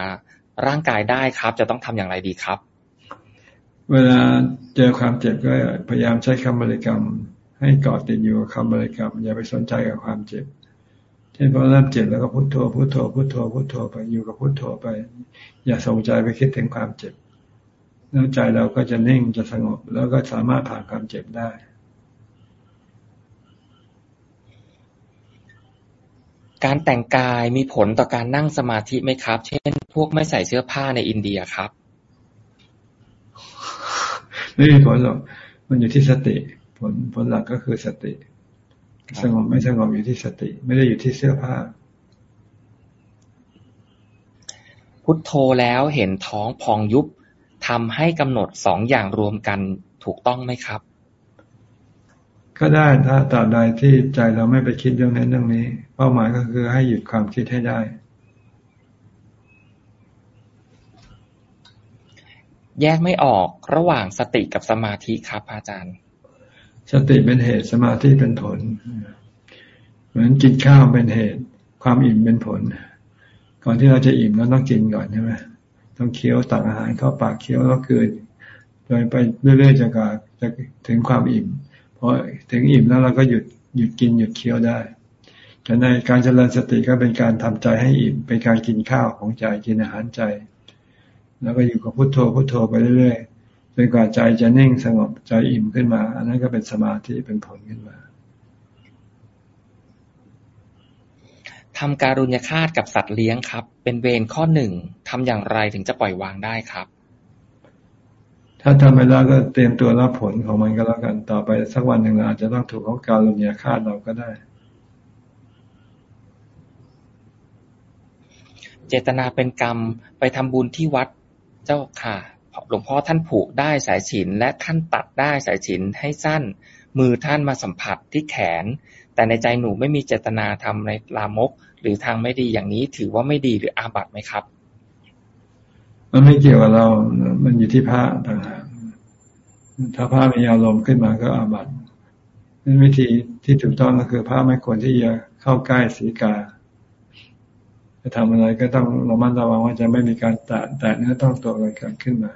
ร่างกายได้ครับ จะต้องทำอย่างไรดีครับ เวลาเจอความเจ็บก็พยายามใช้คำบริกรรม ให้เกาะติดอยู่กับคำบริกรรม อย่าไปสนใจกับความเจ็บเช่นพอเริ่มเจ็บแล้วก็พุโทโธพุโทโธพุโทโธพุโทโธไปอยู่กับพุโทโธไป อย่าส่งใจไปคิดถึงความเจ็บแล้วใจเราก็จะนิ่งจะสงบ แล้วก็สามารถผ่านความเจ็บได้ การแต่งกายมีผลต่อการนั่งสมาธิไหมครับ เช่น พวกไม่ใส่เสื้อผ้าในอินเดียครับ ไม่มีผลหรอก มันอยู่ที่สติ ผลผลหลักก็คือสติ สงบไม่สงบอยู่ที่สติ ไม่ได้อยู่ที่เสื้อผ้า พุทโธแล้วเห็นท้องพองยุบทำให้กำหนดสองอย่างรวมกันถูกต้องไหมครับ ก็ได้ถ้าตราบใดที่ใจเราไม่ไปคิดเรื่องนั้นเรื่องนี้ เป้าหมายก็คือให้หยุดความคิดให้ได้แยกไม่ออกระหว่างสติกับสมาธิครับอาจารย์ สติเป็นเหตุสมาธิเป็นผล เหมือนกินข้าวเป็นเหตุ ความอิ่มเป็นผล ก่อนที่เราจะอิ่มเราต้องกินก่อนใช่ไหมต้องเคี้ยวตักอาหารเข้าปากเคี้ยวแล้วเกินโดยไปเรื่อยๆจะกจะถึงความอิ่มพออถึงอิ่มแล้วเราก็หยุดหยุดกินหยุดเคี้ยวได้ แต่ในการเจริญสติก็เป็นการทำใจให้อิ่มเป็นการกินข้าวของใจกินอาหารใจ แล้วก็อยู่กับพุโทโธพุโทโธไปเรื่อยๆจนกว่าใจจะนิ่งสงบใจอิ่มขึ้นมา อันนั้นก็เป็นสมาธิเป็นผลขึ้นมาทำการุญยฆาตกับสัตว์เลี้ยงครับ เป็นเวรข้อหนึ่งทำอย่างไรถึงจะปล่อยวางได้ครับ ถ้าทำไปแล้วก็เตรียมตัวรับผลของมันก็แล้วกันต่อไปสักวันหนึ่งเราอาจจะต้องถูกเขาการุญยฆาตเราก็ได้ จตนาเป็นกรรม ไปทำบุญที่วัดเจ้าค่ะหลวงพ่อท่านผูกได้สายฉิน และท่านตัดได้สายฉินให้สั้น มือท่านมาสัมผัสที่แขน แต่ในใจหนูไม่มีเจตนาทำในลามก หรือทางไม่ดีอย่างนี้ถือว่าไม่ดีหรืออาบัติไหมครับ มันไม่เกี่ยวกับเรา มันอยู่ที่พระต่างหากถ้าพระมีอารมณ์ขึ้นมาก็อาบัตินั้นวิธีที่ถูกต้องก็คือพระไม่ควรที่จะเข้าใกล้สีกา จะทำอะไรก็ต้องระมัดระวังว่าจะไม่มีการแตะแตะเนื้อต้องตัวอะไรเกิดขึ้นมา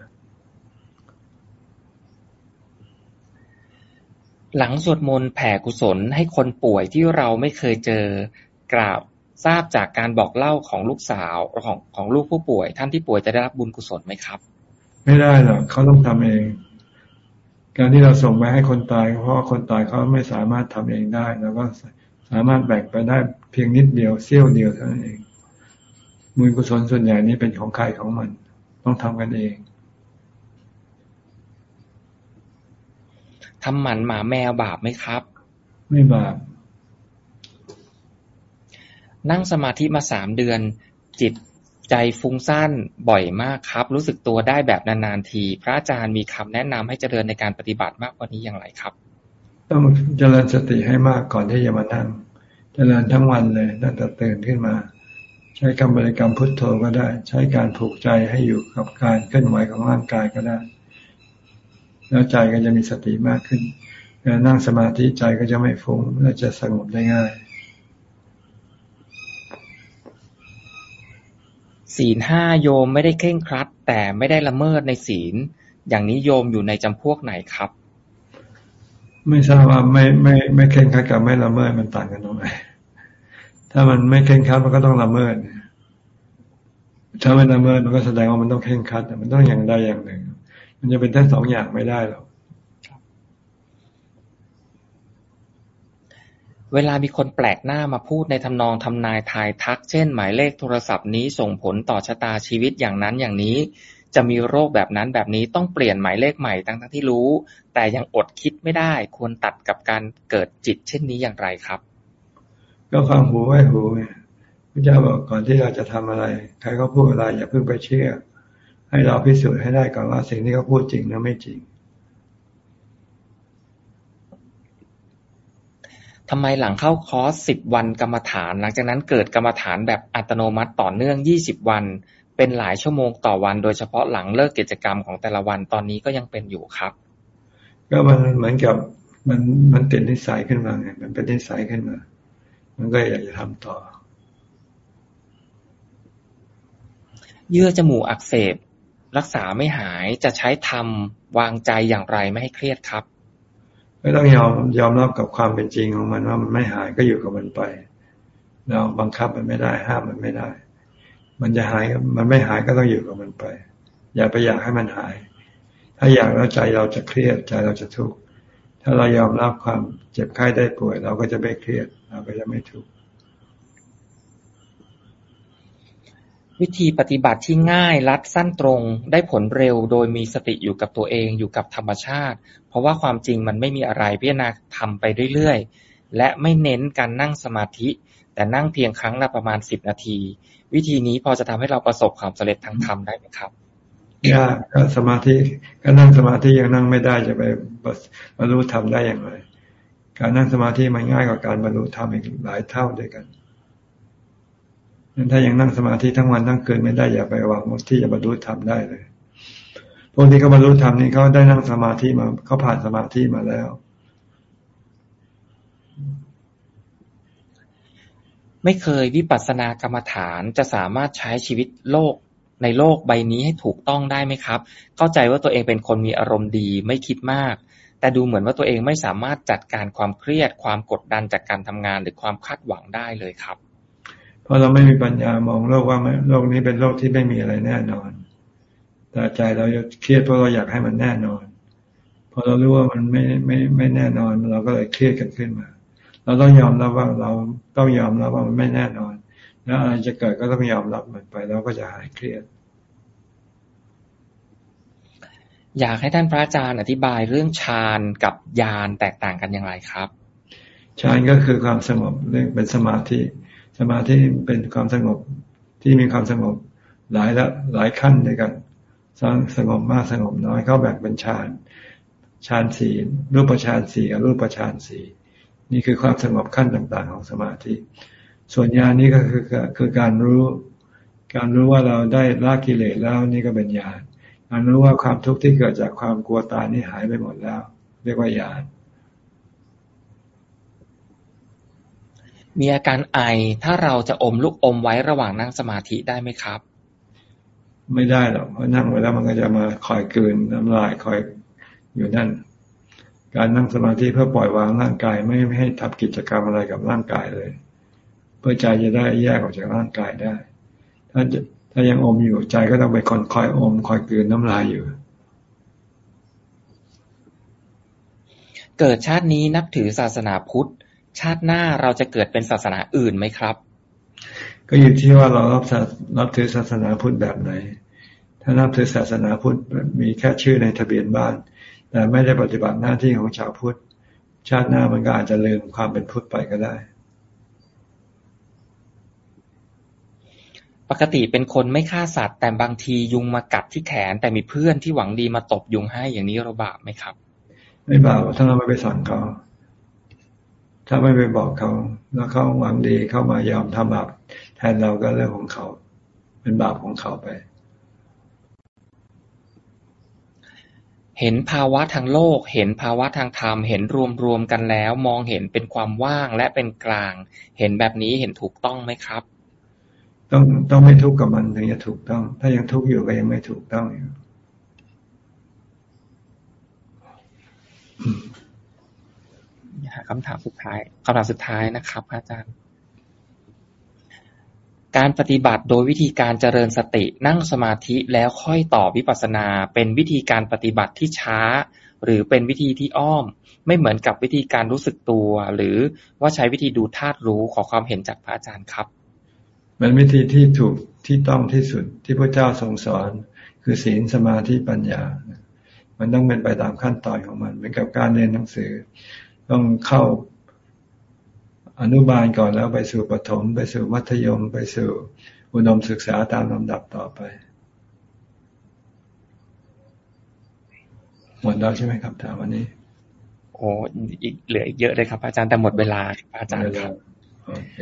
หลังสวดมนต์แผ่กุศลให้คนป่วยที่เราไม่เคยเจอกราบทราบจากการบอกเล่าของลูกสาวของของลูกผู้ป่วย ท่านที่ป่วยจะได้รับบุญกุศลไหมครับ ไม่ได้หรอกเขาต้องทำเอง การที่เราส่งไปให้คนตาย เพราะคนตายเขาไม่สามารถทำเองได้ แล้วก็สามารถแบ่งไปได้เพียงนิดเดียวเสี้ยวเดียวเท่านั้นเอง บุญกุศลส่วนใหญ่นี้เป็นของใครของมัน ต้องทำกันเองทำหมันหมาแมวบาปไหมครับ ไม่บาป นั่งสมาธิมาสามเดือน จิตใจฟุ้งซ่านบ่อยมากครับ รู้สึกตัวได้แบบนานๆที พระอาจารย์มีคำแนะนำให้เจริญในการปฏิบัติมากกว่านี้อย่างไรครับ ต้องเจริญสติให้มากก่อนที่จะมานั่ง เจริญทั้งวันเลยตั้งแต่ตื่นขึ้นมา ใช้คำบริกรรมพุทโธก็ได้ ใช้การผูกใจให้อยู่กับการเคลื่อนไหวของร่างกายก็ได้ แล้วใจก็จะมีสติมากขึ้นเวลานั่งสมาธิใจก็จะไม่ฟุ้งและจะสงบได้ง่ายศีลห้าโยมไม่ได้เคร่งครัด แต่ไม่ได้ละเมิดในศีล อย่างนี้โยมอยู่ในจำพวกไหนครับ ไม่ทราบว่าไม่ไม่ไม่เคร่งครัดกับไม่ละเมิดมันต่างกันตรงไหน ถ้ามันไม่เคร่งครัดมันก็ต้องละเมิด ถ้าไม่ละเมิดมันก็แสดงว่ามันต้องเคร่งครัดมันต้องอย่างใดอย่างหนึ่ง มันจะเป็นทั้งสองอย่างไม่ได้หรอกเวลามีคนแปลกหน้ามาพูดในทำนองทำนายทายทัก เช่น หมายเลขโทรศัพท์นี้ส่งผลต่อชะตาชีวิตอย่างนั้นอย่างนี้ จะมีโรคแบบนั้นแบบนี้ต้องเปลี่ยนหมายเลขใหม่ทั้งทั้งที่รู้ แต่ยังอดคิดไม่ได้ ควรตัดกับการเกิดจิตเช่นนี้อย่างไรครับ ก็ฟังหูไว้หูไงพระเจ้าบอกก่อนที่เราจะทำอะไร ใครเขาพูดอะไร อย่าเพิ่งไปเชื่อ ให้เราพิสูจน์ให้ได้ก่อนว่าสิ่งที่เขาพูดจริงหรือไม่จริงทำไมหลังเข้าคอร์สสิบวันกรรมฐาน หลังจากนั้นเกิดกรรมฐานแบบอัตโนมัติต่อเนื่องยี่สิบวัน เป็นหลายชั่วโมงต่อวัน โดยเฉพาะหลังเลิกกิจกรรมของแต่ละวันตอนนี้ก็ยังเป็นอยู่ครับ ก็มันเหมือนกับมันมันติดนิสัยขึ้นมาไงมันเป็นนิสัยขึ้นมา มันก็อยากจะทำต่อ เยื่อจมูกอักเสบ รักษาไม่หายจะใช้ทำวางใจอย่างไรไม่ให้เครียดครับก็ต้องยอมยอมรับกับความเป็นจริงของมันว่ามันไม่หายก็อยู่กับมันไป เราบังคับมันไม่ได้ห้ามมันไม่ได้ มันจะหายมันไม่หายก็ต้องอยู่กับมันไป อย่าไปอยากให้มันหาย ถ้าอยากแล้วใจเราจะเครียดใจเราจะทุกข์ถ้าเรายอมรับความเจ็บไข้ได้ป่วย เราก็จะไม่เครียด เราก็จะไม่ทุกข์วิธีปฏิบัติที่ง่ายรัดสั้นตรงได้ผลเร็ว โดยมีสติอยู่กับตัวเองอยู่กับธรรมชาติ เพราะว่าความจริงมันไม่มีอะไรพิจารณาทำไปเรื่อยๆ และไม่เน้นการนั่งสมาธิ แต่นั่งเพียงครั้งละประมาณสิบนาที วิธีนี้พอจะทำให้เราประสบความสำเร็จทางธรรมได้ไหมครับยากก็สมาธิก็นั่งสมาธิยังนั่งไม่ได้จะไปบรรลุธรรมได้อย่างไร การนั่งสมาธิมันง่ายกว่าการบรรลุธรรมอีกหลายเท่าด้วยกันถ้ายังนั่งสมาธิทั้งวันทั้งคืนไม่ได้อย่าไปหวังที่จะบรรลุธรรมได้เลย พวกที่เขาบรรลุธรรมนี่เขาได้นั่งสมาธิมาเขาผ่านสมาธิมาแล้ว ไม่เคยวิปัสสนากรรมฐานจะสามารถใช้ชีวิตโลกในโลกใบนี้ให้ถูกต้องได้ไหมครับ เข้าใจว่าตัวเองเป็นคนมีอารมณ์ดีไม่คิดมาก แต่ดูเหมือนว่าตัวเองไม่สามารถจัดการความเครียด ความกดดันจากการทำงานหรือความคาดหวังได้เลยครับ เพราะเราไม่มีปัญญามองโลกว่าโลกนี้เป็นโลกที่ไม่มีอะไรแน่นอน แต่ใจเราเครียดเพราะเราอยากให้มันแน่นอนพอเรารู้ว่ามันไม่ไม่ไม่แน่นอนเราก็เลยเครียดกันขึ้นมา เราต้องยอมรับว่าเราต้องยอมรับว่ามันไม่แน่นอน แล้วอะไรจะเกิดก็ต้องยอมรับมันไปเราก็จะหายเครียด อยากให้ท่านพระอาจารย์อธิบายเรื่องฌานกับญาณแตกต่างกันอย่างไรครับฌานก็คือความสงบเรื่องเป็นสมาธิ สมาธิเป็นความสงบที่มีความสงบหลายละหลายขั้นด้วยกันสงสงบมากสงบน้อยเขาแบ่งเป็นฌานฌานสี่รูปฌานสี่กับรูปฌานสี่นี่คือความสงบขั้นต่าง ๆ ของสมาธิ ส่วนญาณนี่ก็คือคือการรู้ การรู้ว่าเราได้ละกิเลสแล้วนี่ก็เป็นญาณ การรู้ว่าความทุกข์ที่เกิดจากความกลัวตายนี่หายไปหมดแล้ว เรียกว่าญาณมีอาการไอถ้าเราจะอมลูกอมไว้ระหว่างนั่งสมาธิได้ไหมครับ ไม่ได้หรอกเพราะนั่งไว้แล้วมันก็จะมาคอยกืนน้ำลายคอยอยู่นั่น การนั่งสมาธิเพื่อปล่อยวางร่างกายไม่ให้ทำกิจกรรมอะไรกับร่างกายเลย เพื่อใจจะได้แยกออกจากร่างกายได้ ถ้า ถ้ายังอมอยู่ใจก็ต้องไปคนคอยอมคอยกืนน้ำลายอยู่ เกิดชาตินี้นับถือศาสนาพุทธ ชาติหน้าเราจะเกิดเป็นศาสนาอื่นไหมครับ ก็อยู่ที่ว่าเรารับรับถือศาสนาพุทธแบบไหน ถ้านับถือศาสนาพุทธมีแค่ชื่อในทะเบียนบ้าน แต่ไม่ได้ปฏิบัติหน้าที่ของชาวพุทธ ชาติหน้ามันก็อาจจะลืมความเป็นพุทธไปก็ได้ ปกติเป็นคนไม่ฆ่าสัตว์ แต่บางทียุงมากัดที่แขน แต่มีเพื่อนที่หวังดีมาตบยุงให้อย่างนี้เราบาปไหมครับ ไม่บาปถ้าเราไม่ไปสั่งเขาถ้าไม่ไปบอกเขา แล้วเขาหวังดีเข้ามายอมทำบาปแทนเราก็เรื่องของเขา เป็นบาปของเขาไป เห็นภาวะทางโลก เห็นภาวะทางธรรม เห็นรวมๆกันแล้ว มองเห็นเป็นความว่างและเป็นกลาง เห็นแบบนี้เห็นถูกต้องไหมครับ ต้องต้องไม่ทุกข์กับมันถึงจะถูกต้อง ถ้ายังทุกข์อยู่ก็ยังไม่ถูกต้องอยู่คำถามสุดท้ายคำถามสุดท้ายนะครับ อาจารย์ การปฏิบัติโดยวิธีการเจริญสตินั่งสมาธิแล้วค่อยต่อวิปัสสนา เป็นวิธีการปฏิบัติที่ช้า หรือเป็นวิธีที่อ้อม ไม่เหมือนกับวิธีการรู้สึกตัว หรือว่าใช้วิธีดูธาตุรู้ขอความเห็นจากพระอาจารย์ครับ มันวิธีที่ถูกที่ต้องที่สุดที่พระเจ้าทรงสอน คือศีลสมาธิปัญญา มันต้องเป็นไปตามขั้นตอนของมัน เหมือนกับการเรียนหนังสือ ต้องเข้าอนุบาลก่อนแล้วไปสู่ปฐมไปสู่มัธยม ไปสู่อุดมศึกษาตามลำดับต่อไป หมดแล้วใช่ไหมครับถามวันนี้ โอ้อีกเหลืออีกเยอะเลยครับ อาจารย์แต่หมดเวลาอาจารย์ครับโอเค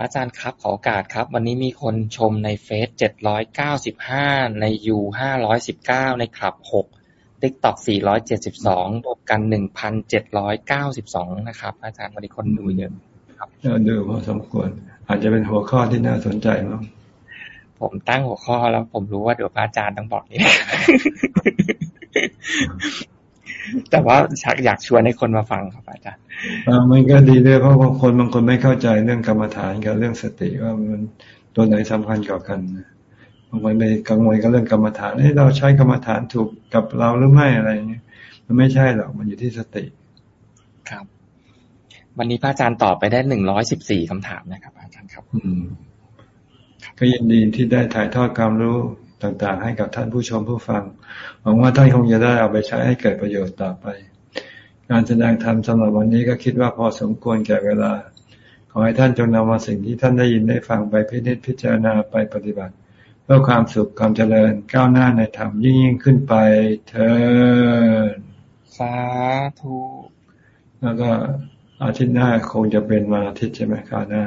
อาจารย์ครับขอโอกาสครับ วันนี้มีคนชมในเฟซเจ็ดร้อยเก้าสิบห้าในยูห้าร้อยสิบเก้าในคลับหก TikTok สี่ร้อยเจ็ดสิบสองรวมกันหนึ่งพันเจ็ดร้อยเก้าสิบสองนะครับ อาจารย์วันนี้คนดูเยอะครับดูพอสมควร อาจจะเป็นหัวข้อที่น่าสนใจมั้งผมตั้งหัวข้อแล้วผมรู้ว่าเดี๋ยวพระอาจารย์ต้องบอกนี้ แต่ว่าชักอยากชวนให้คนมาฟังครับอาจารย์มันก็ดีเลยเพราะบางคนบางคนไม่เข้าใจเรื่องกรรมฐานกับเรื่องสติว่ามันตัวไหนสำคัญกว่ากันบางคนไปกังวลกับเรื่องกรรมฐานให้เราใช้กรรมฐานถูกกับเราหรือไม่อะไรเงี้ยมันไม่ใช่หรอกมันอยู่ที่สติครับ วันนี้พระอาจารย์ตอบไปได้หนึ่งร้อยสิบสี่คำถามนะครับอาจารย์ครับ อืมก็ยินดีที่ได้ถ่ายทอดความรู้ ต่างๆ ให้กับท่านผู้ชมผู้ฟัง หวังว่าท่านคงจะได้เอาไปใช้ให้เกิดประโยชน์ต่อไป การแสดงธรรมสำหรับวันนี้ก็คิดว่าพอสมควรแก่เวลา ขอให้ท่านจงนำมาสิ่งที่ท่านได้ยินได้ฟังไปพิจิตพิจารณาไปปฏิบัติ เพื่อความสุขความเจริญก้าวหน้าในธรรมยิ่งยิ่งขึ้นไปเถิดสาธุแล้วก็อาทิตย์หน้าคงจะเป็นวันอาทิตย์ใช่ไหมครับนะ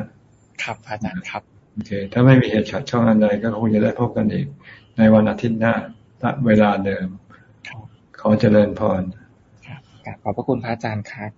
ครับอาจารย์ครับโอเค ถ้าไม่มีเหตุขัดช่องอันใดก็คงจะได้พบกันอีก ในวันอาทิตย์หน้าเวลาเดิม ขอเจริญพรขอบพระคุณพระอาจารย์ครับ